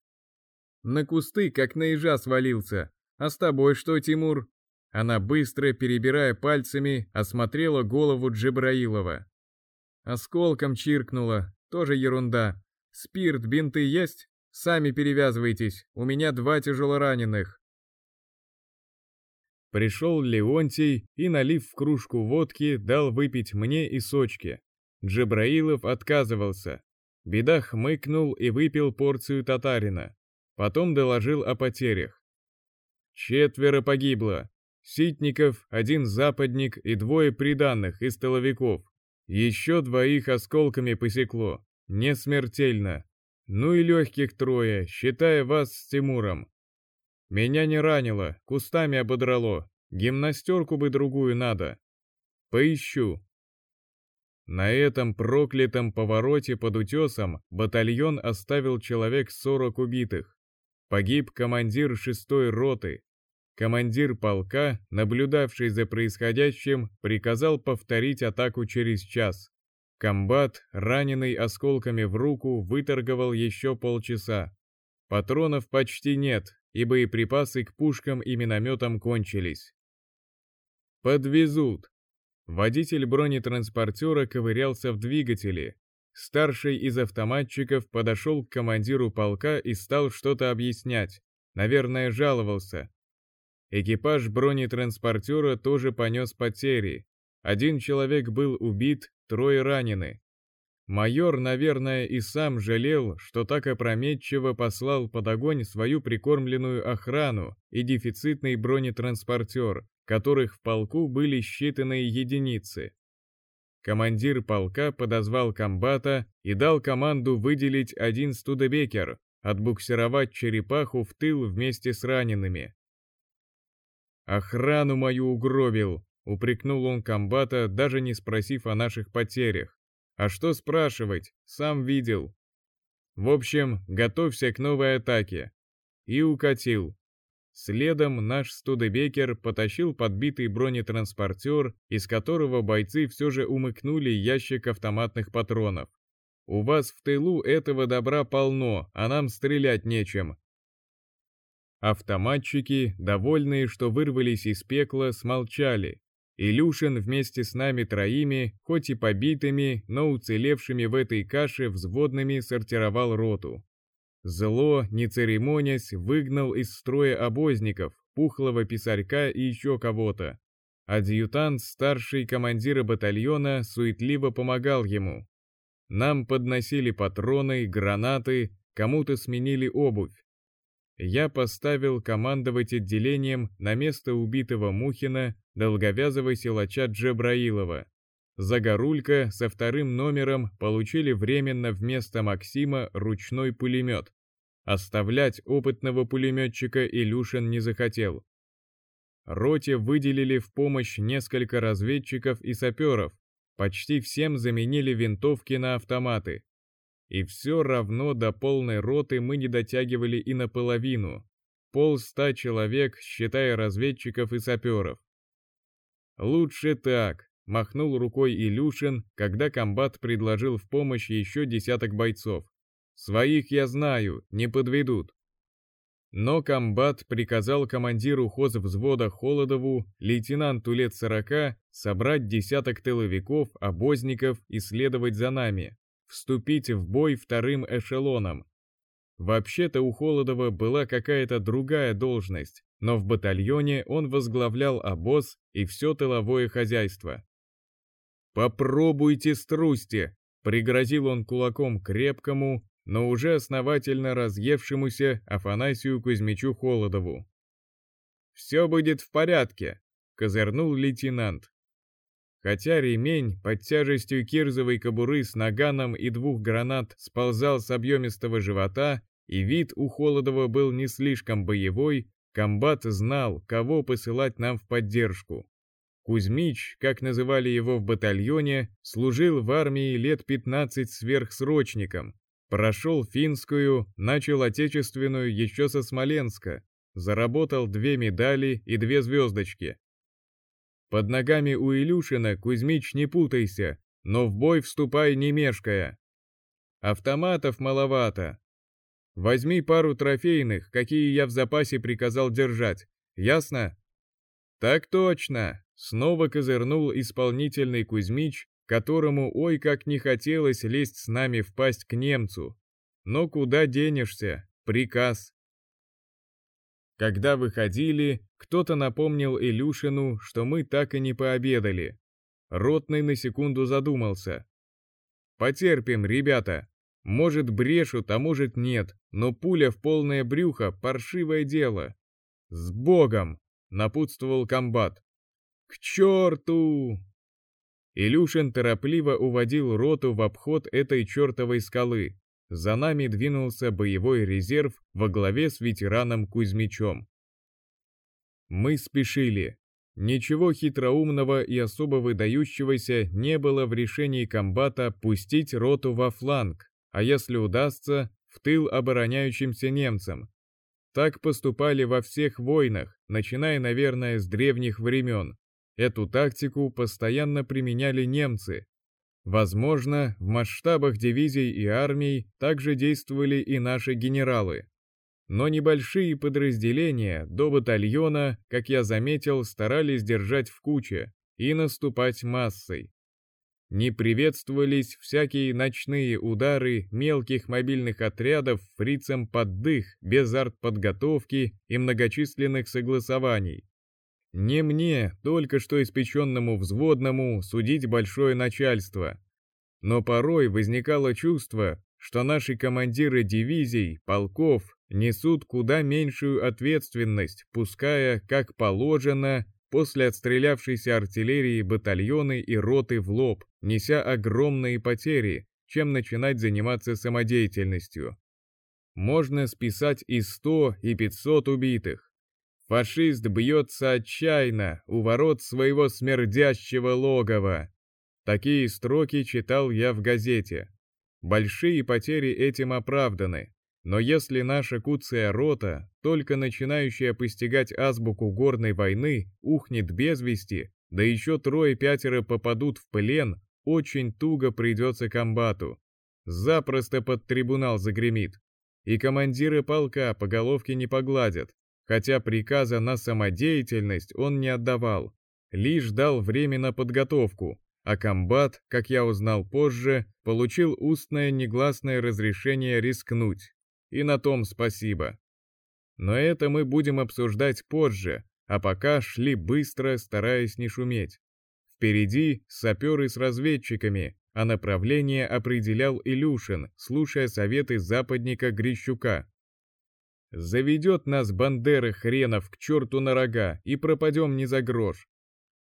Speaker 1: На кусты, как на ежа свалился. А с тобой что, Тимур? Она быстро, перебирая пальцами, осмотрела голову Джебраилова. Осколком чиркнула, тоже ерунда. Спирт, бинты есть? Сами перевязывайтесь, у меня два тяжелораненых. Пришел Леонтий и, налив в кружку водки, дал выпить мне и сочки. Джабраилов отказывался. Беда хмыкнул и выпил порцию татарина. Потом доложил о потерях. Четверо погибло. Ситников, один западник и двое приданных из тыловиков. Еще двоих осколками посекло. Не смертельно. Ну и легких трое, считая вас с Тимуром. Меня не ранило, кустами ободрало. Гимнастерку бы другую надо. Поищу. На этом проклятом повороте под утесом батальон оставил человек 40 убитых. Погиб командир шестой роты. Командир полка, наблюдавший за происходящим, приказал повторить атаку через час. Комбат, раненый осколками в руку, выторговал еще полчаса. Патронов почти нет, и боеприпасы к пушкам и минометам кончились. «Подвезут!» Водитель бронетранспортера ковырялся в двигателе. Старший из автоматчиков подошел к командиру полка и стал что-то объяснять. Наверное, жаловался. Экипаж бронетранспортера тоже понес потери. Один человек был убит, трое ранены. Майор, наверное, и сам жалел, что так опрометчиво послал под огонь свою прикормленную охрану и дефицитный бронетранспортер, которых в полку были считанные единицы. Командир полка подозвал комбата и дал команду выделить один студебекер, отбуксировать черепаху в тыл вместе с ранеными. «Охрану мою угробил», — упрекнул он комбата, даже не спросив о наших потерях. «А что спрашивать? Сам видел». В общем, готовься к новой атаке. И укатил. Следом наш Студебекер потащил подбитый бронетранспортер, из которого бойцы все же умыкнули ящик автоматных патронов. «У вас в тылу этого добра полно, а нам стрелять нечем». Автоматчики, довольные, что вырвались из пекла, смолчали. Илюшин вместе с нами троими, хоть и побитыми, но уцелевшими в этой каше взводными сортировал роту. Зло, не церемонясь, выгнал из строя обозников, пухлого писарька и еще кого-то. Адъютант, старший командира батальона, суетливо помогал ему. Нам подносили патроны, гранаты, кому-то сменили обувь. Я поставил командовать отделением на место убитого Мухина долговязого силача Джебраилова. Загорулька со вторым номером получили временно вместо Максима ручной пулемет. Оставлять опытного пулеметчика Илюшин не захотел. Роте выделили в помощь несколько разведчиков и саперов, почти всем заменили винтовки на автоматы. И все равно до полной роты мы не дотягивали и наполовину. Полста человек, считая разведчиков и саперов. Лучше так, Махнул рукой Илюшин, когда комбат предложил в помощь еще десяток бойцов. «Своих я знаю, не подведут». Но комбат приказал командиру хозвзвода Холодову, лейтенанту лет сорока, собрать десяток тыловиков, обозников и следовать за нами, вступить в бой вторым эшелоном. Вообще-то у Холодова была какая-то другая должность, но в батальоне он возглавлял обоз и все тыловое хозяйство. «Попробуйте струсьте!» — пригрозил он кулаком крепкому, но уже основательно разъевшемуся Афанасию Кузьмичу Холодову. «Все будет в порядке», — козырнул лейтенант. Хотя ремень под тяжестью кирзовой кобуры с наганом и двух гранат сползал с объемистого живота, и вид у Холодова был не слишком боевой, комбат знал, кого посылать нам в поддержку. Кузьмич, как называли его в батальоне, служил в армии лет 15 сверхсрочником, прошел финскую, начал отечественную еще со Смоленска, заработал две медали и две звездочки. Под ногами у Илюшина, Кузьмич, не путайся, но в бой вступай не мешкая. Автоматов маловато. Возьми пару трофейных, какие я в запасе приказал держать, ясно? Так точно, Снова козырнул исполнительный Кузьмич, которому ой как не хотелось лезть с нами в пасть к немцу. Но куда денешься? Приказ. Когда выходили, кто-то напомнил Илюшину, что мы так и не пообедали. Ротный на секунду задумался. «Потерпим, ребята. Может брешут, а может нет, но пуля в полное брюхо — паршивое дело. С Богом!» — напутствовал комбат. «К черту!» Илюшин торопливо уводил роту в обход этой чертовой скалы. За нами двинулся боевой резерв во главе с ветераном Кузьмичом. Мы спешили. Ничего хитроумного и особо выдающегося не было в решении комбата пустить роту во фланг, а если удастся, в тыл обороняющимся немцам. Так поступали во всех войнах, начиная, наверное, с древних времен. Эту тактику постоянно применяли немцы. Возможно, в масштабах дивизий и армий также действовали и наши генералы. Но небольшие подразделения до батальона, как я заметил, старались держать в куче и наступать массой. Не приветствовались всякие ночные удары мелких мобильных отрядов фрицам под дых без артподготовки и многочисленных согласований. Не мне, только что испеченному взводному, судить большое начальство. но порой возникало чувство, что наши командиры дивизий, полков несут куда меньшую ответственность, пуская, как положено, после отстрелявшейся артиллерии батальоны и роты в лоб, неся огромные потери, чем начинать заниматься самодеятельностью. Можно списать и 100, и 500 убитых. Фашист бьется отчаянно у ворот своего смердящего логова. Такие строки читал я в газете. Большие потери этим оправданы, но если наша куция рота, только начинающая постигать азбуку горной войны, ухнет без вести, да еще трое-пятеро попадут в плен, очень туго придется комбату. Запросто под трибунал загремит. И командиры полка по головке не погладят, хотя приказа на самодеятельность он не отдавал, лишь дал время на подготовку, а комбат, как я узнал позже, получил устное негласное разрешение рискнуть и на том спасибо. Но это мы будем обсуждать позже, а пока шли быстро, стараясь не шуметь. Впереди саперы с разведчиками, а направление определял Илюшин, слушая советы западника Грищука. «Заведет нас Бандера хренов к черту на рога и пропадем не за грош».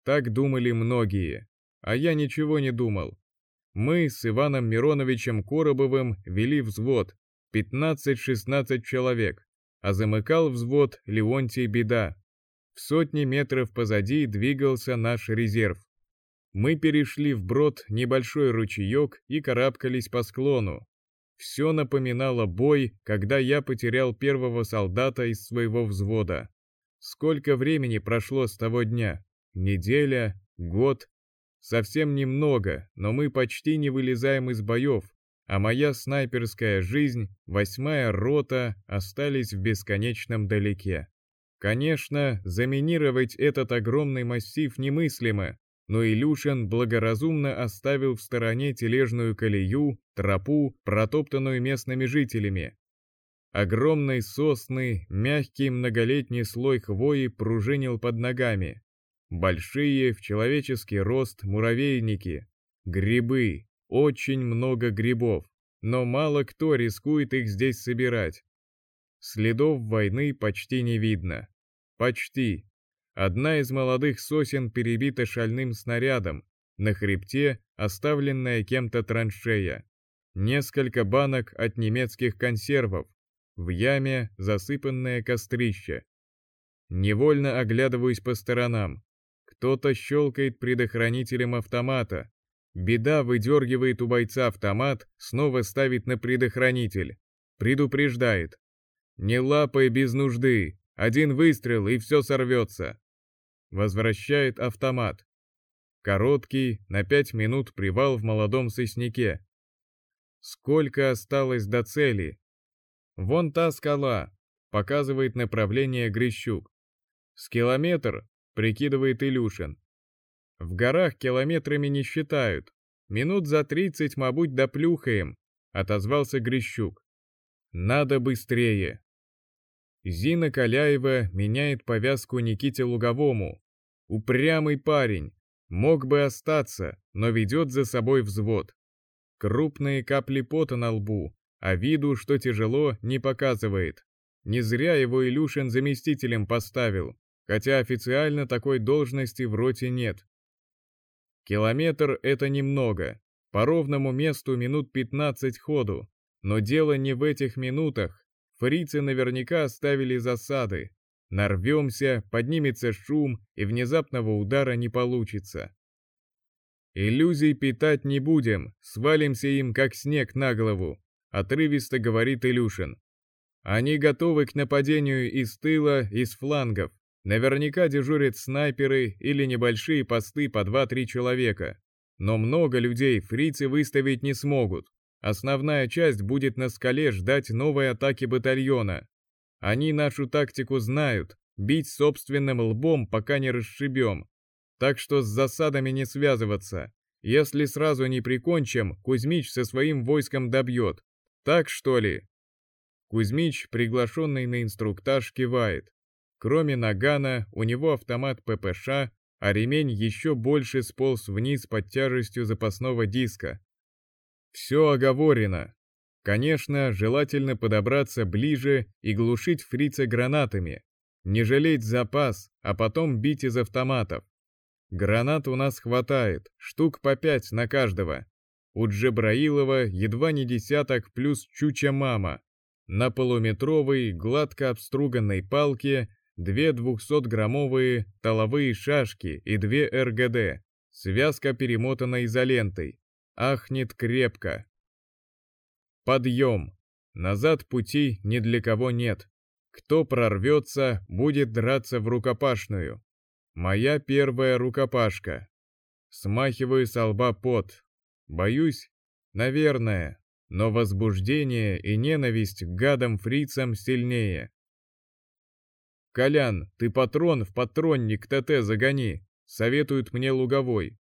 Speaker 1: Так думали многие, а я ничего не думал. Мы с Иваном Мироновичем Коробовым вели взвод, 15-16 человек, а замыкал взвод Леонтий Беда. В сотни метров позади двигался наш резерв. Мы перешли вброд небольшой ручеек и карабкались по склону. Все напоминало бой, когда я потерял первого солдата из своего взвода. Сколько времени прошло с того дня? Неделя? Год? Совсем немного, но мы почти не вылезаем из боев, а моя снайперская жизнь, восьмая рота, остались в бесконечном далеке. Конечно, заминировать этот огромный массив немыслимо, но Илюшин благоразумно оставил в стороне тележную колею, тропу, протоптанную местными жителями. Огромный сосны, мягкий многолетний слой хвои пружинил под ногами. Большие в человеческий рост муравейники, грибы, очень много грибов, но мало кто рискует их здесь собирать. Следов войны почти не видно. Почти. Одна из молодых сосен перебита шальным снарядом, на хребте оставленная кем-то траншея. Несколько банок от немецких консервов, в яме засыпанное кострище. Невольно оглядываюсь по сторонам. Кто-то щелкает предохранителем автомата, Беда выдергивает у бойца автомат, снова ставит на предохранитель. Предупреждает. «Не лапай без нужды. Один выстрел, и все сорвется». Возвращает автомат. Короткий, на пять минут привал в молодом сосняке. Сколько осталось до цели? Вон та скала, показывает направление Грищук. С километр, прикидывает Илюшин. В горах километрами не считают. Минут за тридцать, мабуть, доплюхаем, отозвался Грищук. Надо быстрее. Зина Каляева меняет повязку Никите Луговому. Упрямый парень. Мог бы остаться, но ведет за собой взвод. Крупные капли пота на лбу, а виду, что тяжело, не показывает. Не зря его Илюшин заместителем поставил, хотя официально такой должности в роте нет. Километр — это немного, по ровному месту минут 15 ходу, но дело не в этих минутах. Фрицы наверняка оставили засады. Нарвемся, поднимется шум, и внезапного удара не получится. Иллюзий питать не будем, свалимся им как снег на голову, отрывисто говорит Илюшин. Они готовы к нападению из тыла, из флангов. Наверняка дежурят снайперы или небольшие посты по 2-3 человека. Но много людей фрицы выставить не смогут. Основная часть будет на скале ждать новой атаки батальона. Они нашу тактику знают, бить собственным лбом, пока не расшибем. Так что с засадами не связываться. Если сразу не прикончим, Кузьмич со своим войском добьет. Так что ли? Кузьмич, приглашенный на инструктаж, кивает. Кроме нагана, у него автомат ППШ, а ремень еще больше сполз вниз под тяжестью запасного диска. Все оговорено. Конечно, желательно подобраться ближе и глушить фрица гранатами, не жалеть запас, а потом бить из автоматов. Гранат у нас хватает, штук по пять на каждого. У Джабраилова едва не десяток плюс чуча мама. На полуметровой, гладко обструганной палке две 200-граммовые толовые шашки и две РГД. Связка перемотана изолентой. Ахнет крепко. Подъем. Назад пути ни для кого нет. Кто прорвется, будет драться в рукопашную. Моя первая рукопашка. Смахиваю со лба пот. Боюсь? Наверное. Но возбуждение и ненависть к гадам-фрицам сильнее. «Колян, ты патрон в патронник ТТ загони», — советует мне Луговой.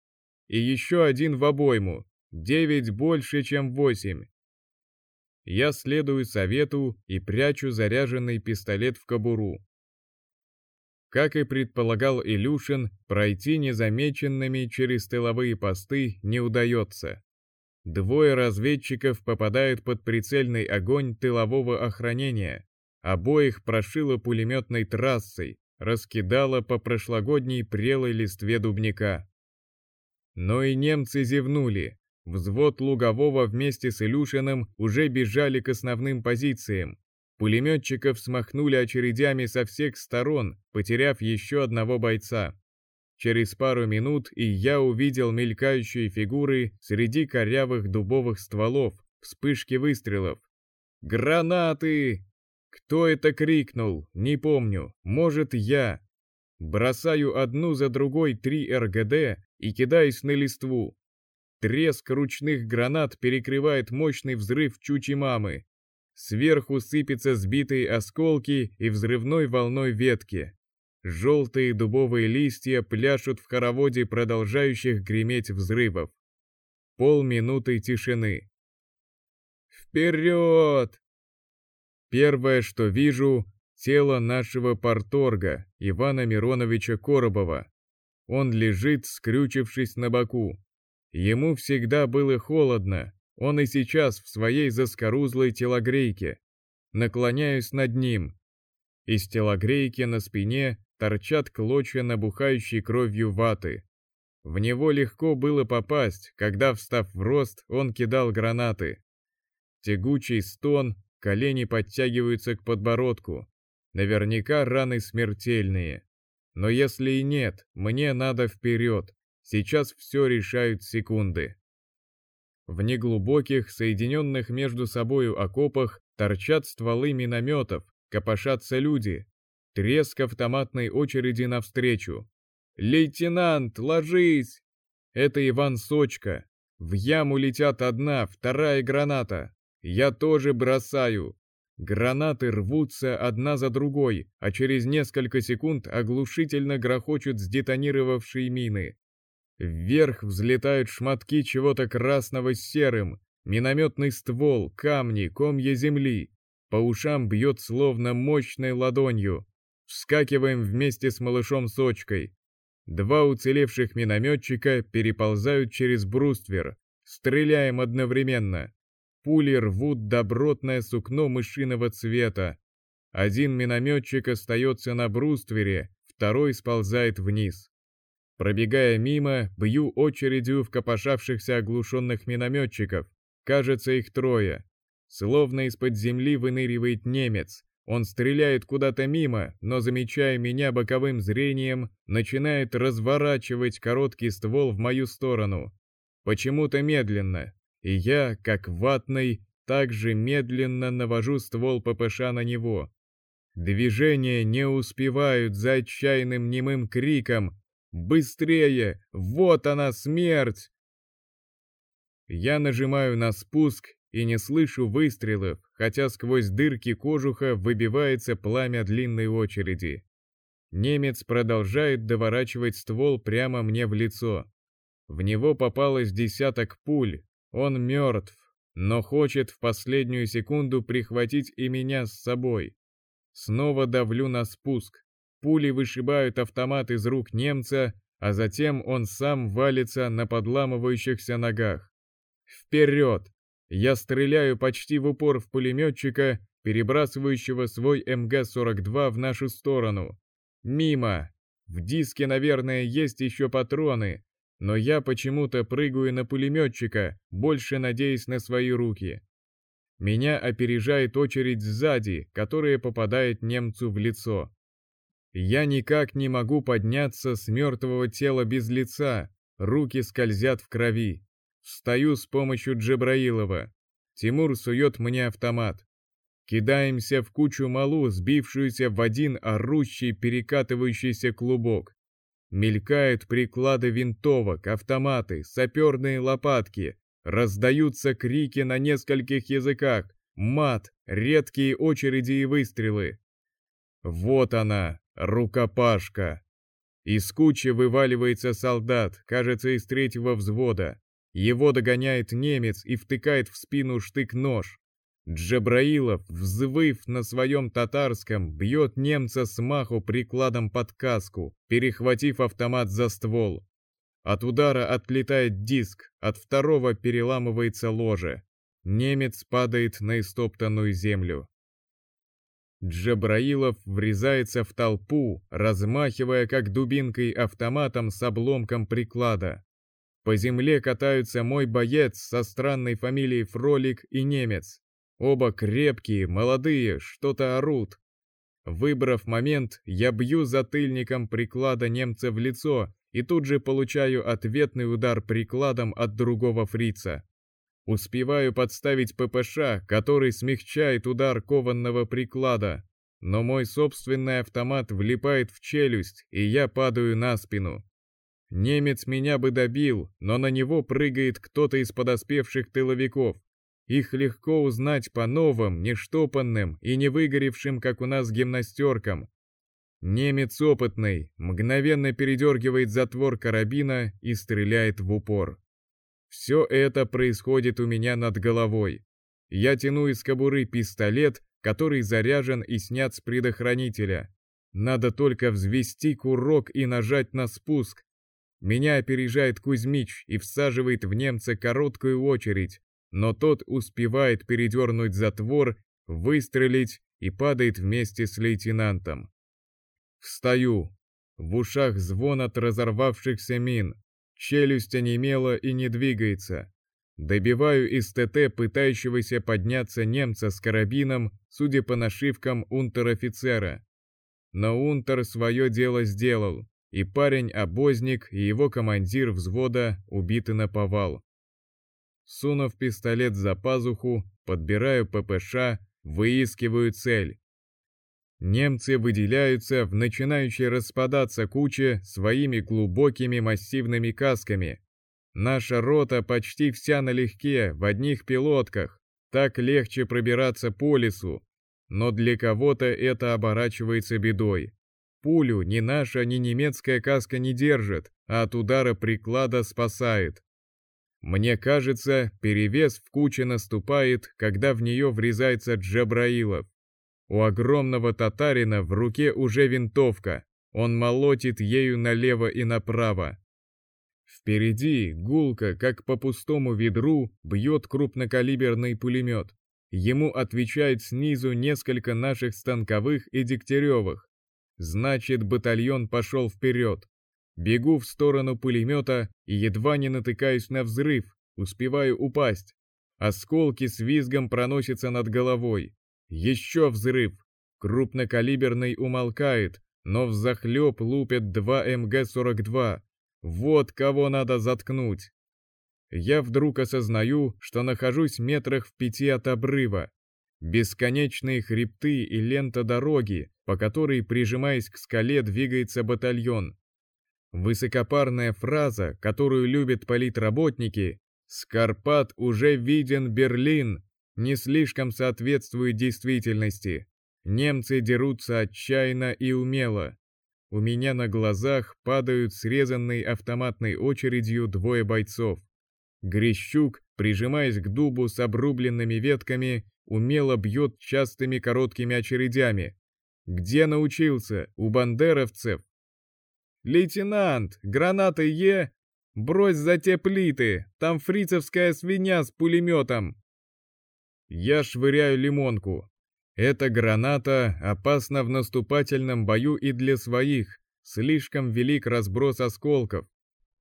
Speaker 1: «И еще один в обойму. Девять больше, чем восемь. Я следую совету и прячу заряженный пистолет в кобуру. Как и предполагал Илюшин, пройти незамеченными через тыловые посты не удается. Двое разведчиков попадают под прицельный огонь тылового охранения. Обоих прошило пулеметной трассой, раскидало по прошлогодней прелой листве дубника. Но и немцы зевнули, Взвод Лугового вместе с Илюшиным уже бежали к основным позициям. Пулеметчиков смахнули очередями со всех сторон, потеряв еще одного бойца. Через пару минут и я увидел мелькающие фигуры среди корявых дубовых стволов, вспышки выстрелов. «Гранаты!» Кто это крикнул? Не помню. Может, я. Бросаю одну за другой три РГД и кидаюсь на листву. Треск ручных гранат перекрывает мощный взрыв чучи мамы. Сверху сыпятся сбитые осколки и взрывной волной ветки. Желтые дубовые листья пляшут в хороводе продолжающих греметь взрывов. Полминуты тишины. «Вперед!» Первое, что вижу, тело нашего порторга, Ивана Мироновича Коробова. Он лежит, скрючившись на боку. Ему всегда было холодно, он и сейчас в своей заскорузлой телогрейке. Наклоняюсь над ним. Из телогрейки на спине торчат клочья набухающей кровью ваты. В него легко было попасть, когда, встав в рост, он кидал гранаты. Тягучий стон, колени подтягиваются к подбородку. Наверняка раны смертельные. Но если и нет, мне надо вперед, Сейчас все решают секунды. В неглубоких, соединенных между собою окопах торчат стволы минометов, копошатся люди. Треск автоматной очереди навстречу. «Лейтенант, ложись!» Это Иван Сочка. В яму летят одна, вторая граната. Я тоже бросаю. Гранаты рвутся одна за другой, а через несколько секунд оглушительно грохочут сдетонировавшие мины. Вверх взлетают шматки чего-то красного с серым, минометный ствол, камни, комья земли. По ушам бьет словно мощной ладонью. Вскакиваем вместе с малышом Сочкой. Два уцелевших минометчика переползают через бруствер. Стреляем одновременно. Пули рвут добротное сукно мышиного цвета. Один минометчик остается на бруствере, второй сползает вниз. Пробегая мимо, бью очередью в копошавшихся оглушенных минометчиков. Кажется, их трое. Словно из-под земли выныривает немец. Он стреляет куда-то мимо, но, замечая меня боковым зрением, начинает разворачивать короткий ствол в мою сторону. Почему-то медленно. И я, как ватный, также медленно навожу ствол ППШ на него. Движения не успевают за отчаянным немым криком, Быстрее! Вот она, смерть! Я нажимаю на спуск и не слышу выстрелов, хотя сквозь дырки кожуха выбивается пламя длинной очереди. Немец продолжает доворачивать ствол прямо мне в лицо. В него попалось десяток пуль, он мертв, но хочет в последнюю секунду прихватить и меня с собой. Снова давлю на спуск. Пули вышибают автомат из рук немца, а затем он сам валится на подламывающихся ногах. Вперед! Я стреляю почти в упор в пулеметчика, перебрасывающего свой МГ-42 в нашу сторону. Мимо. В диске, наверное, есть еще патроны, но я почему-то прыгаю на пулеметчика, больше надеясь на свои руки. Меня опережает очередь сзади, которая попадает немцу в лицо. Я никак не могу подняться с мертвого тела без лица, руки скользят в крови. Встаю с помощью Джабраилова. Тимур сует мне автомат. Кидаемся в кучу малу, сбившуюся в один орущий перекатывающийся клубок. Мелькают приклады винтовок, автоматы, саперные лопатки. Раздаются крики на нескольких языках, мат, редкие очереди и выстрелы. Вот она, рукопашка. Из кучи вываливается солдат, кажется, из третьего взвода. Его догоняет немец и втыкает в спину штык-нож. Джабраилов, взвыв на своем татарском, бьет немца с маху прикладом под каску, перехватив автомат за ствол. От удара отлетает диск, от второго переламывается ложе. Немец падает на истоптанную землю. Джабраилов врезается в толпу, размахивая как дубинкой автоматом с обломком приклада. По земле катаются мой боец со странной фамилией Фролик и немец. Оба крепкие, молодые, что-то орут. Выбрав момент, я бью затыльником приклада немца в лицо и тут же получаю ответный удар прикладом от другого фрица. Успеваю подставить ППШ, который смягчает удар кованного приклада, но мой собственный автомат влипает в челюсть, и я падаю на спину. Немец меня бы добил, но на него прыгает кто-то из подоспевших тыловиков, их легко узнать по новым, нештопанным и не выгоревшим, как у нас, гимнастеркам. Немец опытный, мгновенно передергивает затвор карабина и стреляет в упор. Все это происходит у меня над головой. Я тяну из кобуры пистолет, который заряжен и снят с предохранителя. Надо только взвести курок и нажать на спуск. Меня опережает Кузьмич и всаживает в немца короткую очередь, но тот успевает передернуть затвор, выстрелить и падает вместе с лейтенантом. Встаю. В ушах звон от разорвавшихся мин. Челюсть онемела и не двигается. Добиваю из ТТ пытающегося подняться немца с карабином, судя по нашивкам унтер-офицера. Но унтер свое дело сделал, и парень-обозник и его командир взвода убиты на повал. Сунув пистолет за пазуху, подбираю ППШ, выискиваю цель. Немцы выделяются в начинающей распадаться куче своими глубокими массивными касками. Наша рота почти вся налегке, в одних пилотках. Так легче пробираться по лесу. Но для кого-то это оборачивается бедой. Пулю ни наша, ни немецкая каска не держит, а от удара приклада спасает. Мне кажется, перевес в куче наступает, когда в нее врезается Джабраилов. У огромного татарина в руке уже винтовка, он молотит ею налево и направо. Впереди, гулко, как по пустому ведру, бьет крупнокалиберный пулемет. Ему отвечает снизу несколько наших станковых и дегтяревых. Значит, батальон пошел вперед. Бегу в сторону пулемета и едва не натыкаюсь на взрыв, успеваю упасть. Осколки с визгом проносятся над головой. Еще взрыв. Крупнокалиберный умолкает, но взахлеб лупят два МГ-42. Вот кого надо заткнуть. Я вдруг осознаю, что нахожусь метрах в пяти от обрыва. Бесконечные хребты и лента дороги, по которой, прижимаясь к скале, двигается батальон. Высокопарная фраза, которую любят политработники «С Карпат уже виден Берлин» не слишком соответствует действительности. Немцы дерутся отчаянно и умело. У меня на глазах падают срезанной автоматной очередью двое бойцов. Грещук, прижимаясь к дубу с обрубленными ветками, умело бьет частыми короткими очередями. Где научился? У бандеровцев? «Лейтенант, гранаты Е? Брось за те плиты, там фрицевская свинья с пулеметом!» Я швыряю лимонку. Эта граната опасна в наступательном бою и для своих, слишком велик разброс осколков.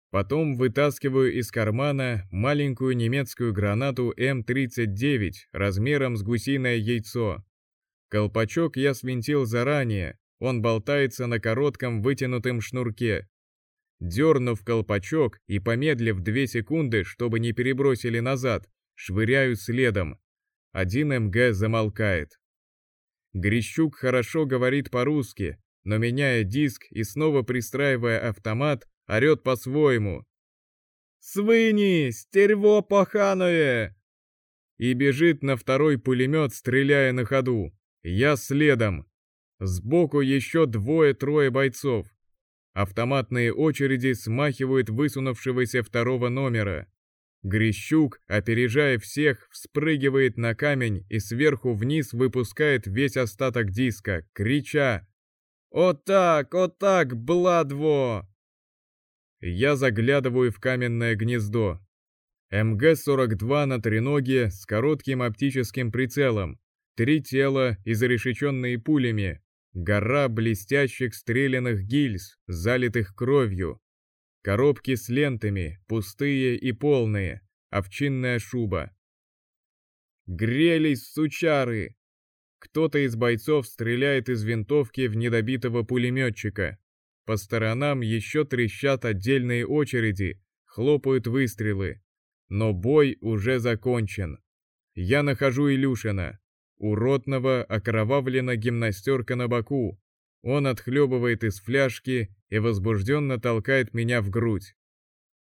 Speaker 1: Потом вытаскиваю из кармана маленькую немецкую гранату М-39 размером с гусиное яйцо. Колпачок я свинтил заранее, он болтается на коротком вытянутом шнурке. Дернув колпачок и помедлив две секунды, чтобы не перебросили назад, швыряю следом. Один МГ замолкает. Грищук хорошо говорит по-русски, но меняя диск и снова пристраивая автомат, орет по-своему. «Свыни, стерво паханое!» И бежит на второй пулемет, стреляя на ходу. Я следом. Сбоку еще двое-трое бойцов. Автоматные очереди смахивают высунувшегося второго номера. Грищук, опережая всех, вспрыгивает на камень и сверху вниз выпускает весь остаток диска, крича «О так, о так, Бладво!» Я заглядываю в каменное гнездо. МГ-42 на треноге с коротким оптическим прицелом, три тела, изрешеченные пулями, гора блестящих стрелянных гильз, залитых кровью, коробки с лентами, пустые и полные, овчинная шуба. Грелись сучары! Кто-то из бойцов стреляет из винтовки в недобитого пулеметчика. По сторонам еще трещат отдельные очереди, хлопают выстрелы. Но бой уже закончен. Я нахожу Илюшина. Уродного окровавлена гимнастерка на боку. Он отхлебывает из фляжки и возбужденно толкает меня в грудь.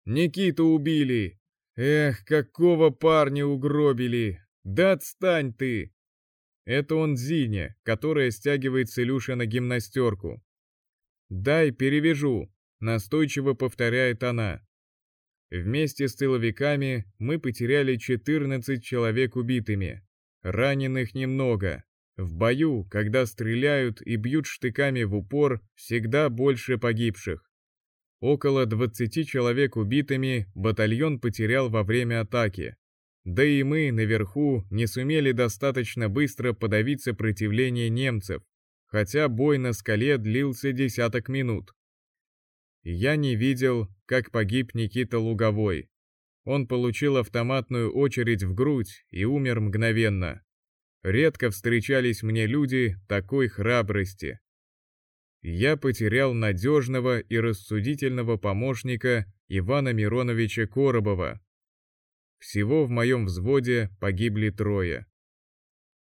Speaker 1: «Никиту убили! Эх, какого парня угробили! Да отстань ты!» Это он Зиня, которая стягивает с Илюшина гимнастерку. «Дай перевяжу», — настойчиво повторяет она. Вместе с тыловиками мы потеряли 14 человек убитыми. Раненых немного. В бою, когда стреляют и бьют штыками в упор, всегда больше погибших. Около 20 человек убитыми батальон потерял во время атаки. Да и мы наверху не сумели достаточно быстро подавить сопротивление немцев, хотя бой на скале длился десяток минут. Я не видел, как погиб Никита Луговой. Он получил автоматную очередь в грудь и умер мгновенно. Редко встречались мне люди такой храбрости. Я потерял надежного и рассудительного помощника Ивана Мироновича Коробова. Всего в моем взводе погибли трое.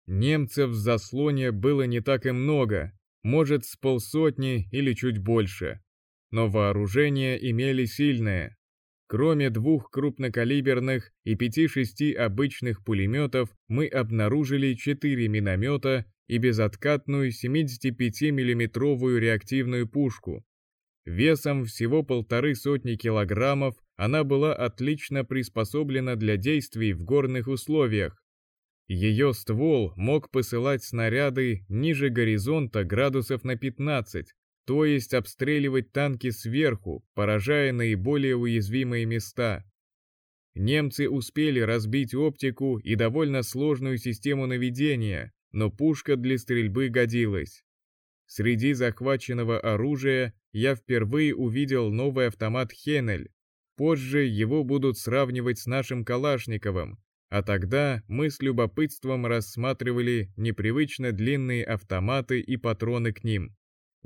Speaker 1: Немцев в заслоне было не так и много, может с полсотни или чуть больше. Но вооружение имели сильное. Кроме двух крупнокалиберных и пяти-шести обычных пулеметов, мы обнаружили четыре миномета и безоткатную 75 миллиметровую реактивную пушку. Весом всего полторы сотни килограммов она была отлично приспособлена для действий в горных условиях, ее ствол мог посылать снаряды ниже горизонта градусов на 15, то есть обстреливать танки сверху, поражая наиболее уязвимые места. Немцы успели разбить оптику и довольно сложную систему наведения, но пушка для стрельбы годилась. Среди захваченного оружия я впервые увидел новый автомат Хенель. Позже его будут сравнивать с нашим Калашниковым, а тогда мы с любопытством рассматривали непривычно длинные автоматы и патроны к ним.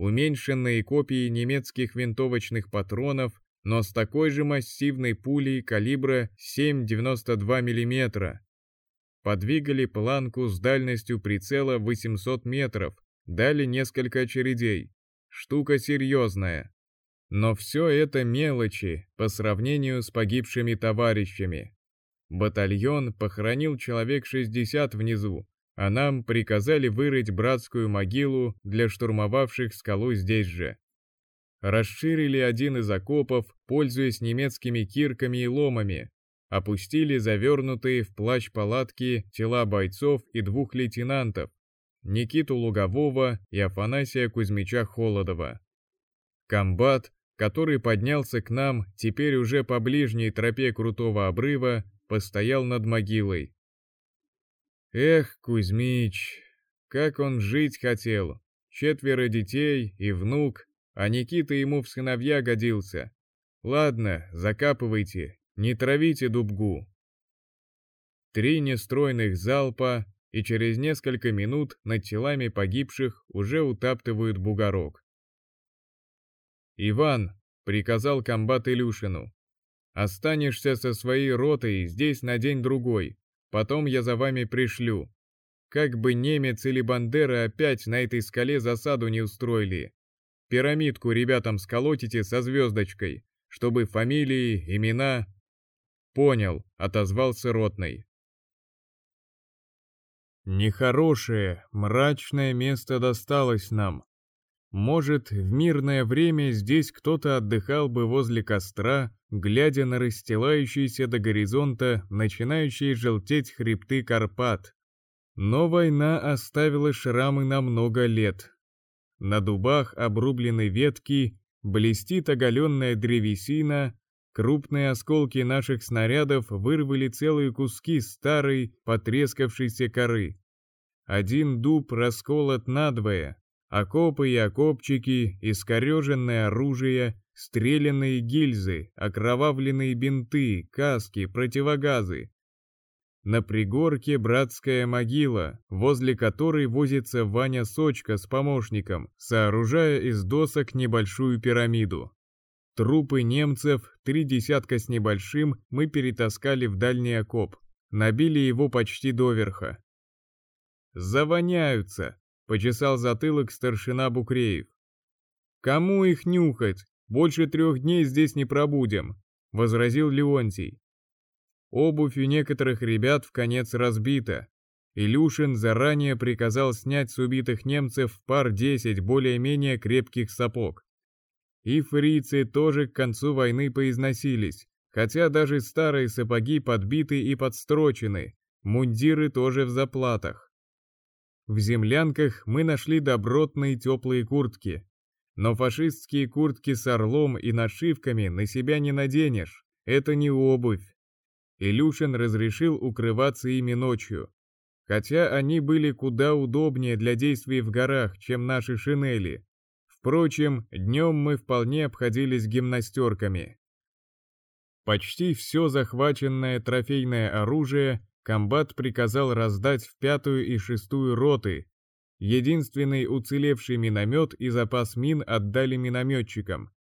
Speaker 1: Уменьшенные копии немецких винтовочных патронов, но с такой же массивной пулей калибра 7,92 мм. Подвигали планку с дальностью прицела 800 метров, дали несколько очередей. Штука серьезная. Но все это мелочи по сравнению с погибшими товарищами. Батальон похоронил человек 60 внизу, а нам приказали вырыть братскую могилу для штурмовавших скалу здесь же. Расширили один из окопов, пользуясь немецкими кирками и ломами, опустили завернутые в плащ палатки тела бойцов и двух лейтенантов, Никиту Лугового и Афанасия Кузьмича Холодова. Комбат, который поднялся к нам теперь уже по ближней тропе крутого обрыва, постоял над могилой. Эх, Кузьмич, как он жить хотел. Четверо детей и внук, а Никита ему в сыновья годился. Ладно, закапывайте, не травите дубгу. Три нестройных залпа, и через несколько минут над телами погибших уже утаптывают бугорок. «Иван», — приказал комбат Илюшину, — «останешься со своей ротой здесь на день-другой, потом я за вами пришлю. Как бы немец или Бандера опять на этой скале засаду не устроили. Пирамидку ребятам сколотите со звездочкой, чтобы фамилии, имена...» «Понял», — отозвался ротный. Нехорошее, мрачное место досталось нам. Может, в мирное время здесь кто-то отдыхал бы возле костра, глядя на расстилающиеся до горизонта начинающие желтеть хребты Карпат. Но война оставила шрамы на много лет. На дубах обрублены ветки, блестит оголенная древесина, Крупные осколки наших снарядов вырвали целые куски старой, потрескавшейся коры. Один дуб расколот надвое, окопы и окопчики, искореженное оружие, стрелянные гильзы, окровавленные бинты, каски, противогазы. На пригорке братская могила, возле которой возится Ваня Сочка с помощником, сооружая из досок небольшую пирамиду. Трупы немцев, три десятка с небольшим, мы перетаскали в дальний окоп, набили его почти доверха. «Завоняются!» — почесал затылок старшина Букреев. «Кому их нюхать? Больше трех дней здесь не пробудем», — возразил Леонтий. Обувь у некоторых ребят в конец разбита. Илюшин заранее приказал снять с убитых немцев пар десять более-менее крепких сапог. И фрицы тоже к концу войны поизносились, хотя даже старые сапоги подбиты и подстрочены, мундиры тоже в заплатах. В землянках мы нашли добротные теплые куртки, но фашистские куртки с орлом и нашивками на себя не наденешь, это не обувь. Илюшин разрешил укрываться ими ночью, хотя они были куда удобнее для действий в горах, чем наши шинели, Впрочем, днем мы вполне обходились гимнастерками. Почти все захваченное трофейное оружие комбат приказал раздать в пятую и шестую роты. Единственный уцелевший миномет и запас мин отдали минометчикам.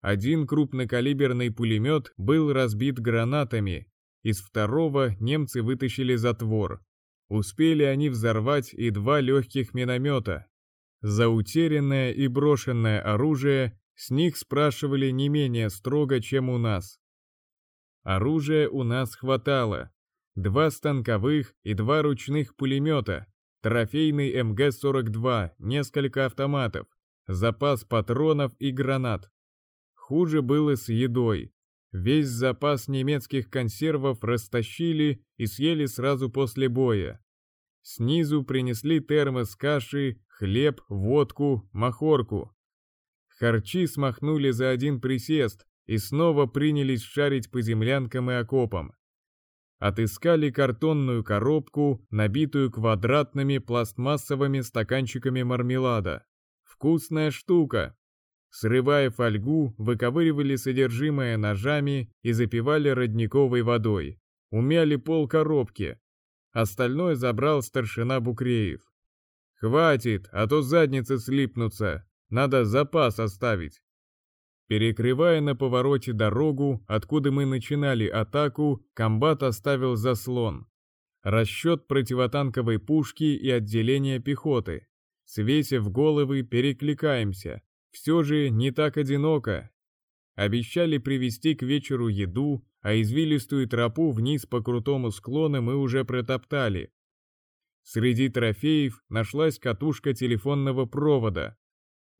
Speaker 1: Один крупнокалиберный пулемет был разбит гранатами, из второго немцы вытащили затвор. Успели они взорвать и два легких миномета, за утерянное и брошенное оружие с них спрашивали не менее строго, чем у нас. Оружия у нас хватало. Два станковых и два ручных пулемета, трофейный МГ-42, несколько автоматов, запас патронов и гранат. Хуже было с едой. Весь запас немецких консервов растащили и съели сразу после боя. Снизу принесли термос каши, хлеб, водку, махорку. Харчи смахнули за один присест и снова принялись шарить по землянкам и окопам. Отыскали картонную коробку, набитую квадратными пластмассовыми стаканчиками мармелада. Вкусная штука. Срывая фольгу, выковыривали содержимое ножами и запивали родниковой водой. Умяли пол коробки. Остальное забрал старшина Букреев. «Хватит, а то задницы слипнутся, надо запас оставить». Перекрывая на повороте дорогу, откуда мы начинали атаку, комбат оставил заслон. Расчет противотанковой пушки и отделения пехоты. Свесив головы, перекликаемся. Все же не так одиноко. Обещали привезти к вечеру еду, а извилистую тропу вниз по крутому склону мы уже протоптали. Среди трофеев нашлась катушка телефонного провода.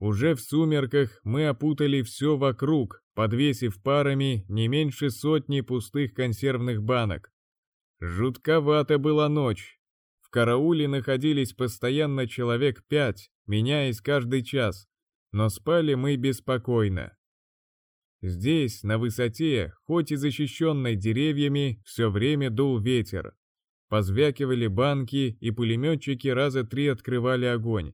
Speaker 1: Уже в сумерках мы опутали все вокруг, подвесив парами не меньше сотни пустых консервных банок. Жутковата была ночь. В карауле находились постоянно человек пять, меняясь каждый час, но спали мы беспокойно. Здесь, на высоте, хоть и защищенной деревьями, все время дул ветер. Позвякивали банки, и пулеметчики раза три открывали огонь.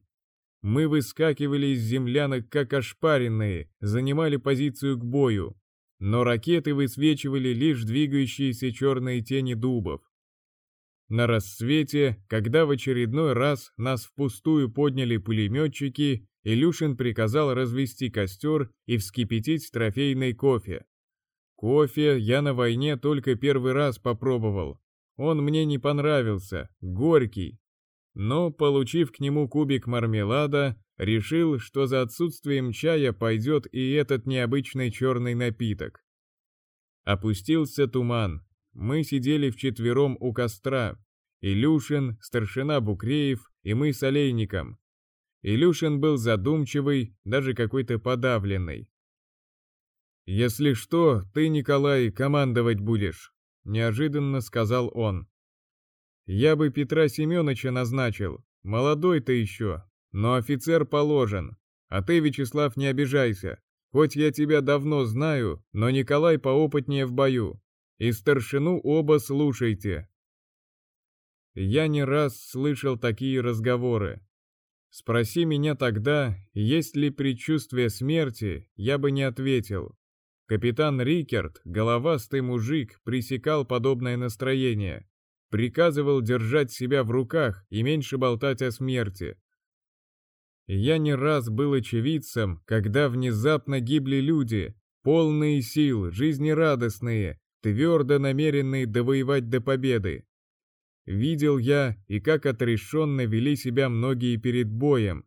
Speaker 1: Мы выскакивали из землянок как ошпаренные, занимали позицию к бою. Но ракеты высвечивали лишь двигающиеся черные тени дубов. На рассвете, когда в очередной раз нас впустую подняли пулеметчики, Илюшин приказал развести костер и вскипятить трофейный кофе. Кофе я на войне только первый раз попробовал. Он мне не понравился, горький, но, получив к нему кубик мармелада, решил, что за отсутствием чая пойдет и этот необычный черный напиток. Опустился туман. Мы сидели вчетвером у костра. Илюшин, старшина Букреев и мы с Олейником. Илюшин был задумчивый, даже какой-то подавленный. «Если что, ты, Николай, командовать будешь», — неожиданно сказал он. Я бы Петра Семеновича назначил, молодой ты еще, но офицер положен. А ты, Вячеслав, не обижайся. Хоть я тебя давно знаю, но Николай поопытнее в бою. И старшину оба слушайте. Я не раз слышал такие разговоры. Спроси меня тогда, есть ли предчувствие смерти, я бы не ответил. Капитан Рикерт, головастый мужик, пресекал подобное настроение приказывал держать себя в руках и меньше болтать о смерти. Я не раз был очевидцем, когда внезапно гибли люди, полные сил, жизнерадостные, твердо намеренные довоевать до победы. Видел я и как отрешенно вели себя многие перед боем,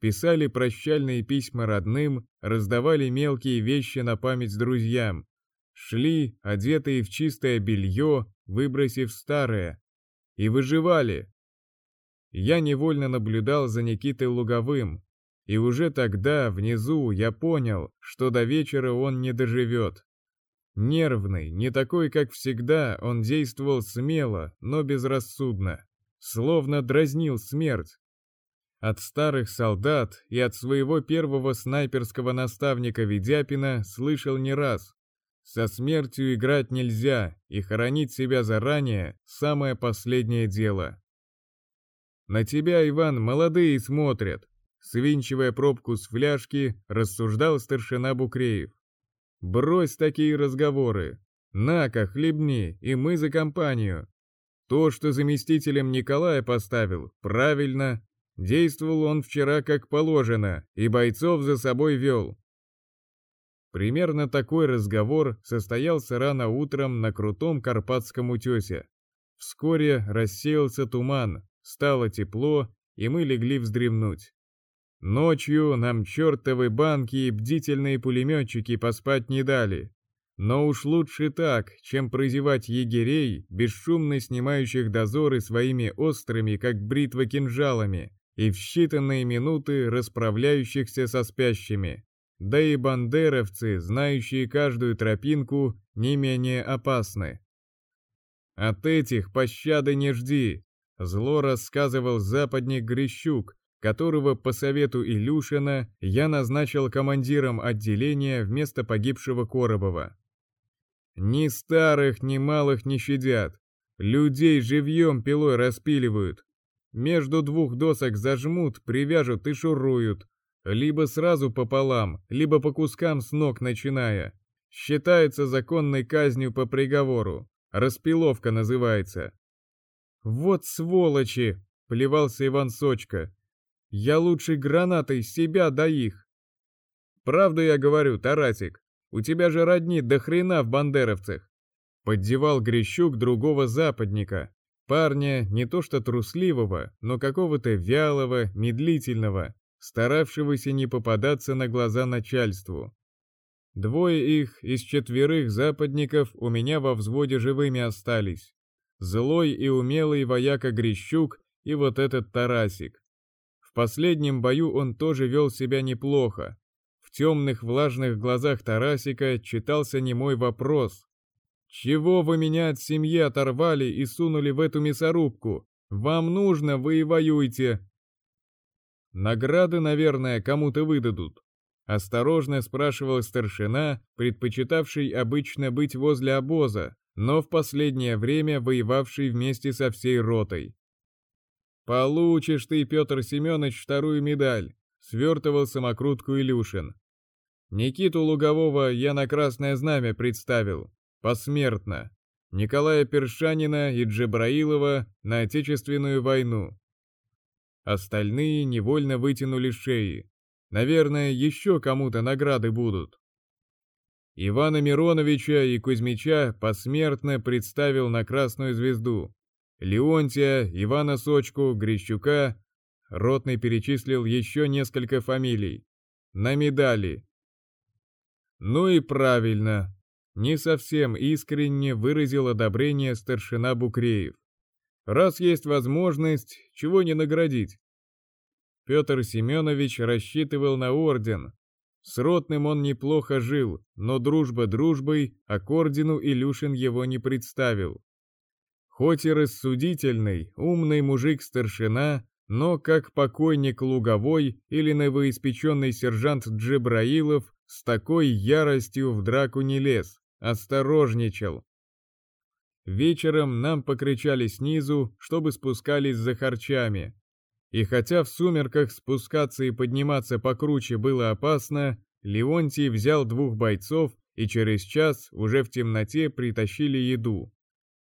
Speaker 1: писали прощальные письма родным, раздавали мелкие вещи на память друзьям, шли, одетые в чистое белье, выбросив старое, и выживали. Я невольно наблюдал за Никитой Луговым, и уже тогда, внизу, я понял, что до вечера он не доживет. Нервный, не такой, как всегда, он действовал смело, но безрассудно, словно дразнил смерть. От старых солдат и от своего первого снайперского наставника Ведяпина слышал не раз, со смертью играть нельзя, и хоронить себя заранее – самое последнее дело. На тебя, Иван, молодые смотрят. Свинчивая пробку с фляжки, рассуждал старшина Букреев. Брось такие разговоры. На-ка, хлебни, и мы за компанию. То, что заместителем Николая поставил, правильно. Действовал он вчера как положено, и бойцов за собой вел. Примерно такой разговор состоялся рано утром на крутом Карпатском утесе. Вскоре рассеялся туман, стало тепло, и мы легли вздремнуть. Ночью нам чертовы банки и бдительные пулеметчики поспать не дали. Но уж лучше так, чем прозевать егерей, бесшумно снимающих дозоры своими острыми, как бритва кинжалами, и в считанные минуты расправляющихся со спящими. Да и бандеровцы, знающие каждую тропинку, не менее опасны. От этих пощады не жди, зло рассказывал западник Грищук, которого по совету Илюшина я назначил командиром отделения вместо погибшего Коробова. Ни старых, ни малых не щадят, людей живьем пилой распиливают. Между двух досок зажмут, привяжут и шуруют, либо сразу пополам, либо по кускам с ног начиная. Считается законной казнью по приговору. Распиловка называется. «Вот сволочи!» — плевался Иван Сочка. «Я лучше гранатой себя до их!» «Правду я говорю, Таратик, у тебя же родни до хрена в бандеровцах!» Поддевал Грещук другого западника, парня не то что трусливого, но какого-то вялого, медлительного, старавшегося не попадаться на глаза начальству. Двое их из четверых западников у меня во взводе живыми остались. Злой и умелый вояка Грищук и вот этот Тарасик. В последнем бою он тоже вел себя неплохо. В темных влажных глазах Тарасика читался немой вопрос. «Чего вы меня от семьи оторвали и сунули в эту мясорубку? Вам нужно, вы и воюйте, Награды, наверное, кому-то выдадут. Осторожно спрашивал старшина, предпочитавший обычно быть возле обоза, но в последнее время воевавший вместе со всей ротой. «Получишь ты, Петр Семенович, вторую медаль», — свертывал самокрутку Илюшин. «Никиту Лугового я на Красное Знамя представил, посмертно. Николая Першанина и Джебраилова на Отечественную войну. Остальные невольно вытянули шеи. Наверное, еще кому-то награды будут. Ивана Мироновича и Кузьмича посмертно представил на Красную Звезду. Леонтия, Ивана Сочку, Грищука. Ротный перечислил еще несколько фамилий. На медали. Ну и правильно. Не совсем искренне выразил одобрение старшина Букреев. Раз есть возможность, чего не наградить? Петр Семенович рассчитывал на орден, с Ротным он неплохо жил, но дружба дружбой, а к ордену Илюшин его не представил. Хоть и рассудительный, умный мужик-старшина, но как покойник Луговой или новоиспеченный сержант Джебраилов с такой яростью в драку не лез, осторожничал. Вечером нам покричали снизу, чтобы спускались за харчами, и хотя в сумерках спускаться и подниматься покруче было опасно, Леонтий взял двух бойцов и через час уже в темноте притащили еду.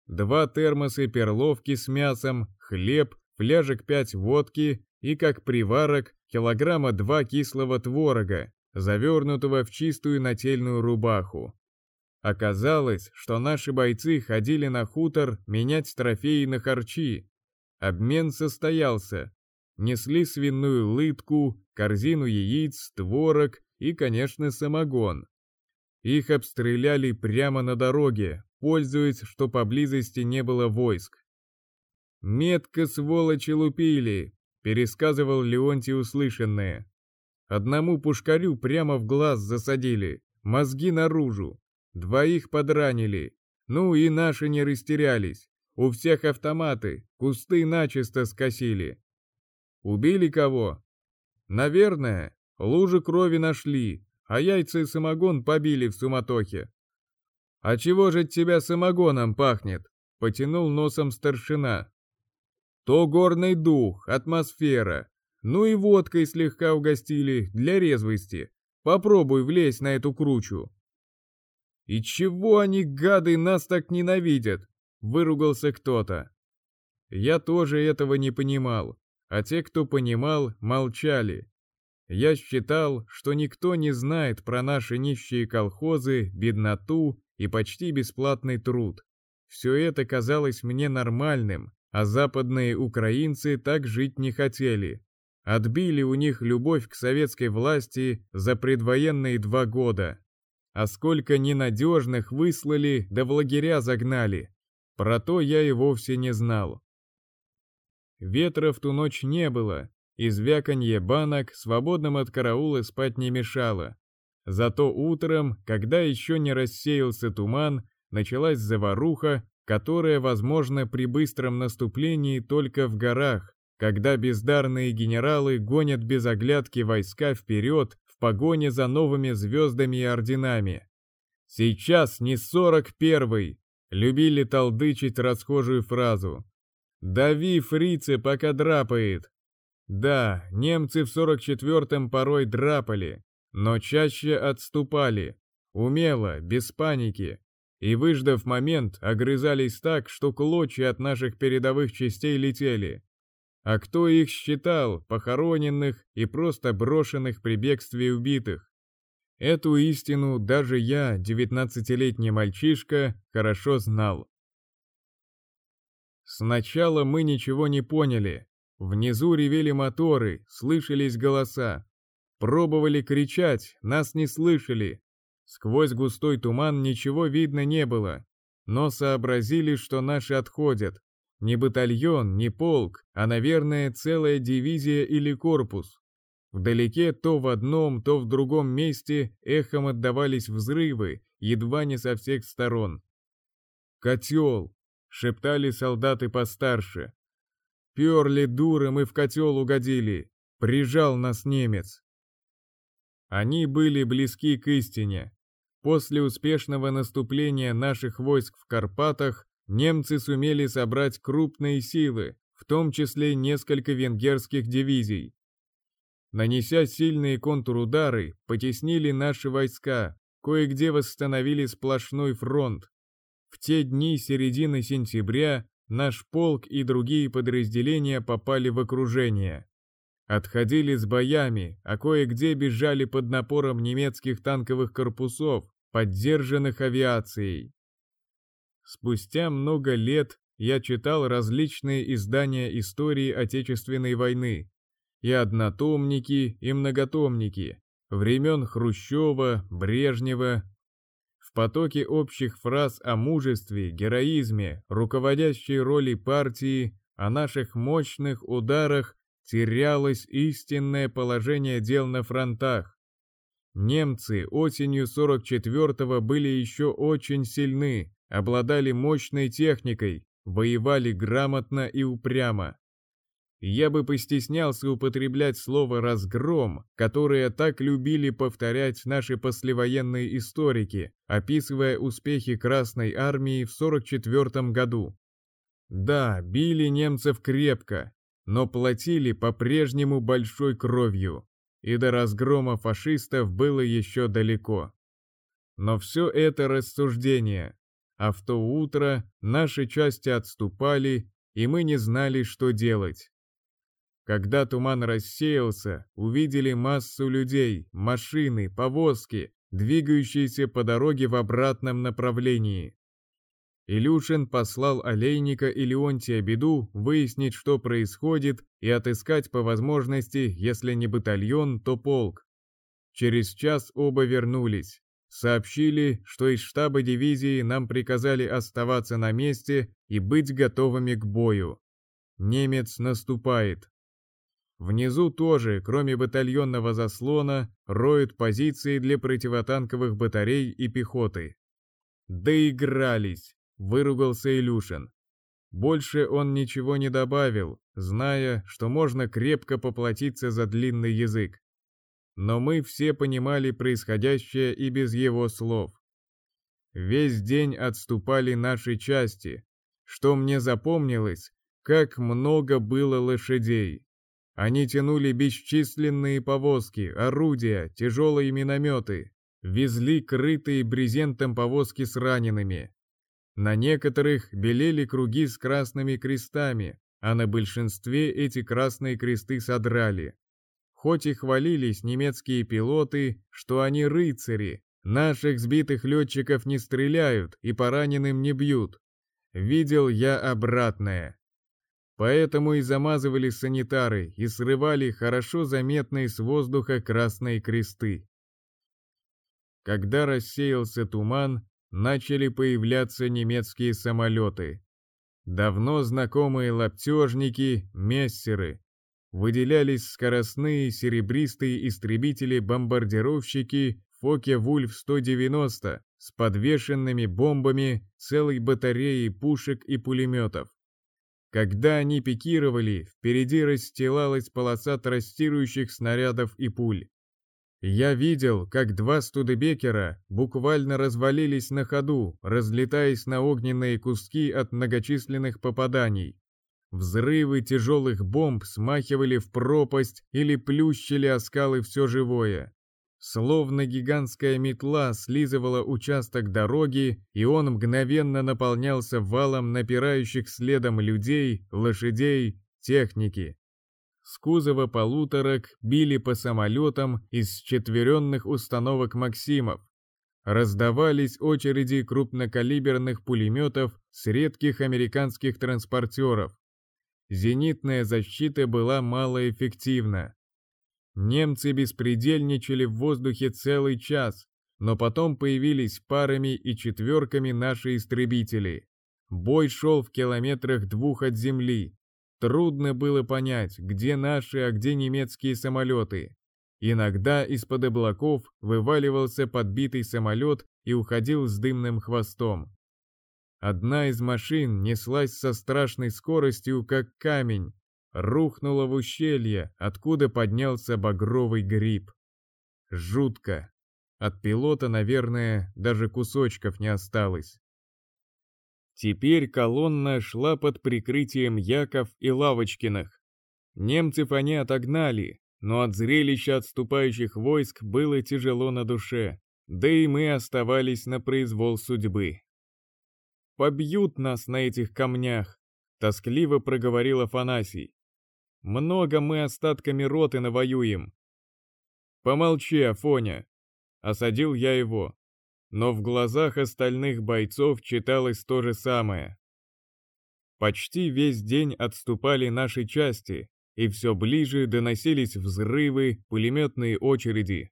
Speaker 1: Два термоса перловки с мясом, хлеб, фляжек пять водки и, как приварок, килограмма два кислого творога, завернутого в чистую нательную рубаху. Оказалось, что наши бойцы ходили на хутор менять трофеи на харчи. Обмен состоялся, несли свиную лытку, корзину яиц, творог и, конечно, самогон. Их обстреляли прямо на дороге, пользуясь, что поблизости не было войск. «Метко сволочи лупили», — пересказывал Леонтий услышанное. «Одному пушкарю прямо в глаз засадили, мозги наружу. Двоих подранили. Ну и наши не растерялись. У всех автоматы, кусты начисто скосили. Убили кого? Наверное, лужи крови нашли, а яйца и самогон побили в суматохе. А чего же от тебя самогоном пахнет? Потянул носом старшина. То горный дух, атмосфера. Ну и водкой слегка угостили, для резвости. Попробуй влезть на эту кручу. И чего они, гады, нас так ненавидят? Выругался кто-то. Я тоже этого не понимал а те, кто понимал, молчали. Я считал, что никто не знает про наши нищие колхозы, бедноту и почти бесплатный труд. Все это казалось мне нормальным, а западные украинцы так жить не хотели. Отбили у них любовь к советской власти за предвоенные два года. А сколько ненадежных выслали, да в лагеря загнали. Про то я и вовсе не знал. Ветра в ту ночь не было, и звяканье банок свободным от караула спать не мешало. Зато утром, когда еще не рассеялся туман, началась заваруха, которая возможна при быстром наступлении только в горах, когда бездарные генералы гонят без оглядки войска вперед погоне за новыми звездами и орденами. «Сейчас не сорок первый!» любили толдычить расхожую фразу. Дави, фрицы, пока драпает. Да, немцы в 44-м порой драпали, но чаще отступали, умело, без паники, и, выждав момент, огрызались так, что клочья от наших передовых частей летели. А кто их считал, похороненных и просто брошенных при бегстве убитых? Эту истину даже я, девятнадцатилетний мальчишка, хорошо знал. Сначала мы ничего не поняли. Внизу ревели моторы, слышались голоса. Пробовали кричать, нас не слышали. Сквозь густой туман ничего видно не было, но сообразили, что наши отходят. Не батальон, не полк, а, наверное, целая дивизия или корпус. Вдалеке то в одном, то в другом месте эхом отдавались взрывы, едва не со всех сторон. Котел, шептали солдаты постарше. Перли дуры, мы в котел угодили, прижал нас немец. Они были близки к истине. После успешного наступления наших войск в Карпатах немцы сумели собрать крупные силы, в том числе несколько венгерских дивизий. Нанеся сильные контрудары, потеснили наши войска, кое-где восстановили сплошной фронт. В те дни середины сентября наш полк и другие подразделения попали в окружение. Отходили с боями, а кое-где бежали под напором немецких танковых корпусов, поддержанных авиацией. Спустя много лет я читал различные издания истории Отечественной войны, и однотомники, и многотомники, времен Хрущева, Брежнева. В потоке общих фраз о мужестве, героизме, руководящей роли партии, о наших мощных ударах терялось истинное положение дел на фронтах. Немцы осенью 44-го были еще очень сильны, обладали мощной техникой, воевали грамотно и упрямо. Я бы постеснялся употреблять слово «разгром», которое так любили повторять наши послевоенные историки, описывая успехи Красной Армии в 44 году. Да, били немцев крепко, но платили по-прежнему большой кровью, и до разгрома фашистов было еще далеко. Но все это рассуждение, а в то утро наши части отступали, и мы не знали, что делать. Когда туман рассеялся, увидели массу людей, машины, повозки, двигающиеся по дороге в обратном направлении. Илюшин послал Олейника и Леонтия Беду выяснить, что происходит, и отыскать по возможности, если не батальон, то полк. Через час оба вернулись. Сообщили, что из штаба дивизии нам приказали оставаться на месте и быть готовыми к бою. Немец наступает. Внизу тоже, кроме батальонного заслона, роют позиции для противотанковых батарей и пехоты. Доигрались выругался Илюшин. Больше он ничего не добавил, зная, что можно крепко поплатиться за длинный язык. Но мы все понимали происходящее и без его слов. Весь день отступали наши части. Что мне запомнилось, как много было лошадей. Они тянули бесчисленные повозки, орудия, тяжелые минометы, везли крытые брезентом повозки с ранеными, на некоторых белели круги с красными крестами, а на большинстве эти красные кресты содрали. Хоть и хвалились немецкие пилоты, что они рыцари, наших сбитых летчиков не стреляют и по раненым не бьют. Видел я обратное. Поэтому и замазывали санитары и срывали хорошо заметные с воздуха красные кресты. Когда рассеялся туман, начали появляться немецкие самолеты. Давно знакомые лаптежники, мессеры. Выделялись скоростные серебристые истребители-бомбардировщики Фоке-Вульф-190 с подвешенными бомбами, целой батареей пушек и пулеметов. Когда они пикировали, впереди расстилалась полоса трассирующих снарядов и пуль. Я видел, как два студебекера буквально развалились на ходу, разлетаясь на огненные куски от многочисленных попаданий. Взрывы тяжелых бомб смахивали в пропасть или плющили о скалы все живое. Словно гигантская метла слизывала участок дороги, и он мгновенно наполнялся валом напирающих следом людей, лошадей, техники. С кузова полуторок били по самолетам из четверенных установок «Максимов». Раздавались очереди крупнокалиберных пулеметов с редких американских транспортеров. Зенитная защита была малоэффективна. Немцы беспредельничали в воздухе целый час, но потом появились парами и четверками наши истребители. Бой шел в километрах двух от земли, Трудно было понять, где наши, а где немецкие самолеты. Иногда из-под облаков вываливался подбитый самолет и уходил с дымным хвостом. Одна из машин неслась со страшной скоростью, как камень, рухнула в ущелье, откуда поднялся багровый гриб. Жутко. От пилота, наверное, даже кусочков не осталось. Теперь колонна шла под прикрытием Яков и Лавочкиных. Немцев они отогнали, но от зрелища отступающих войск было тяжело на душе, да и мы оставались на произвол судьбы. «Побьют нас на этих камнях», — тоскливо проговорил Афанасий. «Много мы остатками роты навоюем». «Помолчи, Афоня», — осадил я его но в глазах остальных бойцов читалось то же самое. Почти весь день отступали наши части, и все ближе доносились взрывы, пулеметные очереди.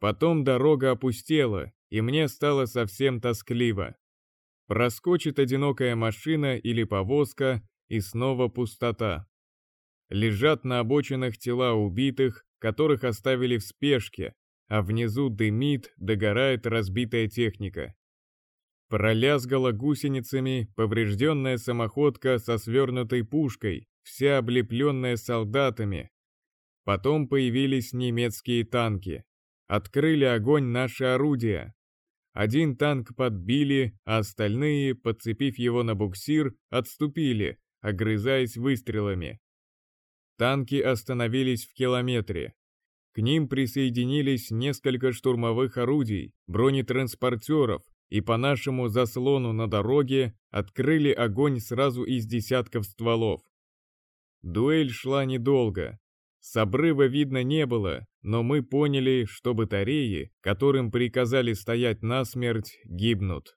Speaker 1: Потом дорога опустела, и мне стало совсем тоскливо. Проскочит одинокая машина или повозка, и снова пустота. Лежат на обочинах тела убитых, которых оставили в спешке, а внизу дымит, догорает разбитая техника. Пролязгала гусеницами поврежденная самоходка со свернутой пушкой, вся облепленная солдатами. Потом появились немецкие танки. Открыли огонь наши орудия. Один танк подбили, а остальные, подцепив его на буксир, отступили, огрызаясь выстрелами. Танки остановились в километре. К ним присоединились несколько штурмовых орудий, бронетранспортеров, и по нашему заслону на дороге открыли огонь сразу из десятков стволов. Дуэль шла недолго. С обрыва видно не было, но мы поняли, что батареи, которым приказали стоять насмерть, гибнут.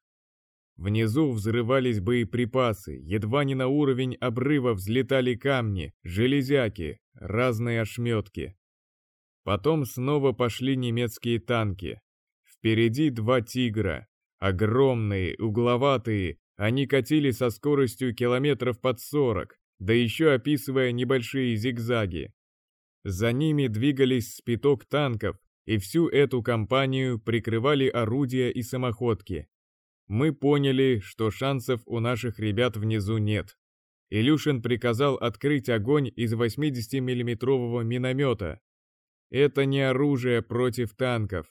Speaker 1: Внизу взрывались боеприпасы, едва не на уровень обрыва взлетали камни, железяки, разные ошметки. Потом снова пошли немецкие танки. Впереди два «Тигра». Огромные, угловатые, они катили со скоростью километров под 40, да еще описывая небольшие зигзаги. За ними двигались спиток танков, и всю эту компанию прикрывали орудия и самоходки. Мы поняли, что шансов у наших ребят внизу нет. Илюшин приказал открыть огонь из 80-миллиметрового миномета, это не оружие против танков.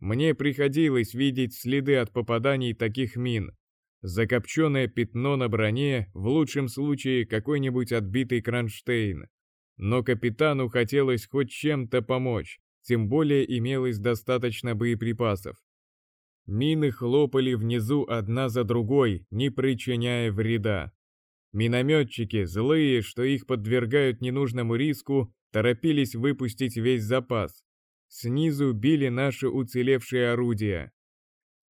Speaker 1: Мне приходилось видеть следы от попаданий таких мин. Закопченное пятно на броне, в лучшем случае какой-нибудь отбитый кронштейн. Но капитану хотелось хоть чем-то помочь, тем более имелось достаточно боеприпасов. Мины хлопали внизу одна за другой, не причиняя вреда. Минометчики, злые, что их подвергают ненужному риску, торопились выпустить весь запас. Снизу били наши уцелевшие орудия.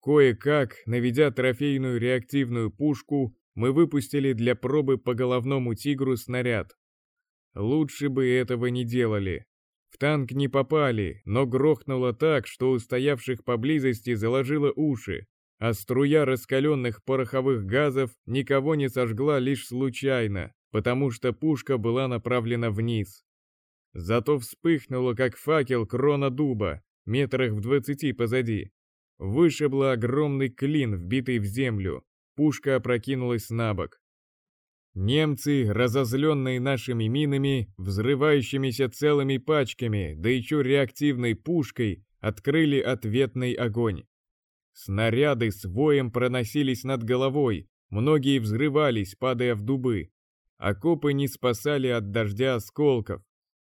Speaker 1: Кое-как, наведя трофейную реактивную пушку, мы выпустили для пробы по головному тигру снаряд. Лучше бы этого не делали. В танк не попали, но грохнуло так, что у стоявших поблизости заложило уши, а струя раскаленных пороховых газов никого не сожгла лишь случайно, потому что пушка была направлена вниз. Зато вспыхнула, как факел, крона дуба, метрах в двадцати позади. Вышибла огромный клин, вбитый в землю. Пушка опрокинулась на бок. Немцы, разозленные нашими минами, взрывающимися целыми пачками, да еще реактивной пушкой, открыли ответный огонь. Снаряды с воем проносились над головой, многие взрывались, падая в дубы. Окопы не спасали от дождя осколков,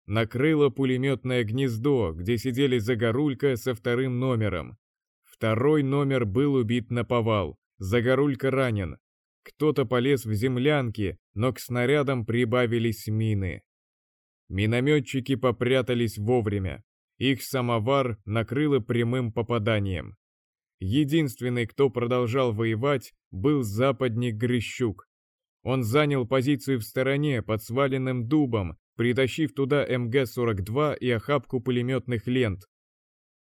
Speaker 1: накрыло пулеметное гнездо, где сидели Загорулька со вторым номером. Второй номер был убит на повал, Загорулька ранен. Кто-то полез в землянки, но к снарядам прибавились мины. Минометчики попрятались вовремя. Их самовар накрыло прямым попаданием. Единственный, кто продолжал воевать, был западник Грыщук. Он занял позицию в стороне под сваленным дубом, притащив туда МГ-42 и охапку пулеметных лент.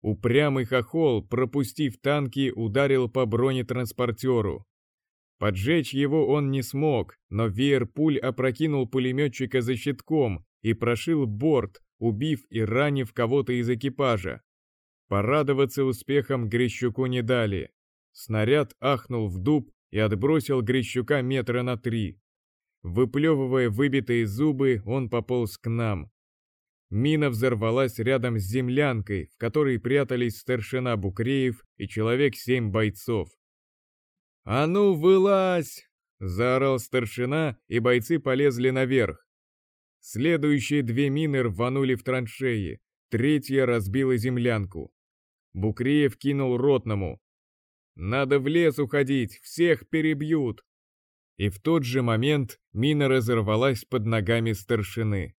Speaker 1: Упрямый хохол, пропустив танки, ударил по бронетранспортеру. Поджечь его он не смог, но веер пуль опрокинул пулеметчика за щитком и прошил борт, убив и ранив кого-то из экипажа. Порадоваться успехом Грещуку не дали. Снаряд ахнул в дуб и отбросил Грещука метра на три. Выплевывая выбитые зубы, он пополз к нам. Мина взорвалась рядом с землянкой, в которой прятались старшина Букреев и человек семь бойцов. «А ну, вылазь!» — заорал старшина, и бойцы полезли наверх. Следующие две мины рванули в траншеи, третья разбила землянку. Букреев кинул ротному. «Надо в лес уходить, всех перебьют!» И в тот же момент мина разорвалась под ногами старшины.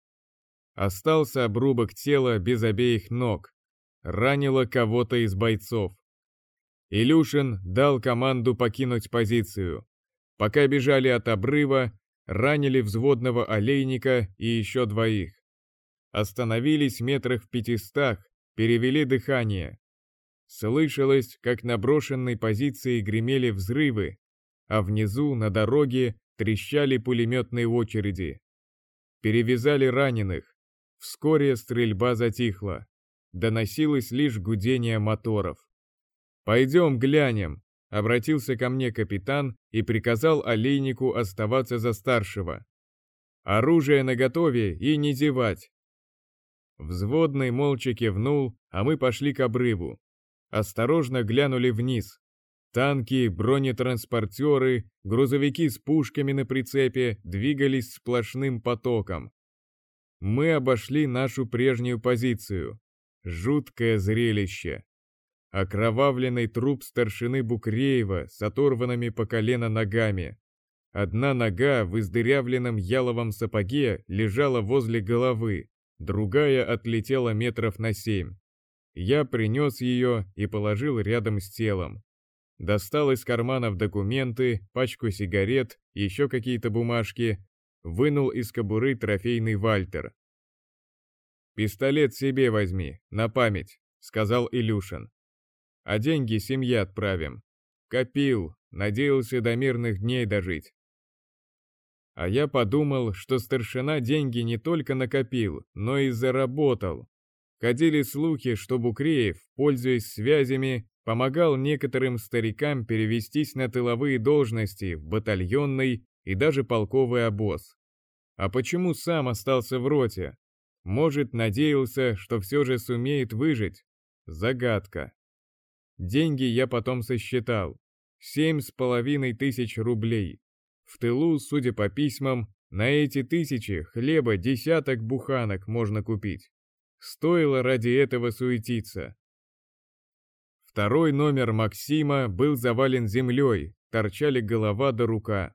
Speaker 1: Остался обрубок тела без обеих ног. Ранило кого-то из бойцов. Илюшин дал команду покинуть позицию. Пока бежали от обрыва, ранили взводного олейника и еще двоих. Остановились метрах в пятистах, перевели дыхание. Слышалось, как на брошенной позиции гремели взрывы, а внизу, на дороге, трещали пулеметные очереди. Перевязали раненых, Вскоре стрельба затихла. Доносилось лишь гудение моторов. «Пойдем глянем», — обратился ко мне капитан и приказал олейнику оставаться за старшего. «Оружие наготове и не зевать». Взводный молча кивнул, а мы пошли к обрыву. Осторожно глянули вниз. Танки, бронетранспортеры, грузовики с пушками на прицепе двигались сплошным потоком. Мы обошли нашу прежнюю позицию. Жуткое зрелище. Окровавленный труп старшины Букреева с оторванными по колено ногами. Одна нога в издырявленном яловом сапоге лежала возле головы, другая отлетела метров на семь. Я принес ее и положил рядом с телом. Достал из карманов документы, пачку сигарет, еще какие-то бумажки вынул из кобуры трофейный Вальтер. «Пистолет себе возьми, на память», — сказал Илюшин. «А деньги семье отправим. Копил, надеялся до мирных дней дожить». А я подумал, что старшина деньги не только накопил, но и заработал. Ходили слухи, что Букреев, пользуясь связями, помогал некоторым старикам перевестись на тыловые должности в батальонный и даже полковый обоз. А почему сам остался в роте? Может, надеялся, что все же сумеет выжить? Загадка. Деньги я потом сосчитал. Семь с половиной тысяч рублей. В тылу, судя по письмам, на эти тысячи хлеба десяток буханок можно купить. Стоило ради этого суетиться. Второй номер Максима был завален землей, торчали голова до рука.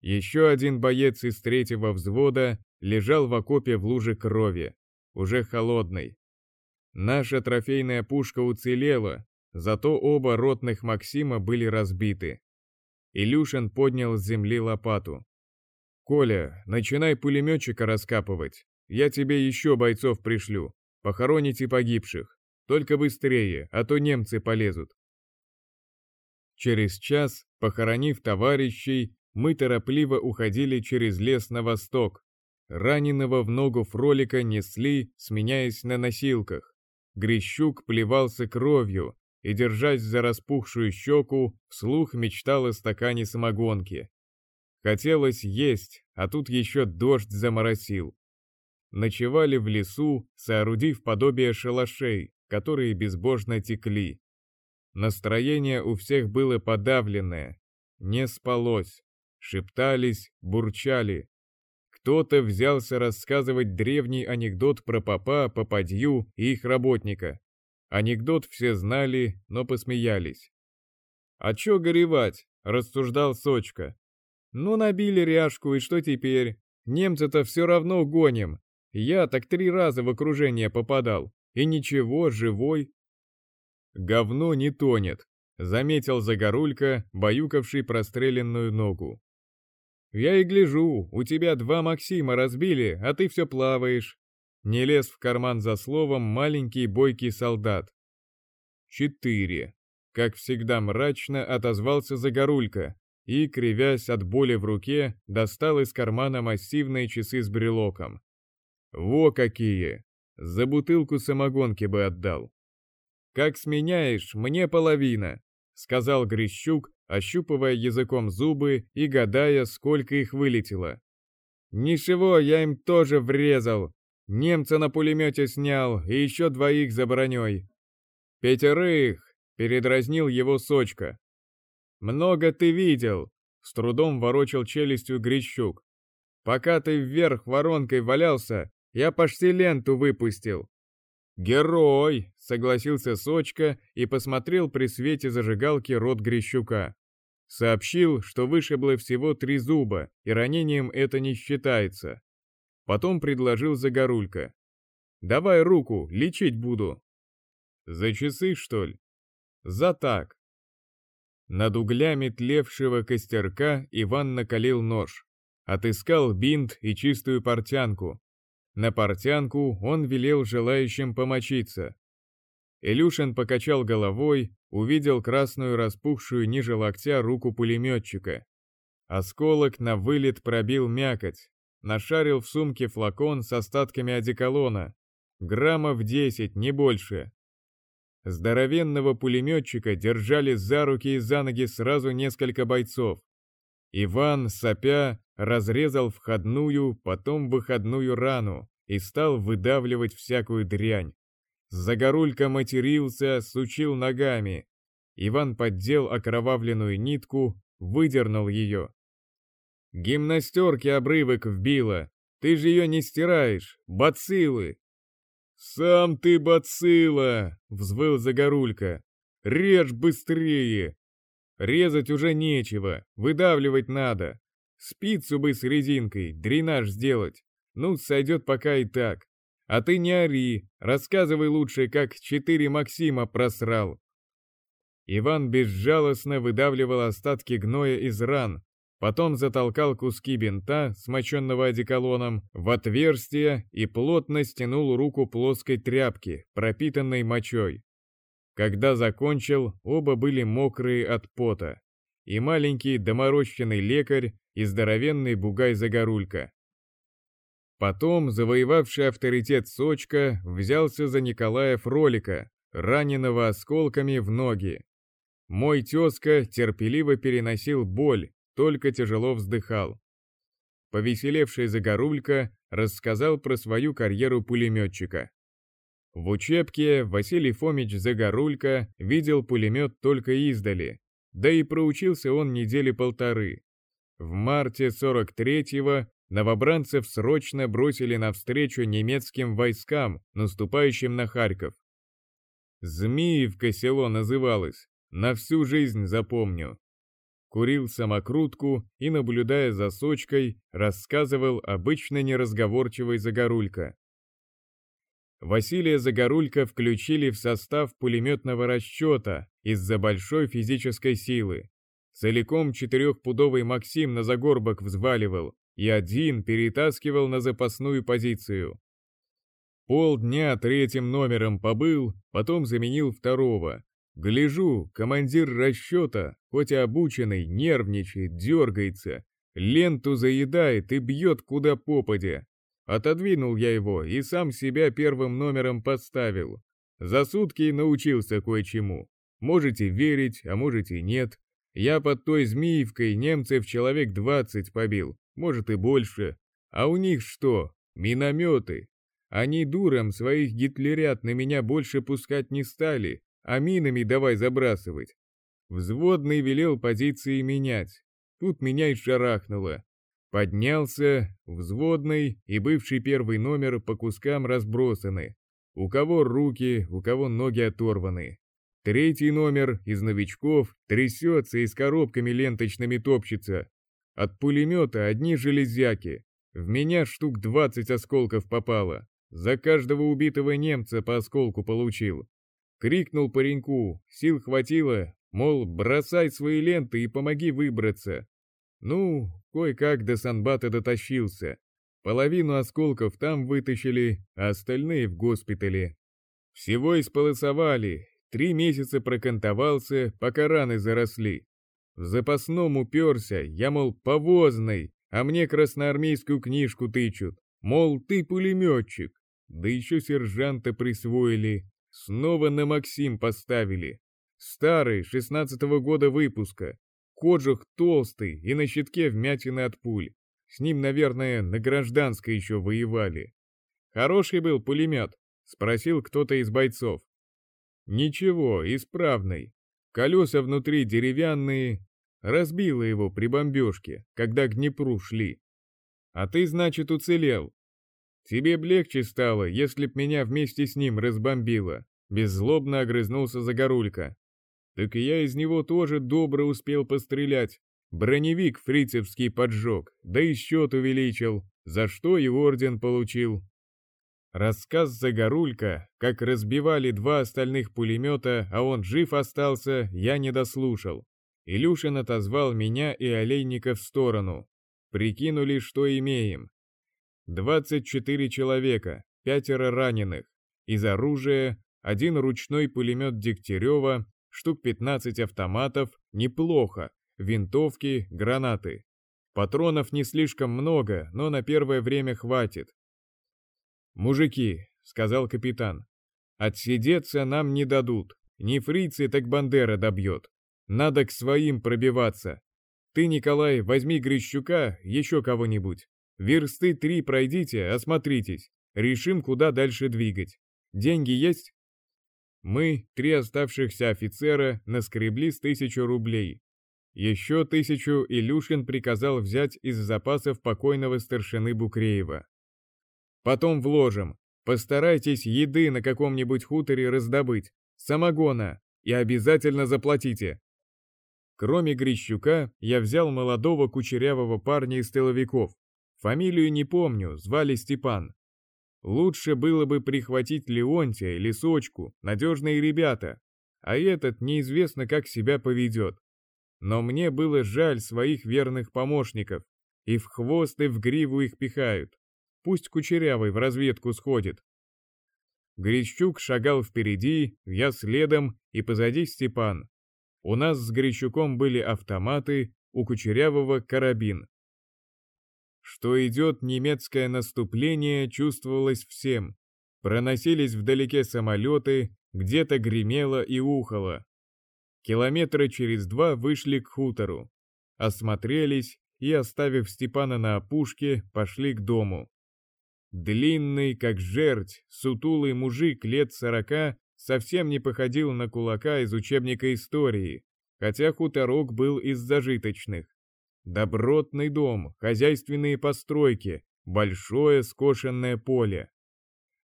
Speaker 1: Еще один боец из третьего взвода лежал в окопе в луже крови, уже холодной. Наша трофейная пушка уцелела, зато оба ротных Максима были разбиты. Илюшин поднял с земли лопату. «Коля, начинай пулеметчика раскапывать. Я тебе еще бойцов пришлю. Похороните погибших. Только быстрее, а то немцы полезут». Через час, похоронив товарищей, мы торопливо уходили через лес на восток. Раненого в ногу фролика несли, сменяясь на носилках. Грищук плевался кровью и, держась за распухшую щеку, вслух мечтал о стакане самогонки. Хотелось есть, а тут еще дождь заморосил. Ночевали в лесу, соорудив подобие шалашей, которые безбожно текли. Настроение у всех было подавленное, не спалось шептались, бурчали. Кто-то взялся рассказывать древний анекдот про попа, попадью и их работника. Анекдот все знали, но посмеялись. «А чё горевать?» — рассуждал Сочка. «Ну, набили ряжку, и что теперь? Немца-то все равно гоним. Я так три раза в окружение попадал. И ничего, живой». «Говно не тонет», — заметил Загорулька, баюкавший простреленную ногу. Я и гляжу, у тебя два Максима разбили, а ты все плаваешь. Не лез в карман за словом маленький бойкий солдат. Четыре. Как всегда мрачно отозвался Загорулька и, кривясь от боли в руке, достал из кармана массивные часы с брелоком. Во какие! За бутылку самогонки бы отдал. Как сменяешь, мне половина, сказал Грищук, ощупывая языком зубы и гадая, сколько их вылетело. «Ничего, я им тоже врезал. Немца на пулемете снял и еще двоих за броней. Пятерых, передразнил его Сочка. Много ты видел, с трудом ворочал челюстью Грищук. Пока ты вверх воронкой валялся, я почти ленту выпустил. «Герой!» — согласился Сочка и посмотрел при свете зажигалки рот Грищука. Сообщил, что вышибло всего три зуба, и ранением это не считается. Потом предложил Загорулька. «Давай руку, лечить буду». «За часы, что ли?» «За так». Над углями тлевшего костерка Иван накалил нож. Отыскал бинт и чистую портянку. На портянку он велел желающим помочиться. Илюшин покачал головой, увидел красную распухшую ниже локтя руку пулеметчика. Осколок на вылет пробил мякоть, нашарил в сумке флакон с остатками одеколона. Граммов 10, не больше. Здоровенного пулеметчика держали за руки и за ноги сразу несколько бойцов. Иван, сопя, разрезал входную, потом выходную рану и стал выдавливать всякую дрянь. Загорулька матерился, сучил ногами. Иван поддел окровавленную нитку, выдернул ее. Гимнастерки обрывок вбила. Ты же ее не стираешь. Бациллы. Сам ты бацилла, взвыл Загорулька. Режь быстрее. Резать уже нечего, выдавливать надо. Спицу бы с резинкой, дренаж сделать. Ну, сойдет пока и так. А ты не ори, рассказывай лучше, как четыре Максима просрал. Иван безжалостно выдавливал остатки гноя из ран, Потом затолкал куски бинта, смоченного одеколоном, в отверстие и плотно стянул руку плоской тряпки, пропитанной мочой. Когда закончил, оба были мокрые от пота. И маленький доморощенный лекарь, и здоровенный бугай-загорулька. Потом завоевавший авторитет Сочка взялся за Николая Фролика, раненого осколками в ноги. Мой тезка терпеливо переносил боль, только тяжело вздыхал. Повеселевший Загорулька рассказал про свою карьеру пулеметчика. В учебке Василий Фомич Загорулька видел пулемет только издали, да и проучился он недели полторы. В марте 43-го новобранцев срочно бросили навстречу немецким войскам, наступающим на Харьков. Змеевка село называлось, на всю жизнь запомню курил самокрутку и, наблюдая за сочкой, рассказывал обычно неразговорчивый Загорулька. Василия Загорулька включили в состав пулеметного расчета из-за большой физической силы. Целиком четырехпудовый Максим на загорбок взваливал и один перетаскивал на запасную позицию. Полдня третьим номером побыл, потом заменил второго, Гляжу, командир расчета, хоть и обученный, нервничает, дергается, ленту заедает и бьет куда попадя. Отодвинул я его и сам себя первым номером подставил. За сутки научился кое-чему. Можете верить, а можете нет. Я под той змеевкой немцев человек двадцать побил, может и больше. А у них что? Минометы. Они дуром своих гитлерят на меня больше пускать не стали, а минами давай забрасывать. Взводный велел позиции менять. Тут меня и шарахнуло. Поднялся, взводный и бывший первый номер по кускам разбросаны. У кого руки, у кого ноги оторваны. Третий номер из новичков трясется и с коробками ленточными топчется. От пулемета одни железяки. В меня штук двадцать осколков попало. За каждого убитого немца по осколку получил. Крикнул пареньку, сил хватило, мол, бросай свои ленты и помоги выбраться. Ну, кое-как до Санбата дотащился. Половину осколков там вытащили, а остальные в госпитале. Всего исполосовали, три месяца прокантовался, пока раны заросли. В запасном уперся, я, мол, повозный, а мне красноармейскую книжку тычут. Мол, ты пулеметчик. Да еще сержанта присвоили. Снова на Максим поставили. Старый, шестнадцатого года выпуска. Кожух толстый и на щитке вмятины от пуль. С ним, наверное, на гражданской еще воевали. Хороший был пулемет?» — спросил кто-то из бойцов. «Ничего, исправный. Колеса внутри деревянные. Разбило его при бомбежке, когда к Днепру шли. А ты, значит, уцелел. Тебе б легче стало, если б меня вместе с ним разбомбило», — беззлобно огрызнулся Загорулька. «Так и я из него тоже добро успел пострелять. Броневик фрицевский поджег, да и счет увеличил, за что и орден получил. Рассказ Загорулька, как разбивали два остальных пулемета, а он жив остался, я не дослушал. Илюшин отозвал меня и Олейника в сторону. Прикинули, что имеем. 24 человека, пятеро раненых. Из оружия один ручной пулемет Дегтярева, штук 15 автоматов, неплохо, винтовки, гранаты. Патронов не слишком много, но на первое время хватит. «Мужики», — сказал капитан, — «отсидеться нам не дадут. Не фрицы, так Бандера добьет. Надо к своим пробиваться. Ты, Николай, возьми Грищука, еще кого-нибудь. Версты три пройдите, осмотритесь. Решим, куда дальше двигать. Деньги есть?» Мы, три оставшихся офицера, наскребли с тысячу рублей. Еще тысячу Илюшин приказал взять из запасов покойного старшины Букреева. Потом вложим. Постарайтесь еды на каком-нибудь хуторе раздобыть, самогона, и обязательно заплатите. Кроме Грищука, я взял молодого кучерявого парня из тыловиков. Фамилию не помню, звали Степан. Лучше было бы прихватить Леонтия или Сочку, надежные ребята, а этот неизвестно как себя поведет. Но мне было жаль своих верных помощников, и в хвост и в гриву их пихают. Пусть Кучерявый в разведку сходит. Грищук шагал впереди, я следом и позади Степан. У нас с Грищуком были автоматы, у Кучерявого карабин. Что идет немецкое наступление, чувствовалось всем. Проносились вдалеке самолеты, где-то гремело и ухало. Километра через два вышли к хутору. Осмотрелись и, оставив Степана на опушке, пошли к дому. Длинный, как жерть, сутулый мужик лет сорока совсем не походил на кулака из учебника истории, хотя хуторок был из зажиточных. Добротный дом, хозяйственные постройки, большое скошенное поле.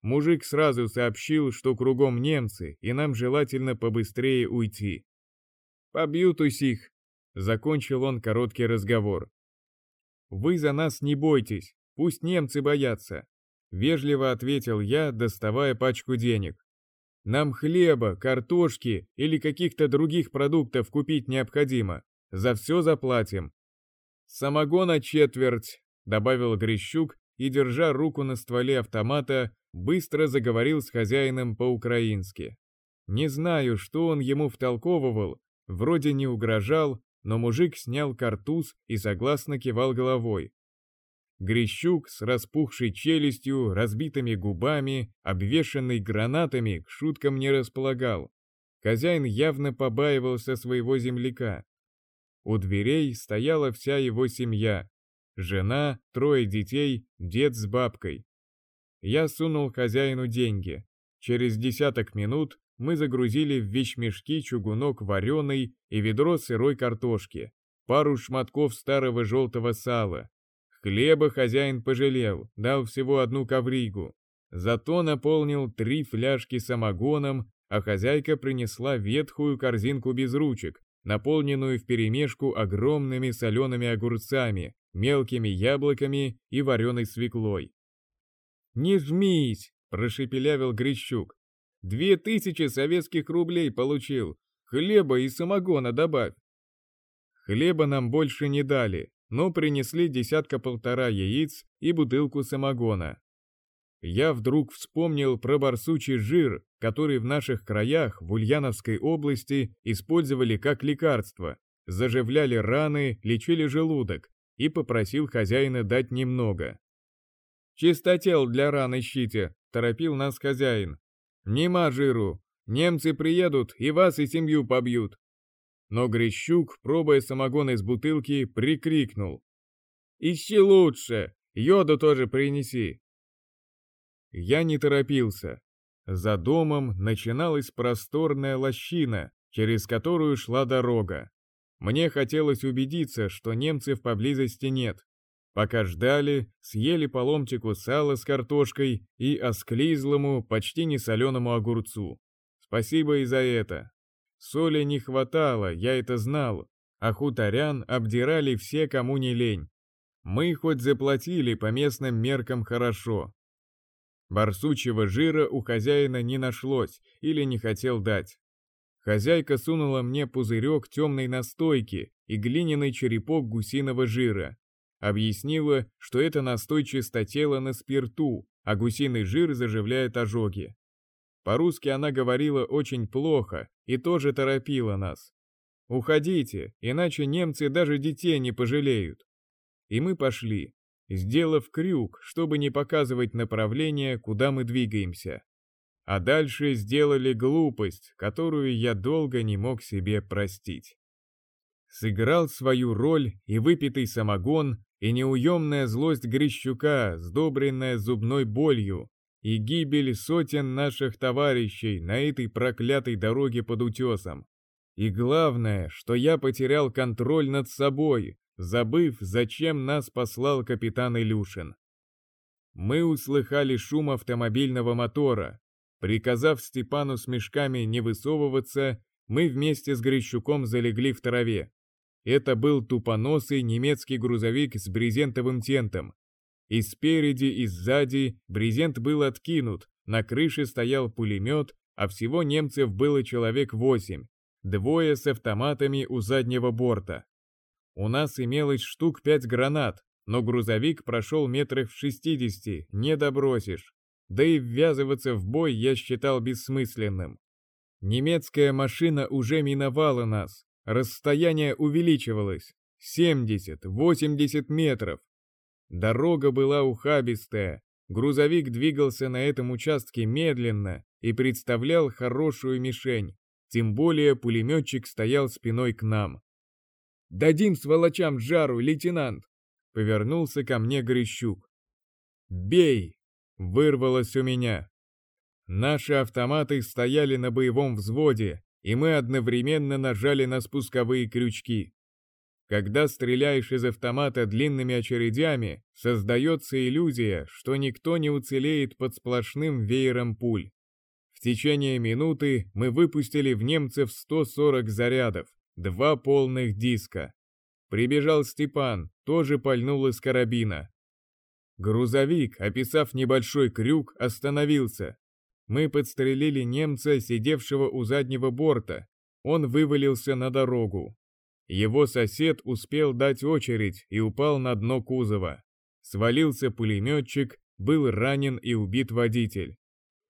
Speaker 1: Мужик сразу сообщил, что кругом немцы, и нам желательно побыстрее уйти. «Побьют усих», — закончил он короткий разговор. «Вы за нас не бойтесь, пусть немцы боятся. Вежливо ответил я, доставая пачку денег. Нам хлеба, картошки или каких-то других продуктов купить необходимо. За все заплатим. Самогона четверть, добавил Грищук и, держа руку на стволе автомата, быстро заговорил с хозяином по-украински. Не знаю, что он ему втолковывал, вроде не угрожал, но мужик снял картуз и согласно кивал головой. Грищук с распухшей челюстью, разбитыми губами, обвешанный гранатами, к шуткам не располагал. Хозяин явно побаивался своего земляка. У дверей стояла вся его семья. Жена, трое детей, дед с бабкой. Я сунул хозяину деньги. Через десяток минут мы загрузили в вещмешки чугунок вареный и ведро сырой картошки, пару шматков старого желтого сала, Хлеба хозяин пожалел, дал всего одну ковригу. Зато наполнил три фляжки самогоном, а хозяйка принесла ветхую корзинку без ручек, наполненную вперемешку огромными солеными огурцами, мелкими яблоками и вареной свеклой. «Не жмись!» – прошепелявил Грищук. «Две тысячи советских рублей получил. Хлеба и самогона добавь». Хлеба нам больше не дали, но принесли десятка-полтора яиц и бутылку самогона. Я вдруг вспомнил про барсучий жир, который в наших краях, в Ульяновской области, использовали как лекарство, заживляли раны, лечили желудок, и попросил хозяина дать немного. «Чистотел для ран ищите», — торопил нас хозяин. «Нема жиру, немцы приедут и вас и семью побьют, но Грещук, пробуя самогон из бутылки, прикрикнул. «Ищи лучше! Йоду тоже принеси!» Я не торопился. За домом начиналась просторная лощина, через которую шла дорога. Мне хотелось убедиться, что немцев поблизости нет. Пока ждали, съели по ломтику сала с картошкой и осклизлому, почти не соленому огурцу. Спасибо и за это. Соли не хватало, я это знал, а хуторян обдирали все, кому не лень. Мы хоть заплатили по местным меркам хорошо. Барсучьего жира у хозяина не нашлось или не хотел дать. Хозяйка сунула мне пузырек темной настойки и глиняный черепок гусиного жира. Объяснила, что это настой чистотела на спирту, а гусиный жир заживляет ожоги. По-русски она говорила очень плохо и тоже торопила нас. «Уходите, иначе немцы даже детей не пожалеют». И мы пошли, сделав крюк, чтобы не показывать направление, куда мы двигаемся. А дальше сделали глупость, которую я долго не мог себе простить. Сыграл свою роль и выпитый самогон, и неуемная злость Грищука, сдобренная зубной болью, и гибель сотен наших товарищей на этой проклятой дороге под утесом. И главное, что я потерял контроль над собой, забыв, зачем нас послал капитан Илюшин. Мы услыхали шум автомобильного мотора, Приказав Степану с мешками не высовываться, мы вместе с Грищуком залегли в траве. Это был тупоносый немецкий грузовик с брезентовым тентом. И спереди, и сзади брезент был откинут, на крыше стоял пулемет, а всего немцев было человек восемь, двое с автоматами у заднего борта. У нас имелось штук пять гранат, но грузовик прошел метров в шестидесяти, не добросишь да и ввязываться в бой я считал бессмысленным. Немецкая машина уже миновала нас, расстояние увеличивалось, 70-80 метров. Дорога была ухабистая, грузовик двигался на этом участке медленно и представлял хорошую мишень, тем более пулеметчик стоял спиной к нам. «Дадим сволочам жару, лейтенант!» — повернулся ко мне Грищук. «Бей!» вырвалось у меня. Наши автоматы стояли на боевом взводе, и мы одновременно нажали на спусковые крючки. Когда стреляешь из автомата длинными очередями, создается иллюзия, что никто не уцелеет под сплошным веером пуль. В течение минуты мы выпустили в немцев 140 зарядов, два полных диска. Прибежал Степан, тоже пальнул из карабина. Грузовик, описав небольшой крюк, остановился. Мы подстрелили немца, сидевшего у заднего борта. Он вывалился на дорогу. Его сосед успел дать очередь и упал на дно кузова. Свалился пулеметчик, был ранен и убит водитель.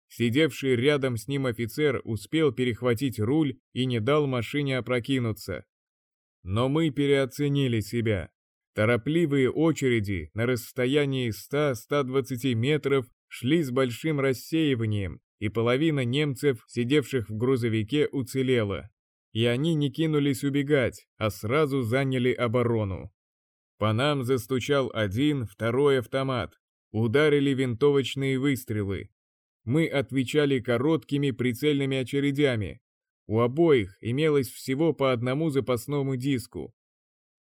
Speaker 1: Сидевший рядом с ним офицер успел перехватить руль и не дал машине опрокинуться. Но мы переоценили себя. Торопливые очереди на расстоянии 100-120 метров шли с большим рассеиванием, и половина немцев, сидевших в грузовике, уцелела. И они не кинулись убегать, а сразу заняли оборону. По нам застучал один, второй автомат. Ударили винтовочные выстрелы. Мы отвечали короткими прицельными очередями. У обоих имелось всего по одному запасному диску,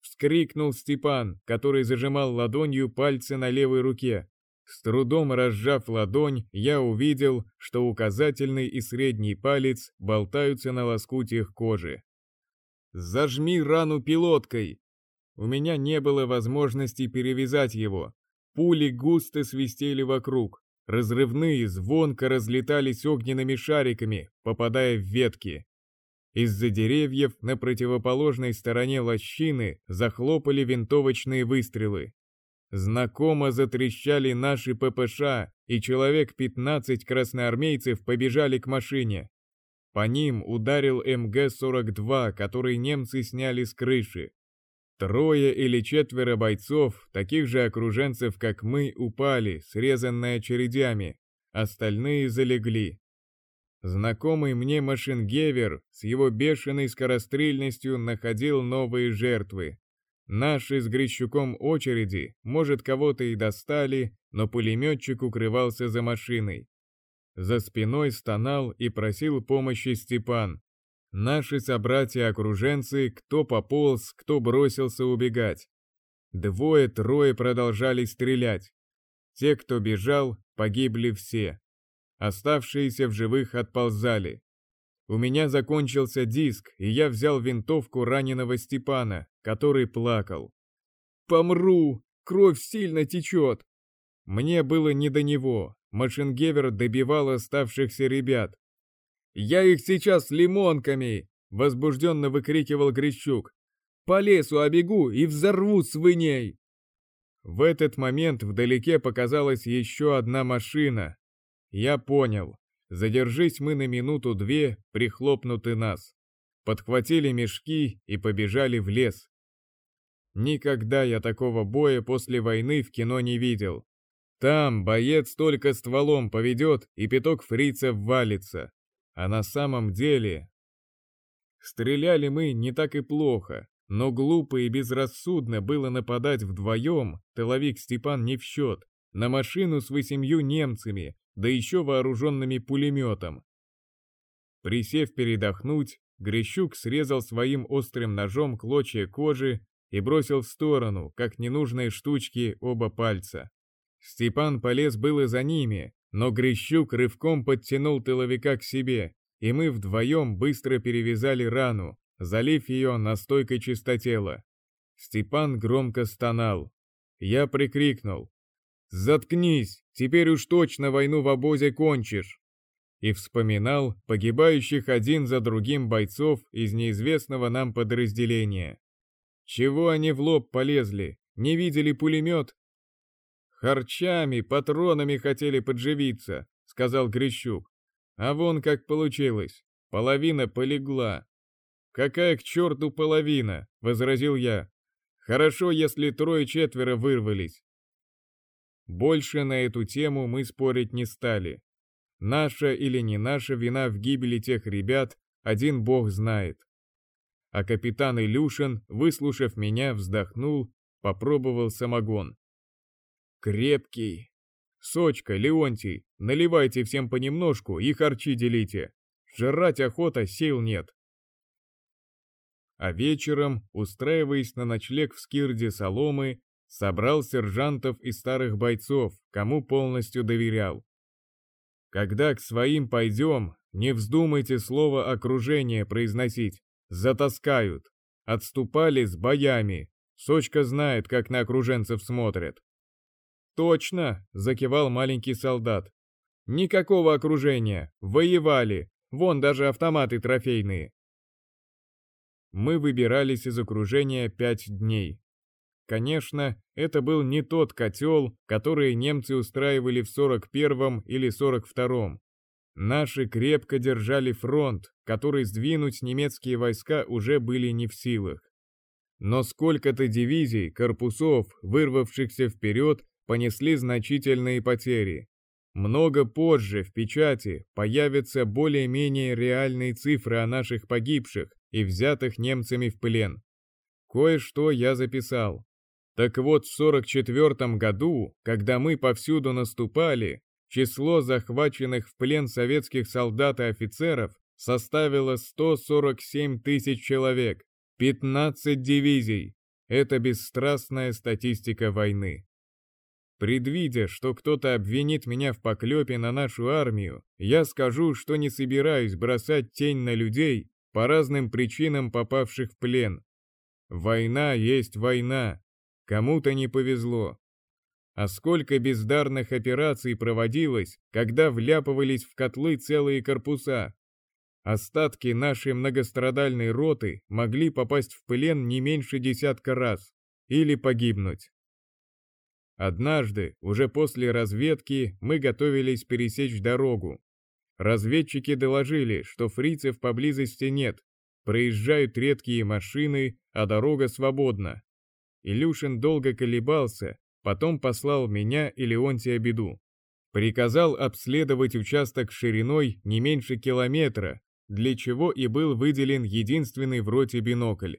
Speaker 1: Вскрикнул Степан, который зажимал ладонью пальцы на левой руке. С трудом разжав ладонь, я увидел, что указательный и средний палец болтаются на лоскутиях кожи. «Зажми рану пилоткой!» У меня не было возможности перевязать его. Пули густо свистели вокруг. Разрывные звонко разлетались огненными шариками, попадая в ветки. Из-за деревьев на противоположной стороне лощины захлопали винтовочные выстрелы. Знакомо затрещали наши ППШ, и человек 15 красноармейцев побежали к машине. По ним ударил МГ-42, который немцы сняли с крыши. Трое или четверо бойцов, таких же окруженцев, как мы, упали, срезанные очередями. Остальные залегли. Знакомый мне машингевер с его бешеной скорострельностью находил новые жертвы. Наши с Грищуком очереди, может, кого-то и достали, но пулеметчик укрывался за машиной. За спиной стонал и просил помощи Степан. Наши собратья-окруженцы, кто пополз, кто бросился убегать. Двое-трое продолжали стрелять. Те, кто бежал, погибли все. Оставшиеся в живых отползали. У меня закончился диск, и я взял винтовку раненого Степана, который плакал. «Помру! Кровь сильно течет!» Мне было не до него. Машингевер добивал оставшихся ребят. «Я их сейчас лимонками!» — возбужденно выкрикивал Грищук. «По лесу обегу и взорву свиней!» В этот момент вдалеке показалась еще одна машина. Я понял. Задержись мы на минуту-две, прихлопнуты нас. Подхватили мешки и побежали в лес. Никогда я такого боя после войны в кино не видел. Там боец только стволом поведет, и пяток фрицев валится. А на самом деле... Стреляли мы не так и плохо, но глупо и безрассудно было нападать вдвоем, тыловик Степан не в счет, на машину с восемью немцами, да еще вооруженными пулеметом. Присев передохнуть, Грещук срезал своим острым ножом клочья кожи и бросил в сторону, как ненужные штучки, оба пальца. Степан полез было за ними, но Грещук рывком подтянул тыловика к себе, и мы вдвоем быстро перевязали рану, залив ее настойкой чистотела. Степан громко стонал. Я прикрикнул. «Заткнись, теперь уж точно войну в обозе кончишь!» И вспоминал погибающих один за другим бойцов из неизвестного нам подразделения. Чего они в лоб полезли? Не видели пулемет? «Харчами, патронами хотели подживиться», — сказал Грищук. «А вон как получилось. Половина полегла». «Какая к черту половина?» — возразил я. «Хорошо, если трое-четверо вырвались». Больше на эту тему мы спорить не стали. Наша или не наша вина в гибели тех ребят, один бог знает. А капитан Илюшин, выслушав меня, вздохнул, попробовал самогон. Крепкий. Сочка, Леонтий, наливайте всем понемножку и харчи делите. Жрать охота, сил нет. А вечером, устраиваясь на ночлег в скирде соломы, собрал сержантов и старых бойцов, кому полностью доверял. Когда к своим пойдем, не вздумайте слово «окружение» произносить, затаскают. Отступали с боями, Сочка знает, как на окруженцев смотрят. «Точно!» — закивал маленький солдат. «Никакого окружения! Воевали! Вон даже автоматы трофейные!» Мы выбирались из окружения пять дней. Конечно, это был не тот котел, который немцы устраивали в 41-м или 42-м. Наши крепко держали фронт, который сдвинуть немецкие войска уже были не в силах. Но сколько-то дивизий, корпусов, вырвавшихся вперед, понесли значительные потери. Много позже в печати появятся более-менее реальные цифры о наших погибших и взятых немцами в плен. Кое-что я записал. Так вот, в 44 году, когда мы повсюду наступали, число захваченных в плен советских солдат и офицеров составило 147 тысяч человек, 15 дивизий. Это бесстрастная статистика войны. Предвидя, что кто-то обвинит меня в поклепе на нашу армию, я скажу, что не собираюсь бросать тень на людей, по разным причинам попавших в плен. Война есть война. Кому-то не повезло. А сколько бездарных операций проводилось, когда вляпывались в котлы целые корпуса. Остатки нашей многострадальной роты могли попасть в плен не меньше десятка раз или погибнуть. Однажды, уже после разведки, мы готовились пересечь дорогу. Разведчики доложили, что фрицев поблизости нет, проезжают редкие машины, а дорога свободна. Илюшин долго колебался, потом послал меня и Леонтия Беду. Приказал обследовать участок шириной не меньше километра, для чего и был выделен единственный в роте бинокль.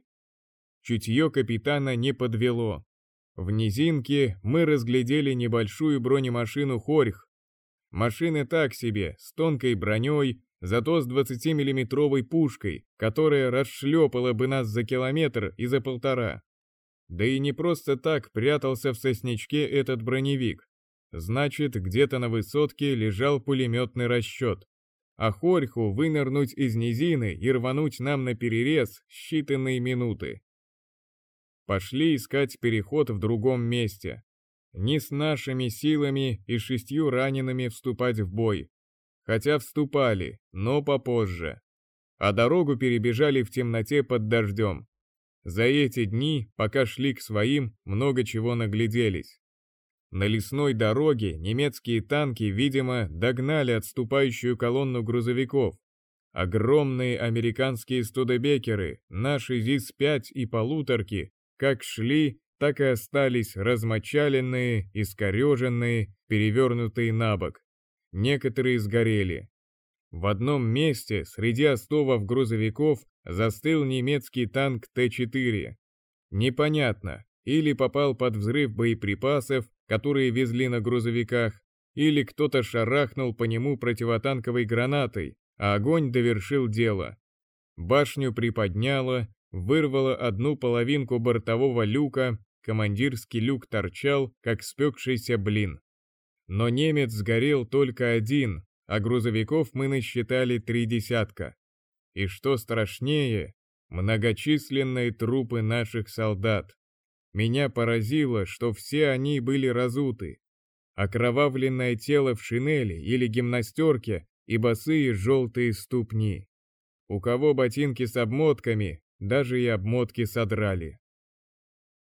Speaker 1: чутье капитана не подвело. В низинке мы разглядели небольшую бронемашину «Хорьх». Машины так себе, с тонкой броней, зато с 20-миллиметровой пушкой, которая расшлепала бы нас за километр и за полтора. Да и не просто так прятался в сосничке этот броневик. Значит, где-то на высотке лежал пулеметный расчет. А Хорьху вынырнуть из низины и рвануть нам на перерез считанные минуты. Пошли искать переход в другом месте. Не с нашими силами и шестью ранеными вступать в бой. Хотя вступали, но попозже. А дорогу перебежали в темноте под дождем. За эти дни, пока шли к своим, много чего нагляделись. На лесной дороге немецкие танки, видимо, догнали отступающую колонну грузовиков. Огромные американские студебекеры, наши ЗИС-5 и полуторки, как шли, так и остались размочаленные, искореженные, перевернутые на бок. Некоторые сгорели. В одном месте среди остовов грузовиков застыл немецкий танк Т-4. Непонятно, или попал под взрыв боеприпасов, которые везли на грузовиках, или кто-то шарахнул по нему противотанковой гранатой, а огонь довершил дело. Башню приподняло, вырвало одну половинку бортового люка, командирский люк торчал, как спекшийся блин. Но немец сгорел только один, а грузовиков мы насчитали три десятка. И что страшнее, многочисленные трупы наших солдат. Меня поразило, что все они были разуты. Окровавленное тело в шинели или гимнастерке и босые желтые ступни. У кого ботинки с обмотками, даже и обмотки содрали.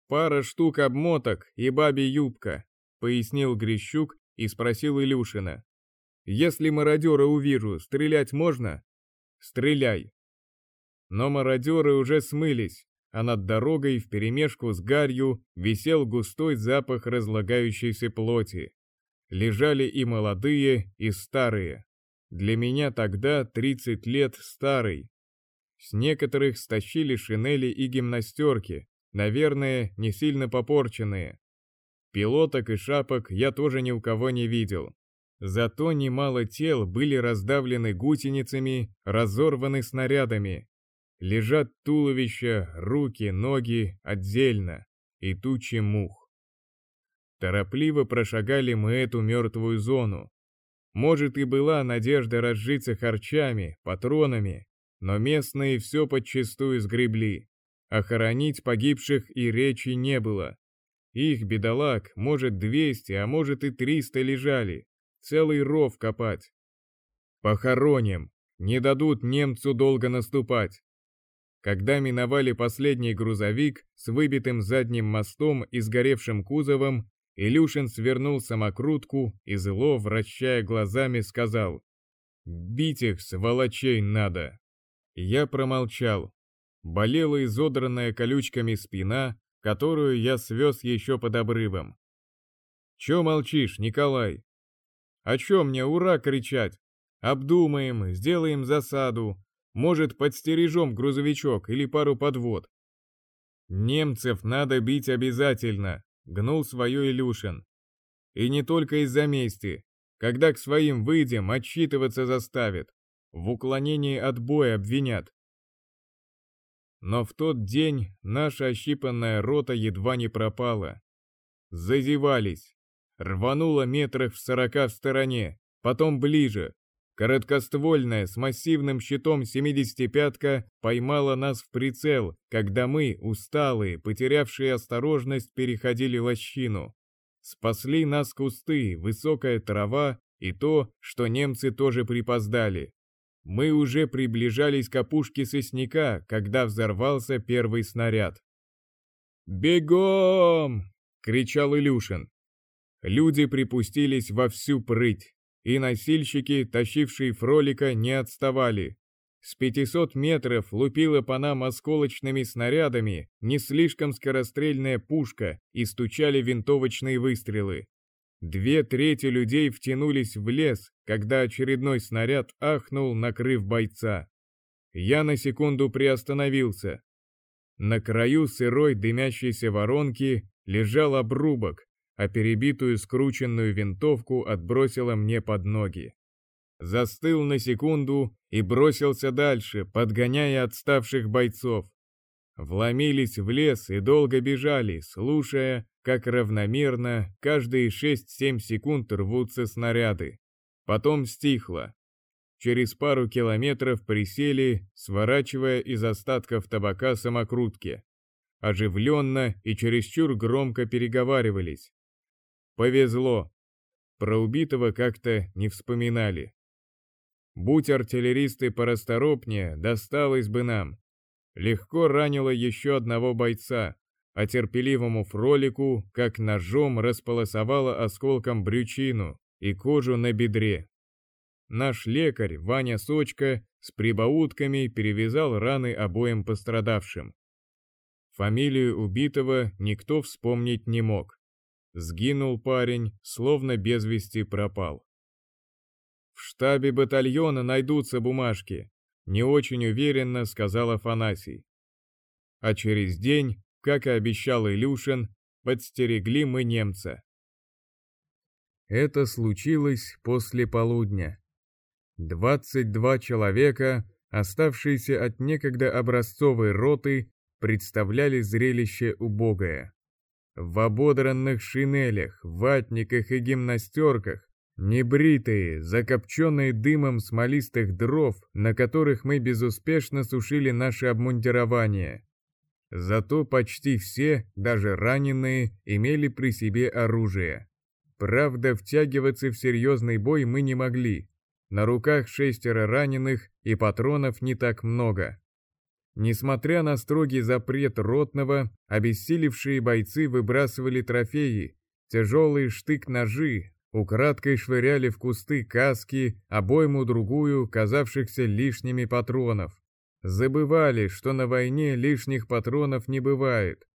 Speaker 1: «Пара штук обмоток и бабе юбка», — пояснил Грищук и спросил Илюшина. «Если мародера увижу, стрелять можно?» «Стреляй!» Но мародеры уже смылись, а над дорогой вперемешку с гарью висел густой запах разлагающейся плоти. Лежали и молодые, и старые. Для меня тогда 30 лет старый. С некоторых стащили шинели и гимнастерки, наверное, не сильно попорченные. Пилоток и шапок я тоже ни у кого не видел. Зато немало тел были раздавлены гусеницами, разорваны снарядами. Лежат туловища, руки, ноги отдельно и тучи мух. Торопливо прошагали мы эту мертвую зону. Может и была надежда разжиться харчами, патронами, но местные все подчистую сгребли. Охоронить погибших и речи не было. Их, бедолаг, может 200, а может и 300 лежали. Целый ров копать. Похороним. Не дадут немцу долго наступать. Когда миновали последний грузовик с выбитым задним мостом и сгоревшим кузовом, Илюшин свернул самокрутку и зло, вращая глазами, сказал «Бить их, сволочей, надо!» Я промолчал. Болела изодранная колючками спина, которую я свез еще под обрывом. «Че молчишь, Николай?» «О чем мне ура кричать? Обдумаем, сделаем засаду, может, подстережем грузовичок или пару подвод». «Немцев надо бить обязательно», — гнул свое Илюшин. «И не только из-за мести. Когда к своим выйдем, отчитываться заставит. В уклонении от боя обвинят. Но в тот день наша ощипанная рота едва не пропала. Зазевались. Рвануло метрах в сорока в стороне, потом ближе. Короткоствольная с массивным щитом 75-ка поймала нас в прицел, когда мы, усталые, потерявшие осторожность, переходили лощину. Спасли нас кусты, высокая трава и то, что немцы тоже припоздали. Мы уже приближались к опушке сосняка, когда взорвался первый снаряд. «Бегом!» — кричал Илюшин. Люди припустились во всю прыть, и носильщики, тащившие фролика, не отставали. С 500 метров лупила по нам осколочными снарядами не слишком скорострельная пушка и стучали винтовочные выстрелы. Две трети людей втянулись в лес, когда очередной снаряд ахнул, накрыв бойца. Я на секунду приостановился. На краю сырой дымящейся воронки лежал обрубок, а перебитую скрученную винтовку отбросило мне под ноги. Застыл на секунду и бросился дальше, подгоняя отставших бойцов. Вломились в лес и долго бежали, слушая, как равномерно каждые 6-7 секунд рвутся снаряды. Потом стихло. Через пару километров присели, сворачивая из остатков табака самокрутки. Оживленно и чересчур громко переговаривались. Повезло. Про убитого как-то не вспоминали. Будь артиллеристы порасторопнее, досталось бы нам. Легко ранило еще одного бойца, а терпеливому фролику, как ножом, располосовало осколком брючину и кожу на бедре. Наш лекарь, Ваня Сочка, с прибаутками перевязал раны обоим пострадавшим. Фамилию убитого никто вспомнить не мог. Сгинул парень, словно без вести пропал. «В штабе батальона найдутся бумажки», — не очень уверенно сказал Афанасий. А через день, как и обещал Илюшин, подстерегли мы немца. Это случилось после полудня. 22 человека, оставшиеся от некогда образцовой роты, представляли зрелище убогое. В ободранных шинелях, ватниках и гимнастерках, небритые, закопченные дымом смолистых дров, на которых мы безуспешно сушили наше обмундирование. Зато почти все, даже раненые, имели при себе оружие. Правда, втягиваться в серьезный бой мы не могли, на руках шестеро раненых и патронов не так много. Несмотря на строгий запрет ротного, обессилевшие бойцы выбрасывали трофеи, тяжелые штык-ножи, украдкой швыряли в кусты каски, обойму другую, казавшихся лишними патронов. Забывали, что на войне лишних патронов не бывает,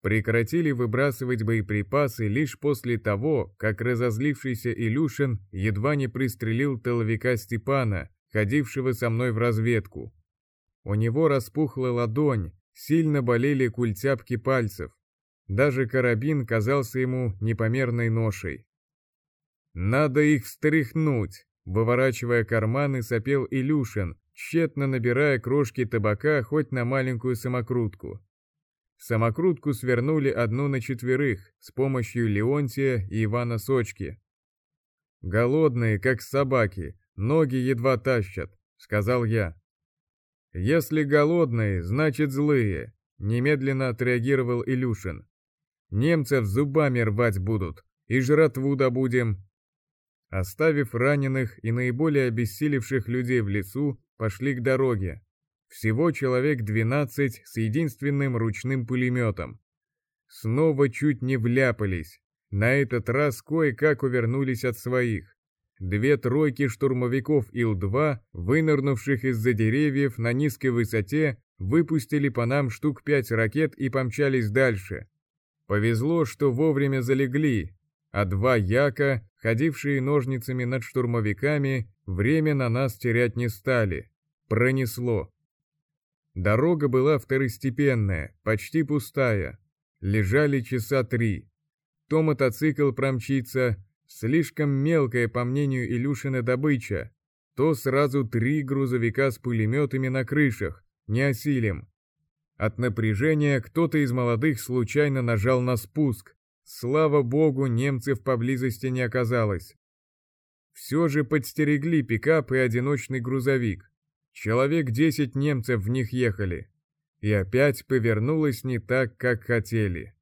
Speaker 1: прекратили выбрасывать боеприпасы лишь после того, как разозлившийся Илюшин едва не пристрелил тыловика Степана, ходившего со мной в разведку. У него распухла ладонь, сильно болели культяпки пальцев. Даже карабин казался ему непомерной ношей. «Надо их встряхнуть!» Выворачивая карманы, сопел Илюшин, тщетно набирая крошки табака хоть на маленькую самокрутку. Самокрутку свернули одну на четверых с помощью Леонтия и Ивана Сочки. «Голодные, как собаки, ноги едва тащат», — сказал я. «Если голодные, значит злые», — немедленно отреагировал Илюшин. «Немцев зубами рвать будут, и жратву добудем». Оставив раненых и наиболее обессилевших людей в лесу, пошли к дороге. Всего человек 12 с единственным ручным пулеметом. Снова чуть не вляпались. На этот раз кое-как увернулись от своих. Две тройки штурмовиков Ил-2, вынырнувших из-за деревьев на низкой высоте, выпустили по нам штук пять ракет и помчались дальше. Повезло, что вовремя залегли, а два яка, ходившие ножницами над штурмовиками, время на нас терять не стали. Пронесло. Дорога была второстепенная, почти пустая. Лежали часа три. То мотоцикл промчится, слишком мелкая, по мнению Илюшина, добыча, то сразу три грузовика с пулеметами на крышах, не осилим. От напряжения кто-то из молодых случайно нажал на спуск. Слава богу, немцев поблизости не оказалось. Все же подстерегли пикап и одиночный грузовик. Человек десять немцев в них ехали. И опять повернулось не так, как хотели.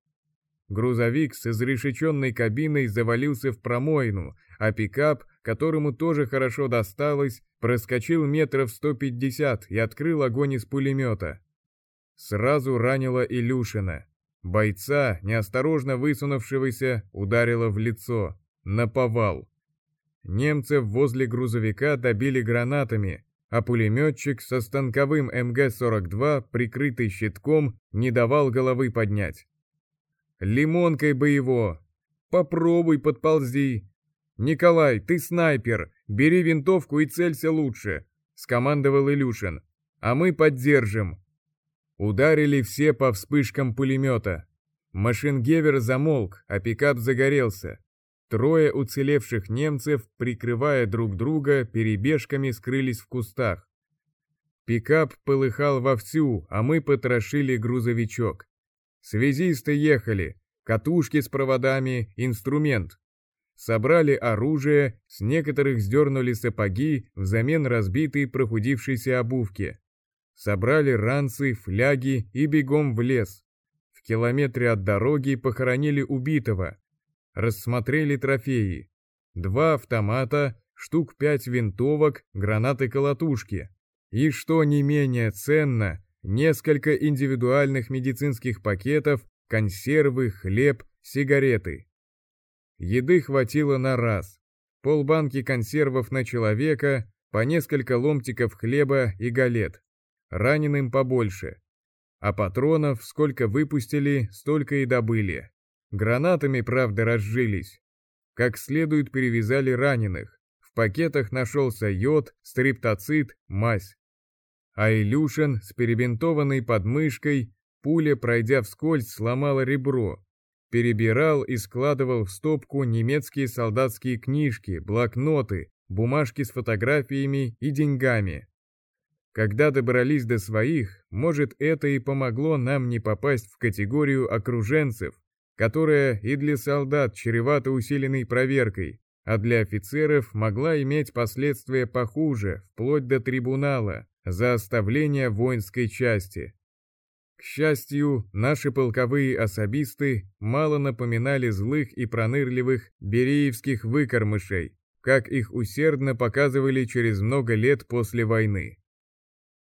Speaker 1: Грузовик с изрешеченной кабиной завалился в промоину, а пикап, которому тоже хорошо досталось, проскочил метров 150 и открыл огонь из пулемета. Сразу ранило Илюшина. Бойца, неосторожно высунувшегося, ударило в лицо. Наповал. Немцев возле грузовика добили гранатами, а пулеметчик со станковым МГ-42, прикрытый щитком, не давал головы поднять. «Лимонкой бы его! Попробуй подползи! Николай, ты снайпер, бери винтовку и целься лучше!» — скомандовал Илюшин. «А мы поддержим!» Ударили все по вспышкам пулемета. Машингевер замолк, а пикап загорелся. Трое уцелевших немцев, прикрывая друг друга, перебежками скрылись в кустах. Пикап полыхал вовсю, а мы потрошили грузовичок. Связисты ехали, катушки с проводами, инструмент. Собрали оружие, с некоторых сдернули сапоги взамен разбитой прохудившейся обувки. Собрали ранцы, фляги и бегом в лес. В километре от дороги похоронили убитого. Рассмотрели трофеи. Два автомата, штук пять винтовок, гранаты-колотушки. И что не менее ценно, несколько индивидуальных медицинских пакетов, консервы, хлеб, сигареты. Еды хватило на раз. Полбанки консервов на человека, по несколько ломтиков хлеба и галет. Раненым побольше. А патронов сколько выпустили, столько и добыли. Гранатами, правда, разжились. Как следует перевязали раненых. В пакетах нашелся йод, стриптоцит, мазь а Илюшин с перебинтованной подмышкой, пуля, пройдя вскользь, сломала ребро. Перебирал и складывал в стопку немецкие солдатские книжки, блокноты, бумажки с фотографиями и деньгами. Когда добрались до своих, может, это и помогло нам не попасть в категорию окруженцев, которая и для солдат чревата усиленной проверкой, а для офицеров могла иметь последствия похуже, вплоть до трибунала, за оставление воинской части. К счастью, наши полковые особисты мало напоминали злых и пронырливых береевских выкормышей, как их усердно показывали через много лет после войны.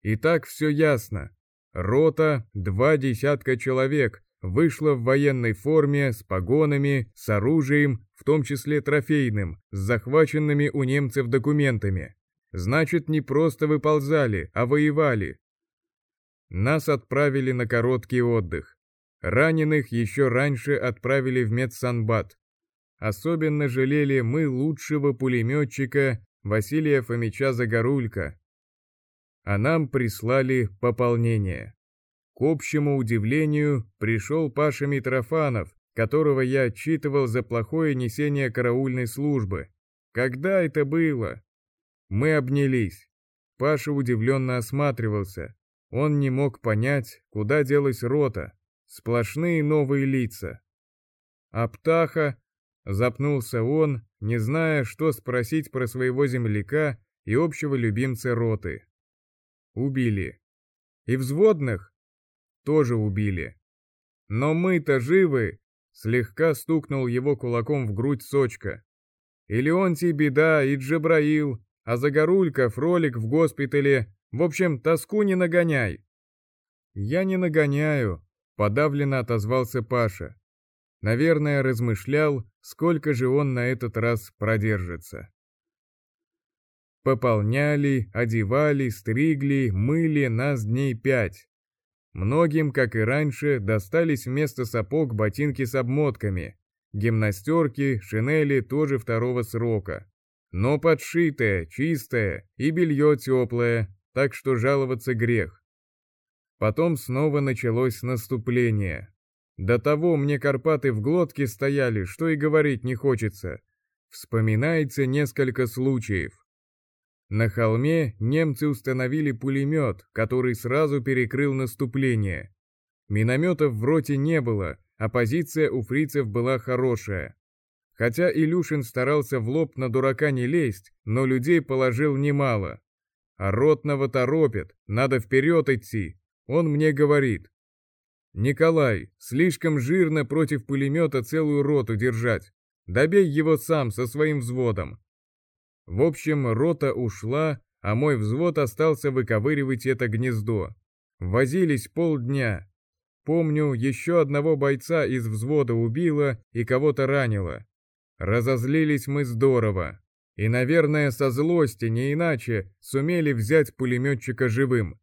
Speaker 1: И так все ясно. Рота, два десятка человек, вышла в военной форме, с погонами, с оружием, в том числе трофейным, с захваченными у немцев документами. Значит, не просто выползали, а воевали. Нас отправили на короткий отдых. Раненых еще раньше отправили в медсанбат. Особенно жалели мы лучшего пулеметчика Василия Фомича Загорулька. А нам прислали пополнение. К общему удивлению, пришел Паша Митрофанов, которого я отчитывал за плохое несение караульной службы. Когда это было? Мы обнялись. Паша удивленно осматривался. Он не мог понять, куда делась рота. Сплошные новые лица. А птаха... Запнулся он, не зная, что спросить про своего земляка и общего любимца роты. Убили. И взводных? Тоже убили. Но мы-то живы, слегка стукнул его кулаком в грудь сочка. И Леонтий беда, и Джабраил, а Загорулька, Фролик в госпитале. В общем, тоску не нагоняй. Я не нагоняю, подавленно отозвался Паша. Наверное, размышлял, сколько же он на этот раз продержится. Пополняли, одевали, стригли, мыли нас дней пять. Многим, как и раньше, достались вместо сапог ботинки с обмотками, гимнастерки, шинели тоже второго срока но подшитое, чистое и белье теплое, так что жаловаться грех. Потом снова началось наступление. До того мне Карпаты в глотке стояли, что и говорить не хочется. Вспоминается несколько случаев. На холме немцы установили пулемет, который сразу перекрыл наступление. Минометов в роте не было, а позиция у фрицев была хорошая. Хотя Илюшин старался в лоб на дурака не лезть, но людей положил немало. А ротного торопит, надо вперед идти. Он мне говорит. Николай, слишком жирно против пулемета целую роту держать. Добей его сам со своим взводом. В общем, рота ушла, а мой взвод остался выковыривать это гнездо. Возились полдня. Помню, еще одного бойца из взвода убило и кого-то ранило. Разозлились мы здорово. И, наверное, со злости, не иначе, сумели взять пулеметчика живым.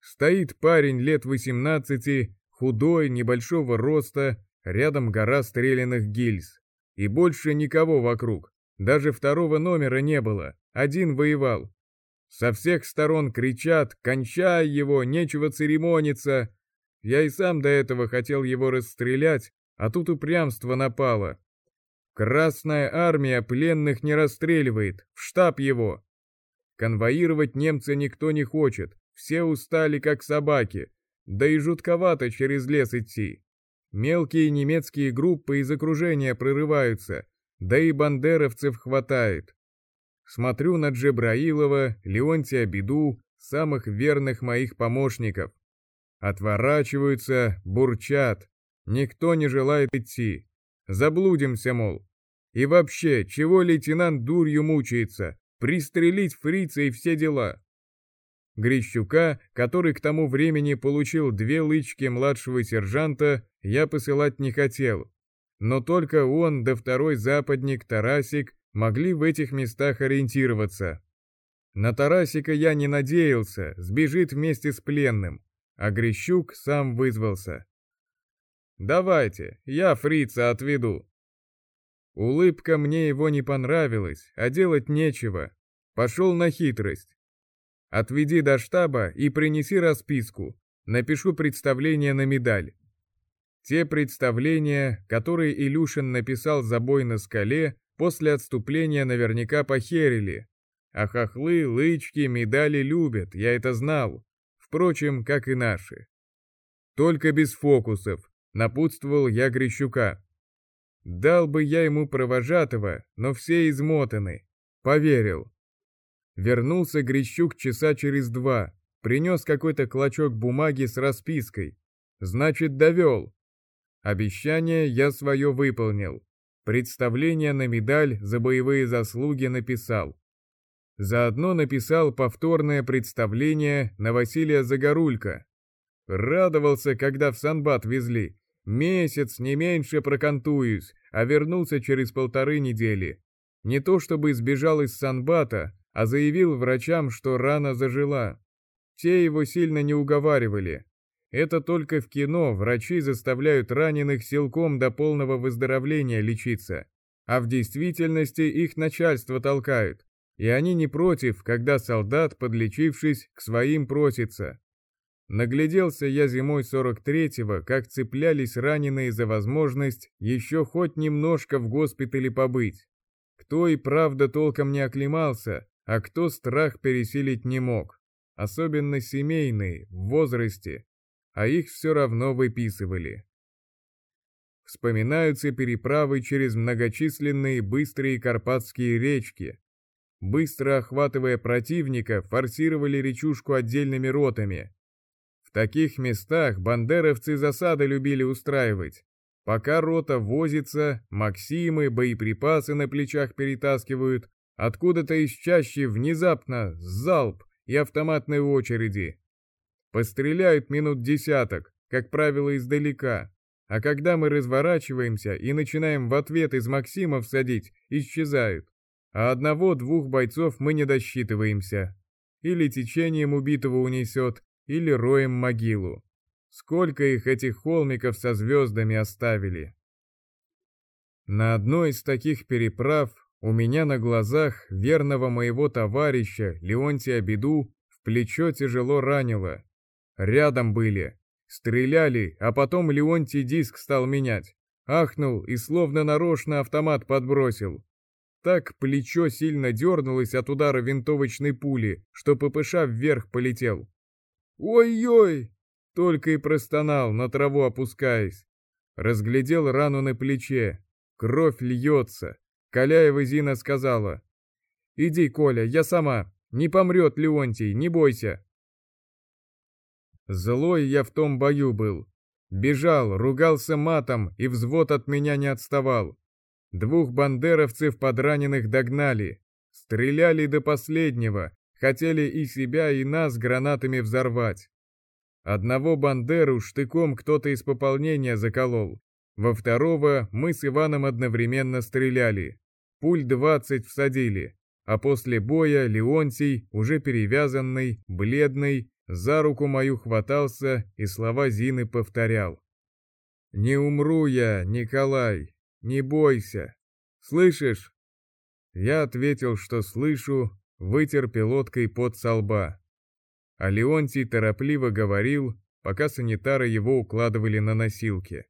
Speaker 1: Стоит парень лет 18, худой, небольшого роста, рядом гора стрелянных гильз. И больше никого вокруг. Даже второго номера не было, один воевал. Со всех сторон кричат «Кончай его, нечего церемониться!» Я и сам до этого хотел его расстрелять, а тут упрямство напало. Красная армия пленных не расстреливает, в штаб его. Конвоировать немца никто не хочет, все устали как собаки, да и жутковато через лес идти. Мелкие немецкие группы из окружения прорываются, да и бандеровцев хватает. Смотрю на Джебраилова, Леонтия Беду, самых верных моих помощников. Отворачиваются, бурчат. Никто не желает идти. Заблудимся, мол. И вообще, чего лейтенант дурью мучается? Пристрелить фрица и все дела. Грищука, который к тому времени получил две лычки младшего сержанта, я посылать не хотел. Но только он да второй западник Тарасик могли в этих местах ориентироваться. На Тарасика я не надеялся, сбежит вместе с пленным, а Грищук сам вызвался. «Давайте, я фрица отведу». Улыбка мне его не понравилась, а делать нечего. Пошел на хитрость. Отведи до штаба и принеси расписку. Напишу представление на медаль. Те представления, которые Илюшин написал за бой на скале, после отступления наверняка похерили. А хохлы, лычки, медали любят, я это знал. Впрочем, как и наши. Только без фокусов, напутствовал я Грищука. Дал бы я ему провожатого, но все измотаны. Поверил. Вернулся Грищук часа через два, принес какой-то клочок бумаги с распиской. Значит, довел. Обещание я свое выполнил. Представление на медаль за боевые заслуги написал. Заодно написал повторное представление на Василия Загорулька. Радовался, когда в Санбат везли. Месяц, не меньше прокантуюсь, а вернулся через полторы недели. Не то чтобы сбежал из Санбата, а заявил врачам, что рана зажила. Те его сильно не уговаривали. Это только в кино врачи заставляют раненых силком до полного выздоровления лечиться, а в действительности их начальство толкают, и они не против, когда солдат, подлечившись, к своим просится. Нагляделся я зимой 43-го, как цеплялись раненые за возможность еще хоть немножко в госпитале побыть. Кто и правда толком не оклемался, а кто страх пересилить не мог. Особенно семейные, в возрасте, а их все равно выписывали. Вспоминаются переправы через многочисленные быстрые карпатские речки. Быстро охватывая противника, форсировали речушку отдельными ротами. В таких местах бандеровцы засады любили устраивать. Пока рота возится, Максимы боеприпасы на плечах перетаскивают, откуда-то из чащи внезапно залп и автоматные очереди. Постреляют минут десяток, как правило, издалека. А когда мы разворачиваемся и начинаем в ответ из Максимов садить, исчезают. А одного-двух бойцов мы не досчитываемся. Или течением убитого унесет, или роем могилу. Сколько их этих холмиков со звездами оставили. На одной из таких переправ у меня на глазах верного моего товарища Леонтия Беду в плечо тяжело ранило. Рядом были. Стреляли, а потом Леонтий диск стал менять. Ахнул и словно нарочно автомат подбросил. Так плечо сильно дернулось от удара винтовочной пули, что ППШ вверх полетел. «Ой-ой!» Только и простонал, на траву опускаясь. Разглядел рану на плече. Кровь льется. Каляева Зина сказала. «Иди, Коля, я сама. Не помрет Леонтий, не бойся». Злой я в том бою был. Бежал, ругался матом, и взвод от меня не отставал. Двух бандеровцев подраненных догнали. Стреляли до последнего, хотели и себя, и нас гранатами взорвать. Одного бандеру штыком кто-то из пополнения заколол. Во второго мы с Иваном одновременно стреляли. Пуль двадцать всадили, а после боя Леонтий, уже перевязанный, бледный, за руку мою хватался и слова Зины повторял. «Не умру я, Николай, не бойся. Слышишь?» Я ответил, что слышу, вытер пилоткой под со лба. А Леонтий торопливо говорил, пока санитары его укладывали на носилки.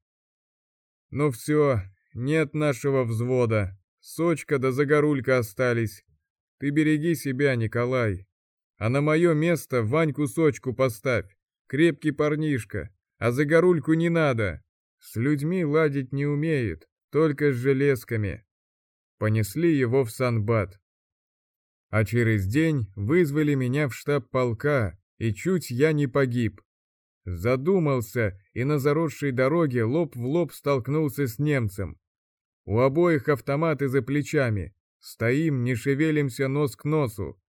Speaker 1: «Ну все, нет нашего взвода, Сочка да Загорулька остались. Ты береги себя, Николай. А на мое место Ваньку Сочку поставь, крепкий парнишка, а Загорульку не надо. С людьми ладить не умеет, только с железками». Понесли его в Санбат. А через день вызвали меня в штаб полка, и чуть я не погиб. Задумался и на заросшей дороге лоб в лоб столкнулся с немцем. У обоих автоматы за плечами. Стоим, не шевелимся нос к носу.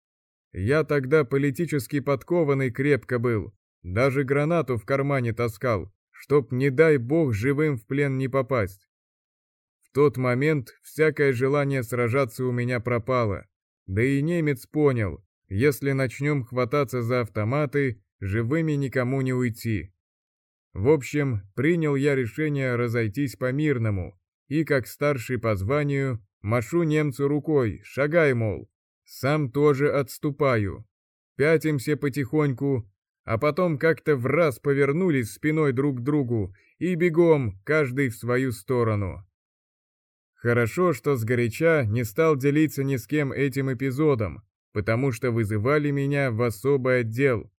Speaker 1: Я тогда политически подкованный крепко был. Даже гранату в кармане таскал, чтоб, не дай бог, живым в плен не попасть. В тот момент всякое желание сражаться у меня пропало. Да и немец понял, если начнем хвататься за автоматы, живыми никому не уйти. В общем, принял я решение разойтись по-мирному, и, как старший по званию, машу немцу рукой, шагай, мол. Сам тоже отступаю. Пятимся потихоньку, а потом как-то в раз повернулись спиной друг к другу и бегом, каждый в свою сторону. Хорошо, что сгоряча не стал делиться ни с кем этим эпизодом, потому что вызывали меня в особый отдел.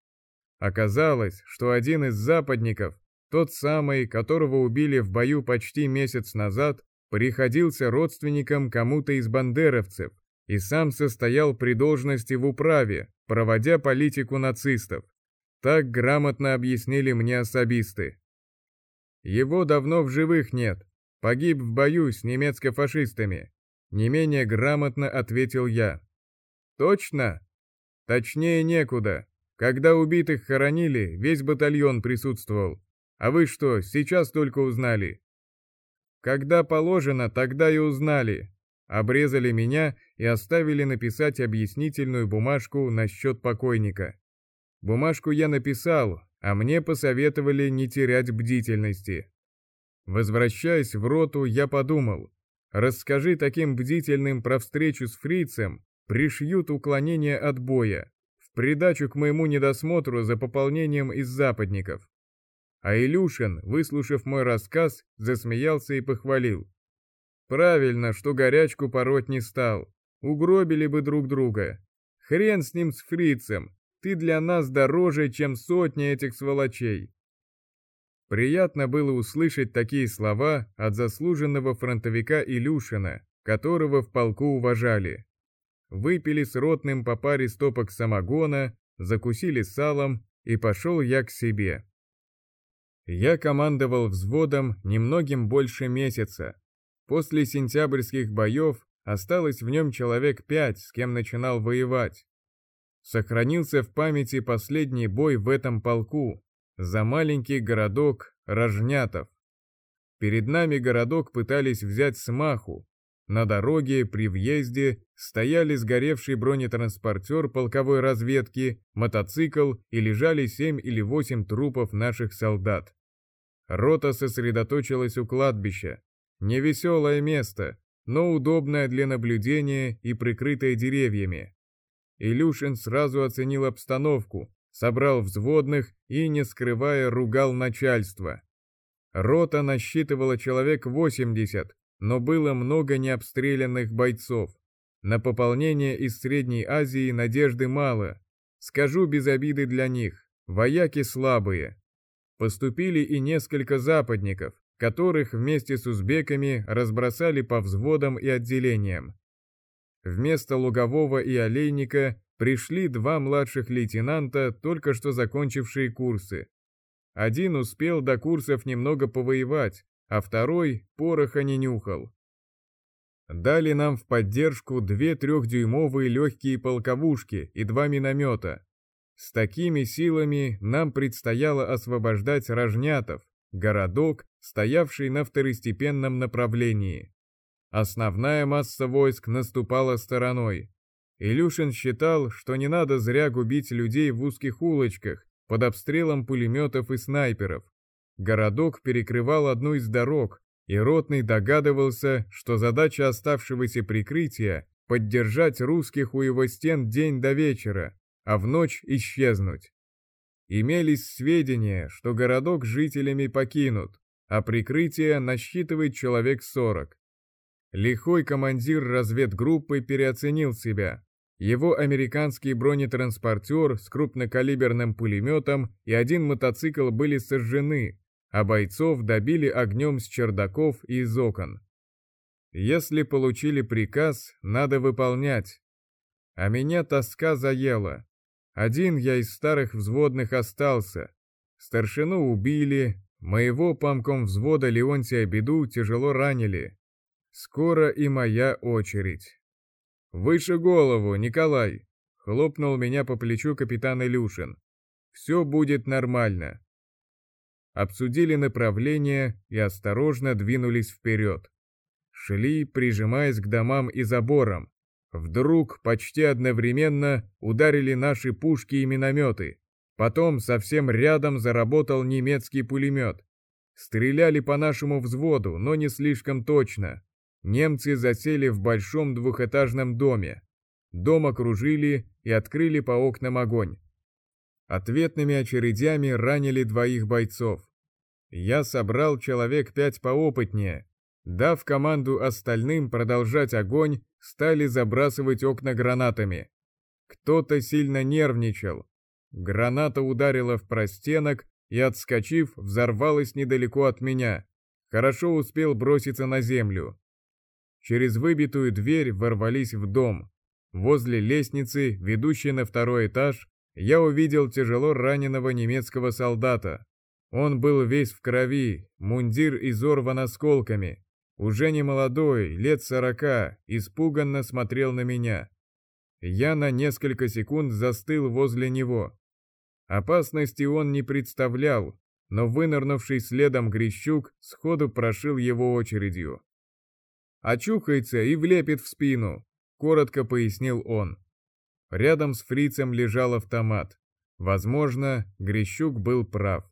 Speaker 1: Оказалось, что один из западников, тот самый, которого убили в бою почти месяц назад, приходился родственником кому-то из бандеровцев и сам состоял при должности в управе, проводя политику нацистов. Так грамотно объяснили мне особисты. Его давно в живых нет, погиб в бою с немецко-фашистами. Не менее грамотно ответил я. Точно? Точнее некуда. Когда убитых хоронили, весь батальон присутствовал. А вы что, сейчас только узнали? Когда положено, тогда и узнали. Обрезали меня и оставили написать объяснительную бумажку насчет покойника. Бумажку я написал, а мне посоветовали не терять бдительности. Возвращаясь в роту, я подумал, расскажи таким бдительным про встречу с фрицем, пришьют уклонение от боя, в придачу к моему недосмотру за пополнением из западников. А Илюшин, выслушав мой рассказ, засмеялся и похвалил. Правильно, что горячку пороть не стал. Угробили бы друг друга. Хрен с ним с фрицем. Ты для нас дороже, чем сотни этих сволочей. Приятно было услышать такие слова от заслуженного фронтовика Илюшина, которого в полку уважали. Выпили с ротным по паре стопок самогона, закусили салом, и пошел я к себе. Я командовал взводом немногим больше месяца. После сентябрьских боев осталось в нем человек пять, с кем начинал воевать. Сохранился в памяти последний бой в этом полку, за маленький городок Рожнятов. Перед нами городок пытались взять с маху. На дороге при въезде стояли сгоревший бронетранспортер полковой разведки, мотоцикл и лежали семь или восемь трупов наших солдат. Рота сосредоточилась у кладбища. Невеселое место, но удобное для наблюдения и прикрытое деревьями. Илюшин сразу оценил обстановку, собрал взводных и, не скрывая, ругал начальство. Рота насчитывала человек 80, но было много необстрелянных бойцов. На пополнение из Средней Азии надежды мало. Скажу без обиды для них, вояки слабые. Поступили и несколько западников, которых вместе с узбеками разбросали по взводам и отделениям. Вместо Лугового и Олейника пришли два младших лейтенанта, только что закончившие курсы. Один успел до курсов немного повоевать, а второй пороха не нюхал. Дали нам в поддержку две трехдюймовые легкие полковушки и два миномета. С такими силами нам предстояло освобождать Рожнятов, городок, стоявший на второстепенном направлении. Основная масса войск наступала стороной, Илюшин считал, что не надо зря губить людей в узких улочках, под обстрелом пулеметов и снайперов. Городок перекрывал одну из дорог, и Ротный догадывался, что задача оставшегося прикрытия поддержать русских у его стен день до вечера, а в ночь исчезнуть. Имелись сведения, что городок жителями покинут, а прикрытие насчитывает человек сорок. Лихой командир разведгруппы переоценил себя. Его американский бронетранспортер с крупнокалиберным пулеметом и один мотоцикл были сожжены, а бойцов добили огнем с чердаков и из окон. Если получили приказ, надо выполнять. А меня тоска заела. Один я из старых взводных остался. Старшину убили, моего помком взвода Леонтия Беду тяжело ранили. Скоро и моя очередь. «Выше голову, Николай!» — хлопнул меня по плечу капитан Илюшин. «Все будет нормально». Обсудили направление и осторожно двинулись вперед. Шли, прижимаясь к домам и заборам. Вдруг почти одновременно ударили наши пушки и минометы. Потом совсем рядом заработал немецкий пулемет. Стреляли по нашему взводу, но не слишком точно. Немцы засели в большом двухэтажном доме. Дом окружили и открыли по окнам огонь. Ответными очередями ранили двоих бойцов. Я собрал человек пять поопытнее. Дав команду остальным продолжать огонь, стали забрасывать окна гранатами. Кто-то сильно нервничал. Граната ударила в простенок и, отскочив, взорвалась недалеко от меня. Хорошо успел броситься на землю. Через выбитую дверь ворвались в дом. Возле лестницы, ведущей на второй этаж, я увидел тяжело раненого немецкого солдата. Он был весь в крови, мундир изорван осколками. Уже не молодой, лет сорока, испуганно смотрел на меня. Я на несколько секунд застыл возле него. Опасности он не представлял, но вынырнувший следом Грищук сходу прошил его очередью. Очухается и влепит в спину, коротко пояснил он. Рядом с фрицем лежал автомат. Возможно, Грищук был прав.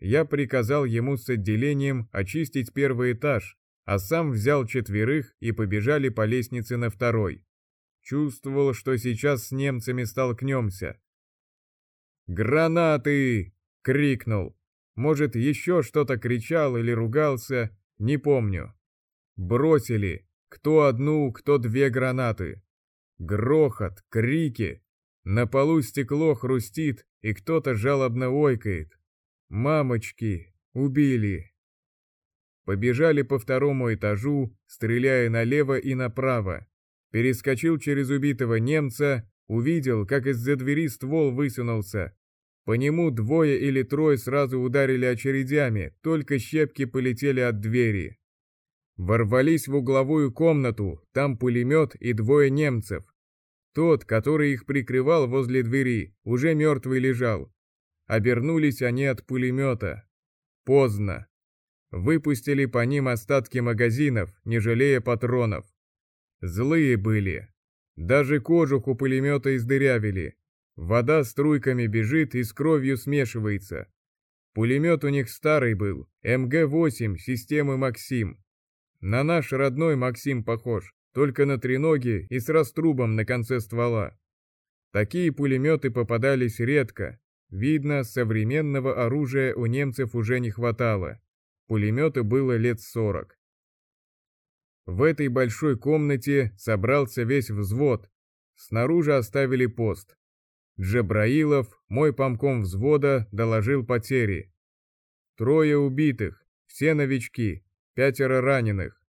Speaker 1: Я приказал ему с отделением очистить первый этаж, а сам взял четверых и побежали по лестнице на второй. Чувствовал, что сейчас с немцами столкнемся. «Гранаты!» — крикнул. Может, еще что-то кричал или ругался, не помню. Бросили, кто одну, кто две гранаты. Грохот, крики. На полу стекло хрустит, и кто-то жалобно ойкает. «Мамочки! Убили!» Побежали по второму этажу, стреляя налево и направо. Перескочил через убитого немца, увидел, как из-за двери ствол высунулся. По нему двое или трое сразу ударили очередями, только щепки полетели от двери. Ворвались в угловую комнату, там пулемет и двое немцев. Тот, который их прикрывал возле двери, уже мертвый лежал. Обернулись они от пулемета. Поздно. Выпустили по ним остатки магазинов, не жалея патронов. Злые были. Даже кожух у пулемета издырявили. Вода струйками бежит и с кровью смешивается. Пулемет у них старый был, МГ-8 системы «Максим». На наш родной Максим похож, только на треноги и с раструбом на конце ствола. Такие пулеметы попадались редко. Видно, современного оружия у немцев уже не хватало. Пулемету было лет сорок. В этой большой комнате собрался весь взвод. Снаружи оставили пост. Джабраилов, мой помком взвода, доложил потери. Трое убитых, все новички, пятеро раненых.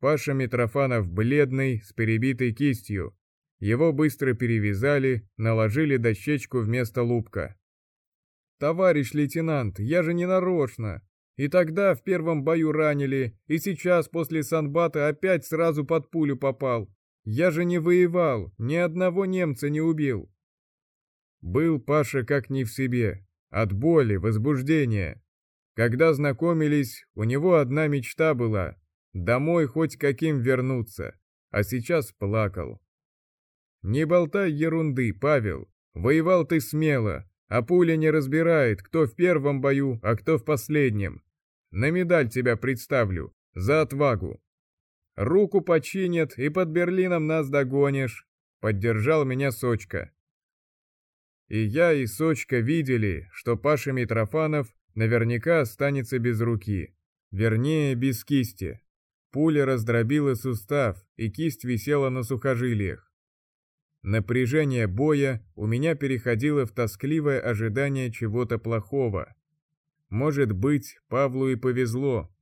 Speaker 1: Паша Митрофанов бледный, с перебитой кистью. Его быстро перевязали, наложили дощечку вместо лупка. «Товарищ лейтенант, я же не нарочно. И тогда в первом бою ранили, и сейчас после Санбата опять сразу под пулю попал. Я же не воевал, ни одного немца не убил». Был Паша как не в себе, от боли, возбуждения. Когда знакомились, у него одна мечта была — домой хоть каким вернуться, а сейчас плакал. «Не болтай ерунды, Павел, воевал ты смело, а пуля не разбирает, кто в первом бою, а кто в последнем. На медаль тебя представлю, за отвагу». руку починят, и под Берлином нас догонишь», — поддержал меня Сочка. И я, и Сочка видели, что Паша Митрофанов наверняка останется без руки, вернее, без кисти. Пуля раздробила сустав, и кисть висела на сухожилиях. Напряжение боя у меня переходило в тоскливое ожидание чего-то плохого. Может быть, Павлу и повезло.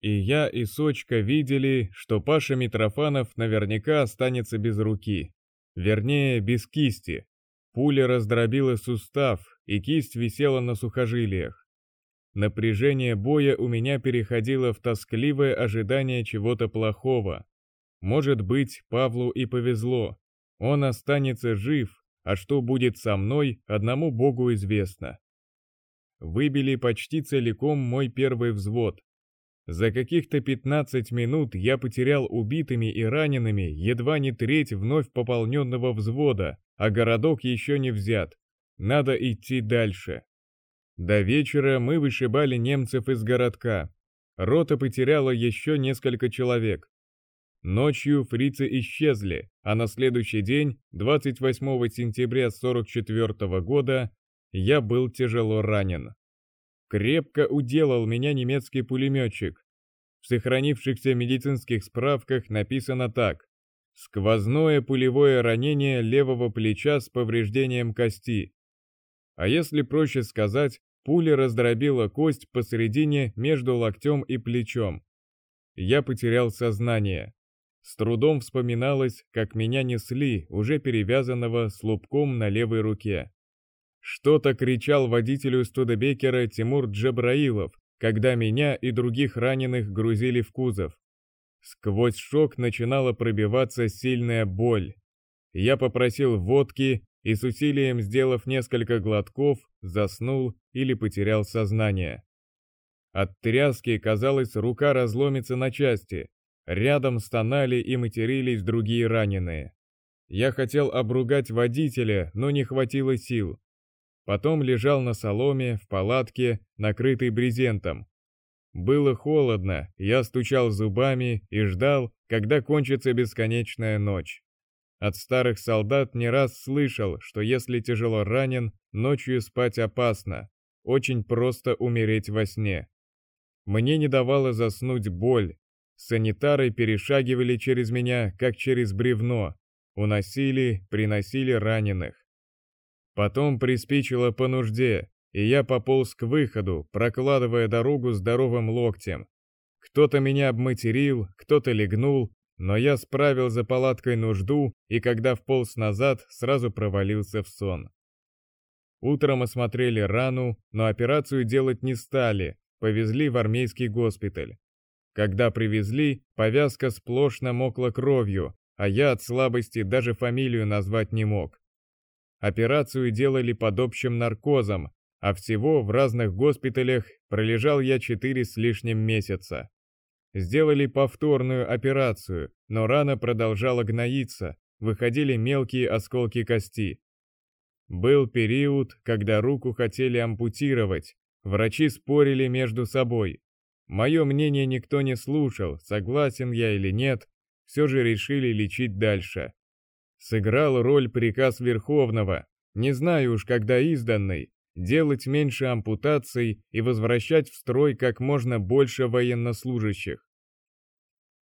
Speaker 1: И я, и Сочка видели, что Паша Митрофанов наверняка останется без руки. Вернее, без кисти. Пуля раздробила сустав, и кисть висела на сухожилиях. Напряжение боя у меня переходило в тоскливое ожидание чего-то плохого. Может быть, Павлу и повезло. Он останется жив, а что будет со мной, одному Богу известно. Выбили почти целиком мой первый взвод. За каких-то 15 минут я потерял убитыми и ранеными едва не треть вновь пополненного взвода, а городок еще не взят. Надо идти дальше. До вечера мы вышибали немцев из городка. Рота потеряла еще несколько человек. Ночью фрицы исчезли, а на следующий день, 28 сентября 44 года, я был тяжело ранен. Крепко уделал меня немецкий пулеметчик. В сохранившихся медицинских справках написано так. Сквозное пулевое ранение левого плеча с повреждением кости. А если проще сказать, пуля раздробила кость посередине между локтем и плечом. Я потерял сознание. С трудом вспоминалось, как меня несли, уже перевязанного с лубком на левой руке. Что-то кричал водителю Студебекера Тимур Джабраилов, когда меня и других раненых грузили в кузов. Сквозь шок начинала пробиваться сильная боль. Я попросил водки и с усилием сделав несколько глотков, заснул или потерял сознание. От тряски, казалось, рука разломится на части. Рядом стонали и матерились другие раненые. Я хотел обругать водителя, но не хватило сил. Потом лежал на соломе, в палатке, накрытой брезентом. Было холодно, я стучал зубами и ждал, когда кончится бесконечная ночь. От старых солдат не раз слышал, что если тяжело ранен, ночью спать опасно, очень просто умереть во сне. Мне не давала заснуть боль. Санитары перешагивали через меня, как через бревно, уносили, приносили раненых. Потом приспичило по нужде, и я пополз к выходу, прокладывая дорогу здоровым локтем. Кто-то меня обматерил, кто-то легнул, но я справил за палаткой нужду и когда вполз назад, сразу провалился в сон. Утром осмотрели рану, но операцию делать не стали, повезли в армейский госпиталь. Когда привезли, повязка сплошь намокла кровью, а я от слабости даже фамилию назвать не мог. Операцию делали под общим наркозом, а всего в разных госпиталях пролежал я четыре с лишним месяца. Сделали повторную операцию, но рана продолжала гноиться, выходили мелкие осколки кости. Был период, когда руку хотели ампутировать, врачи спорили между собой. Мое мнение никто не слушал, согласен я или нет, все же решили лечить дальше. Сыграл роль приказ Верховного, не знаю уж когда изданный, делать меньше ампутаций и возвращать в строй как можно больше военнослужащих.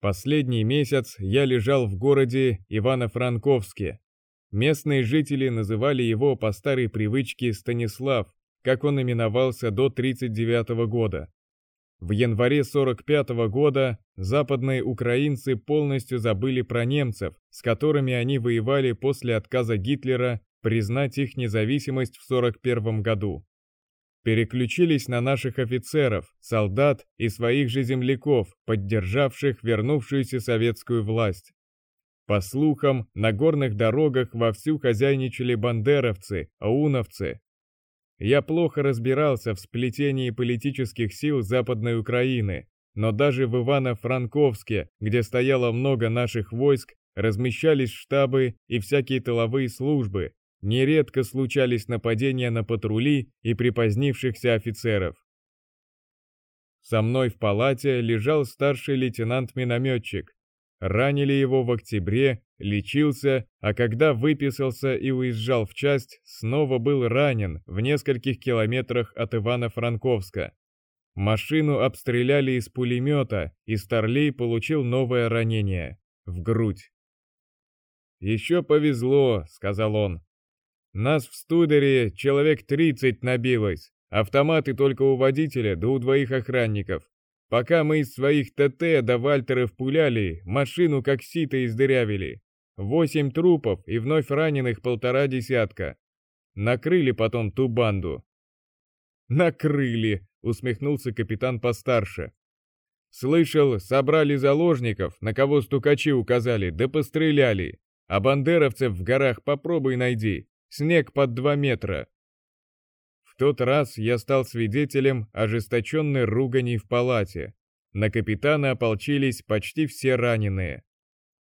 Speaker 1: Последний месяц я лежал в городе Ивано-Франковске. Местные жители называли его по старой привычке Станислав, как он именовался до 39 года. В январе 45 года западные украинцы полностью забыли про немцев, с которыми они воевали после отказа Гитлера признать их независимость в 41 году. Переключились на наших офицеров, солдат и своих же земляков, поддержавших вернувшуюся советскую власть. По слухам, на горных дорогах вовсю хозяйничали бандеровцы, ауновцы. Я плохо разбирался в сплетении политических сил Западной Украины, но даже в Ивано-Франковске, где стояло много наших войск, размещались штабы и всякие тыловые службы, нередко случались нападения на патрули и припозднившихся офицеров. Со мной в палате лежал старший лейтенант-минометчик. Ранили его в октябре, лечился, а когда выписался и уезжал в часть, снова был ранен в нескольких километрах от Ивано-Франковска. Машину обстреляли из пулемета, и Старлей получил новое ранение — в грудь. «Еще повезло», — сказал он. «Нас в Студере человек тридцать набилось, автоматы только у водителя да у двоих охранников. Пока мы из своих ТТ до Вальтеров пуляли, машину как сито издырявили. Восемь трупов и вновь раненых полтора десятка. Накрыли потом ту банду. Накрыли, усмехнулся капитан постарше. Слышал, собрали заложников, на кого стукачи указали, да постреляли. А бандеровцев в горах попробуй найди. Снег под два метра. В тот раз я стал свидетелем ожесточенной ругани в палате. На капитана ополчились почти все раненые.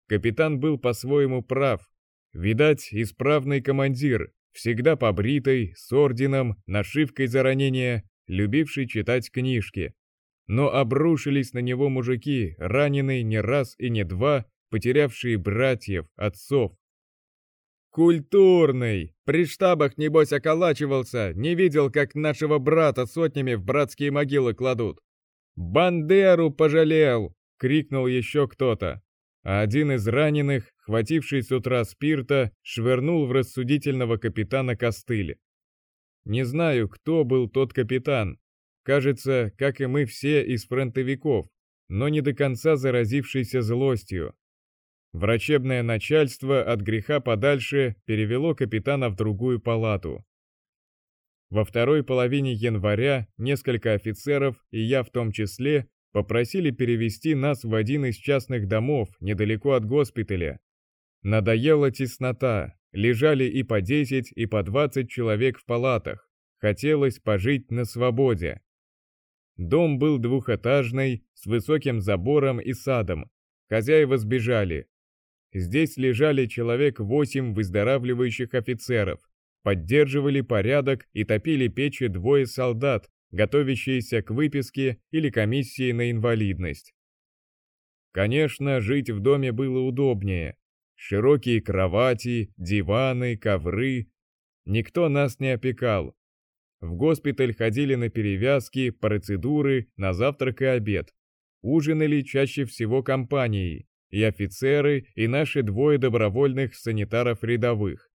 Speaker 1: Капитан был по-своему прав. Видать, исправный командир, всегда побритый, с орденом, нашивкой за ранение, любивший читать книжки. Но обрушились на него мужики, раненые не раз и не два, потерявшие братьев, отцов, «Культурный! При штабах, небось, околачивался, не видел, как нашего брата сотнями в братские могилы кладут!» «Бандеру пожалел!» — крикнул еще кто-то. А один из раненых, хвативший с утра спирта, швырнул в рассудительного капитана костыль. Не знаю, кто был тот капитан. Кажется, как и мы все из фронтовиков, но не до конца заразившийся злостью. Врачебное начальство от греха подальше перевело капитана в другую палату. Во второй половине января несколько офицеров, и я в том числе, попросили перевести нас в один из частных домов недалеко от госпиталя. Надоела теснота, лежали и по 10, и по 20 человек в палатах. Хотелось пожить на свободе. Дом был двухэтажный, с высоким забором и садом. Хозяева сбежали, Здесь лежали человек восемь выздоравливающих офицеров, поддерживали порядок и топили печи двое солдат, готовящиеся к выписке или комиссии на инвалидность. Конечно, жить в доме было удобнее. Широкие кровати, диваны, ковры. Никто нас не опекал. В госпиталь ходили на перевязки, процедуры, на завтрак и обед. Ужинали чаще всего компанией и офицеры, и наши двое добровольных санитаров рядовых.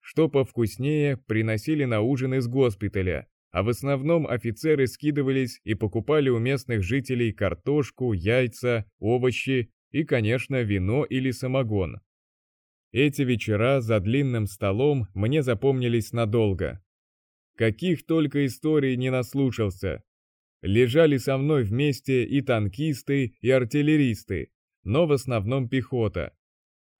Speaker 1: Что повкуснее, приносили на ужин из госпиталя, а в основном офицеры скидывались и покупали у местных жителей картошку, яйца, овощи и, конечно, вино или самогон. Эти вечера за длинным столом мне запомнились надолго. Каких только историй не наслушался. Лежали со мной вместе и танкисты, и артиллеристы, но в основном пехота.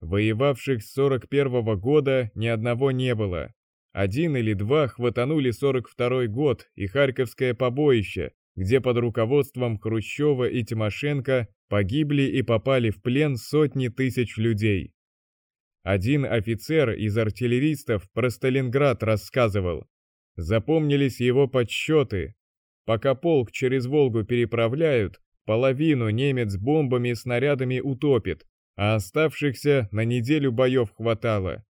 Speaker 1: Воевавших с 41 -го года ни одного не было. Один или два хватанули 42 год и Харьковское побоище, где под руководством Хрущева и Тимошенко погибли и попали в плен сотни тысяч людей. Один офицер из артиллеристов про Сталинград рассказывал. Запомнились его подсчеты. Пока полк через Волгу переправляют, Половину немец бомбами и снарядами утопит, а оставшихся на неделю боев хватало.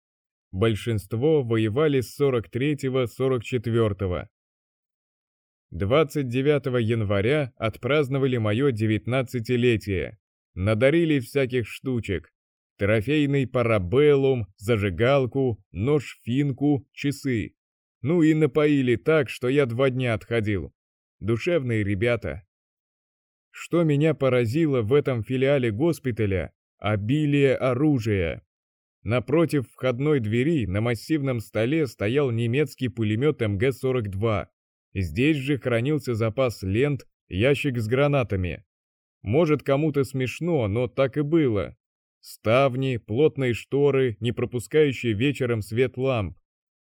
Speaker 1: Большинство воевали с 43-44. 29 января отпраздновали мое девятнадцатилетие. Надарили всяких штучек. Трофейный парабеллум, зажигалку, нож-финку, часы. Ну и напоили так, что я два дня отходил. Душевные ребята. Что меня поразило в этом филиале госпиталя – обилие оружия. Напротив входной двери на массивном столе стоял немецкий пулемет МГ-42. Здесь же хранился запас лент, ящик с гранатами. Может кому-то смешно, но так и было. Ставни, плотные шторы, не пропускающие вечером свет ламп.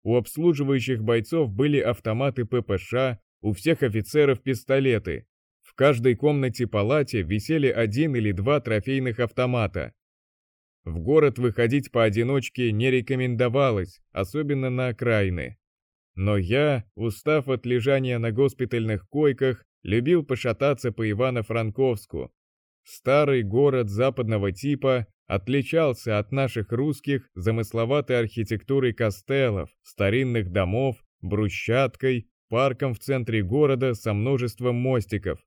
Speaker 1: У обслуживающих бойцов были автоматы ППШ, у всех офицеров пистолеты, каждой комнате-палате висели один или два трофейных автомата. В город выходить поодиночке не рекомендовалось, особенно на окраины. Но я, устав от лежания на госпитальных койках, любил пошататься по Ивано-Франковску. Старый город западного типа отличался от наших русских замысловатой архитектурой костелов, старинных домов, брусчаткой, парком в центре города со множеством мостиков.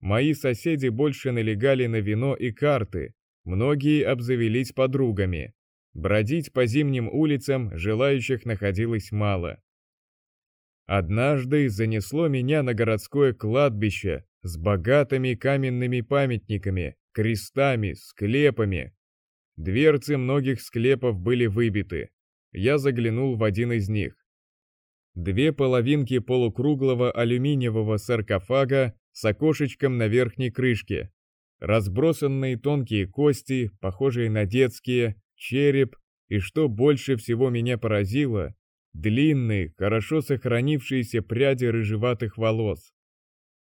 Speaker 1: Мои соседи больше налегали на вино и карты, многие обзавелись подругами. Бродить по зимним улицам желающих находилось мало. Однажды занесло меня на городское кладбище с богатыми каменными памятниками, крестами, склепами. Дверцы многих склепов были выбиты. Я заглянул в один из них. Две половинки полукруглого алюминиевого саркофага с окошечком на верхней крышке. Разбросанные тонкие кости, похожие на детские, череп, и что больше всего меня поразило, длинные, хорошо сохранившиеся пряди рыжеватых волос.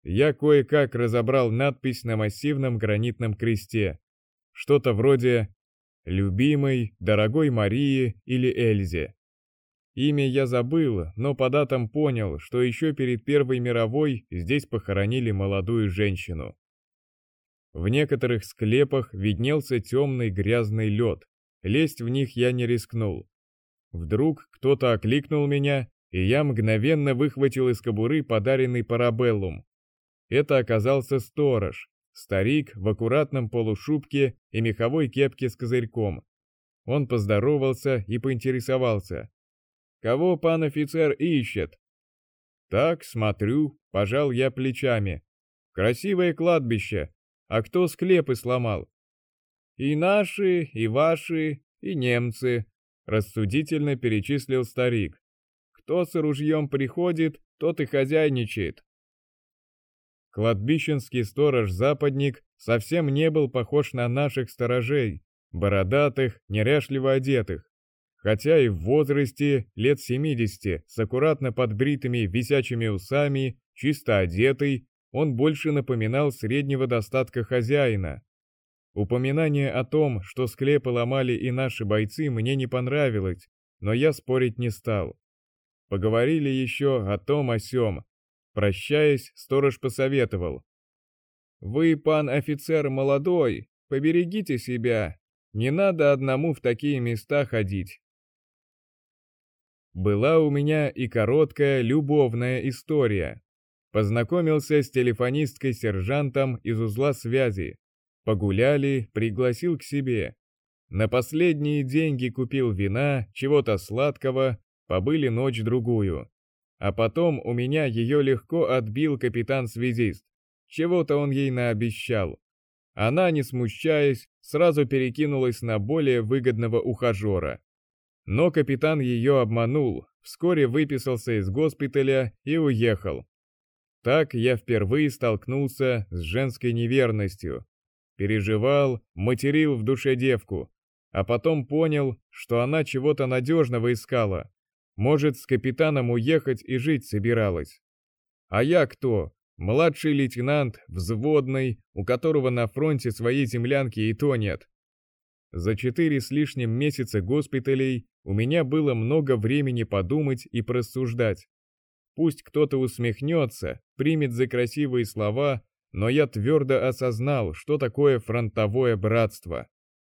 Speaker 1: Я кое-как разобрал надпись на массивном гранитном кресте. Что-то вроде «Любимой, дорогой Марии» или «Эльзе». Имя я забыл, но по датам понял, что еще перед Первой мировой здесь похоронили молодую женщину. В некоторых склепах виднелся темный грязный лед. Лезть в них я не рискнул. Вдруг кто-то окликнул меня, и я мгновенно выхватил из кобуры подаренный парабеллум. Это оказался сторож, старик в аккуратном полушубке и меховой кепке с козырьком. Он поздоровался и поинтересовался. «Кого пан офицер ищет?» «Так, смотрю», — пожал я плечами. «Красивое кладбище. А кто склепы сломал?» «И наши, и ваши, и немцы», — рассудительно перечислил старик. «Кто с ружьем приходит, тот и хозяйничает». Кладбищенский сторож-западник совсем не был похож на наших сторожей, бородатых, неряшливо одетых. Хотя и в возрасте лет 70, с аккуратно подбритыми висячими усами, чисто одетый, он больше напоминал среднего достатка хозяина, Упоминание о том, что склепы ломали и наши бойцы, мне не понравилось, но я спорить не стал. Поговорили еще о том о сём. Прощаясь, сторож посоветовал. «Вы, пан офицер молодой, поберегите себя, не надо одному в такие места ходить». Была у меня и короткая любовная история. Познакомился с телефонисткой-сержантом из узла связи, Погуляли, пригласил к себе. На последние деньги купил вина, чего-то сладкого, побыли ночь-другую. А потом у меня ее легко отбил капитан-связист. Чего-то он ей наобещал. Она, не смущаясь, сразу перекинулась на более выгодного ухажера. Но капитан ее обманул, вскоре выписался из госпиталя и уехал. Так я впервые столкнулся с женской неверностью, переживал, материл в душе девку, а потом понял, что она чего-то надежного искала. Может, с капитаном уехать и жить собиралась. А я кто? Младший лейтенант, взводный, у которого на фронте своей землянки и то нет. За четыре с лишним месяца госпиталей у меня было много времени подумать и просуждать. Пусть кто-то усмехнется, примет за красивые слова, но я твердо осознал, что такое фронтовое братство.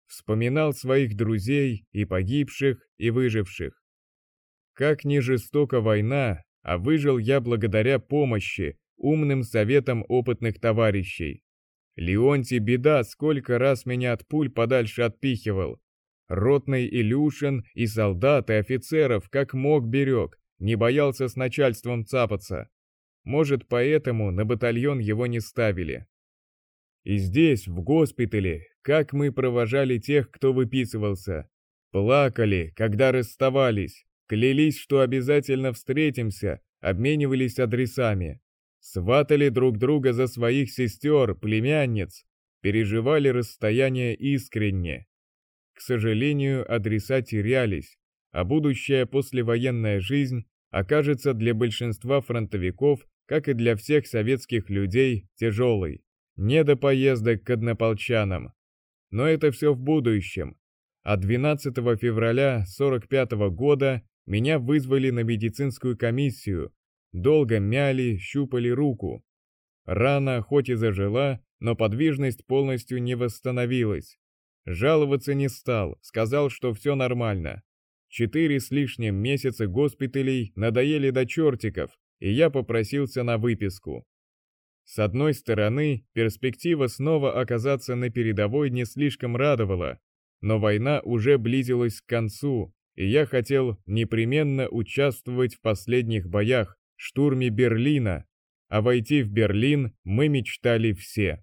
Speaker 1: Вспоминал своих друзей и погибших, и выживших. Как не жестока война, а выжил я благодаря помощи, умным советам опытных товарищей. Леонтий беда сколько раз меня от пуль подальше отпихивал. Ротный Илюшин и солдаты, офицеров как мог берег, не боялся с начальством цапаться. Может, поэтому на батальон его не ставили. И здесь, в госпитале, как мы провожали тех, кто выписывался. Плакали, когда расставались, клялись, что обязательно встретимся, обменивались адресами. Сватали друг друга за своих сестер, племянниц, переживали расстояние искренне. К сожалению, адреса терялись, а будущая послевоенная жизнь окажется для большинства фронтовиков как и для всех советских людей, тяжелый. Не до поездок к однополчанам. Но это все в будущем. А 12 февраля 45 года меня вызвали на медицинскую комиссию. Долго мяли, щупали руку. Рана хоть и зажила, но подвижность полностью не восстановилась. Жаловаться не стал, сказал, что все нормально. Четыре с лишним месяца госпиталей надоели до чертиков, и я попросился на выписку. С одной стороны, перспектива снова оказаться на передовой не слишком радовала, но война уже близилась к концу, и я хотел непременно участвовать в последних боях, штурме Берлина, а войти в Берлин мы мечтали все.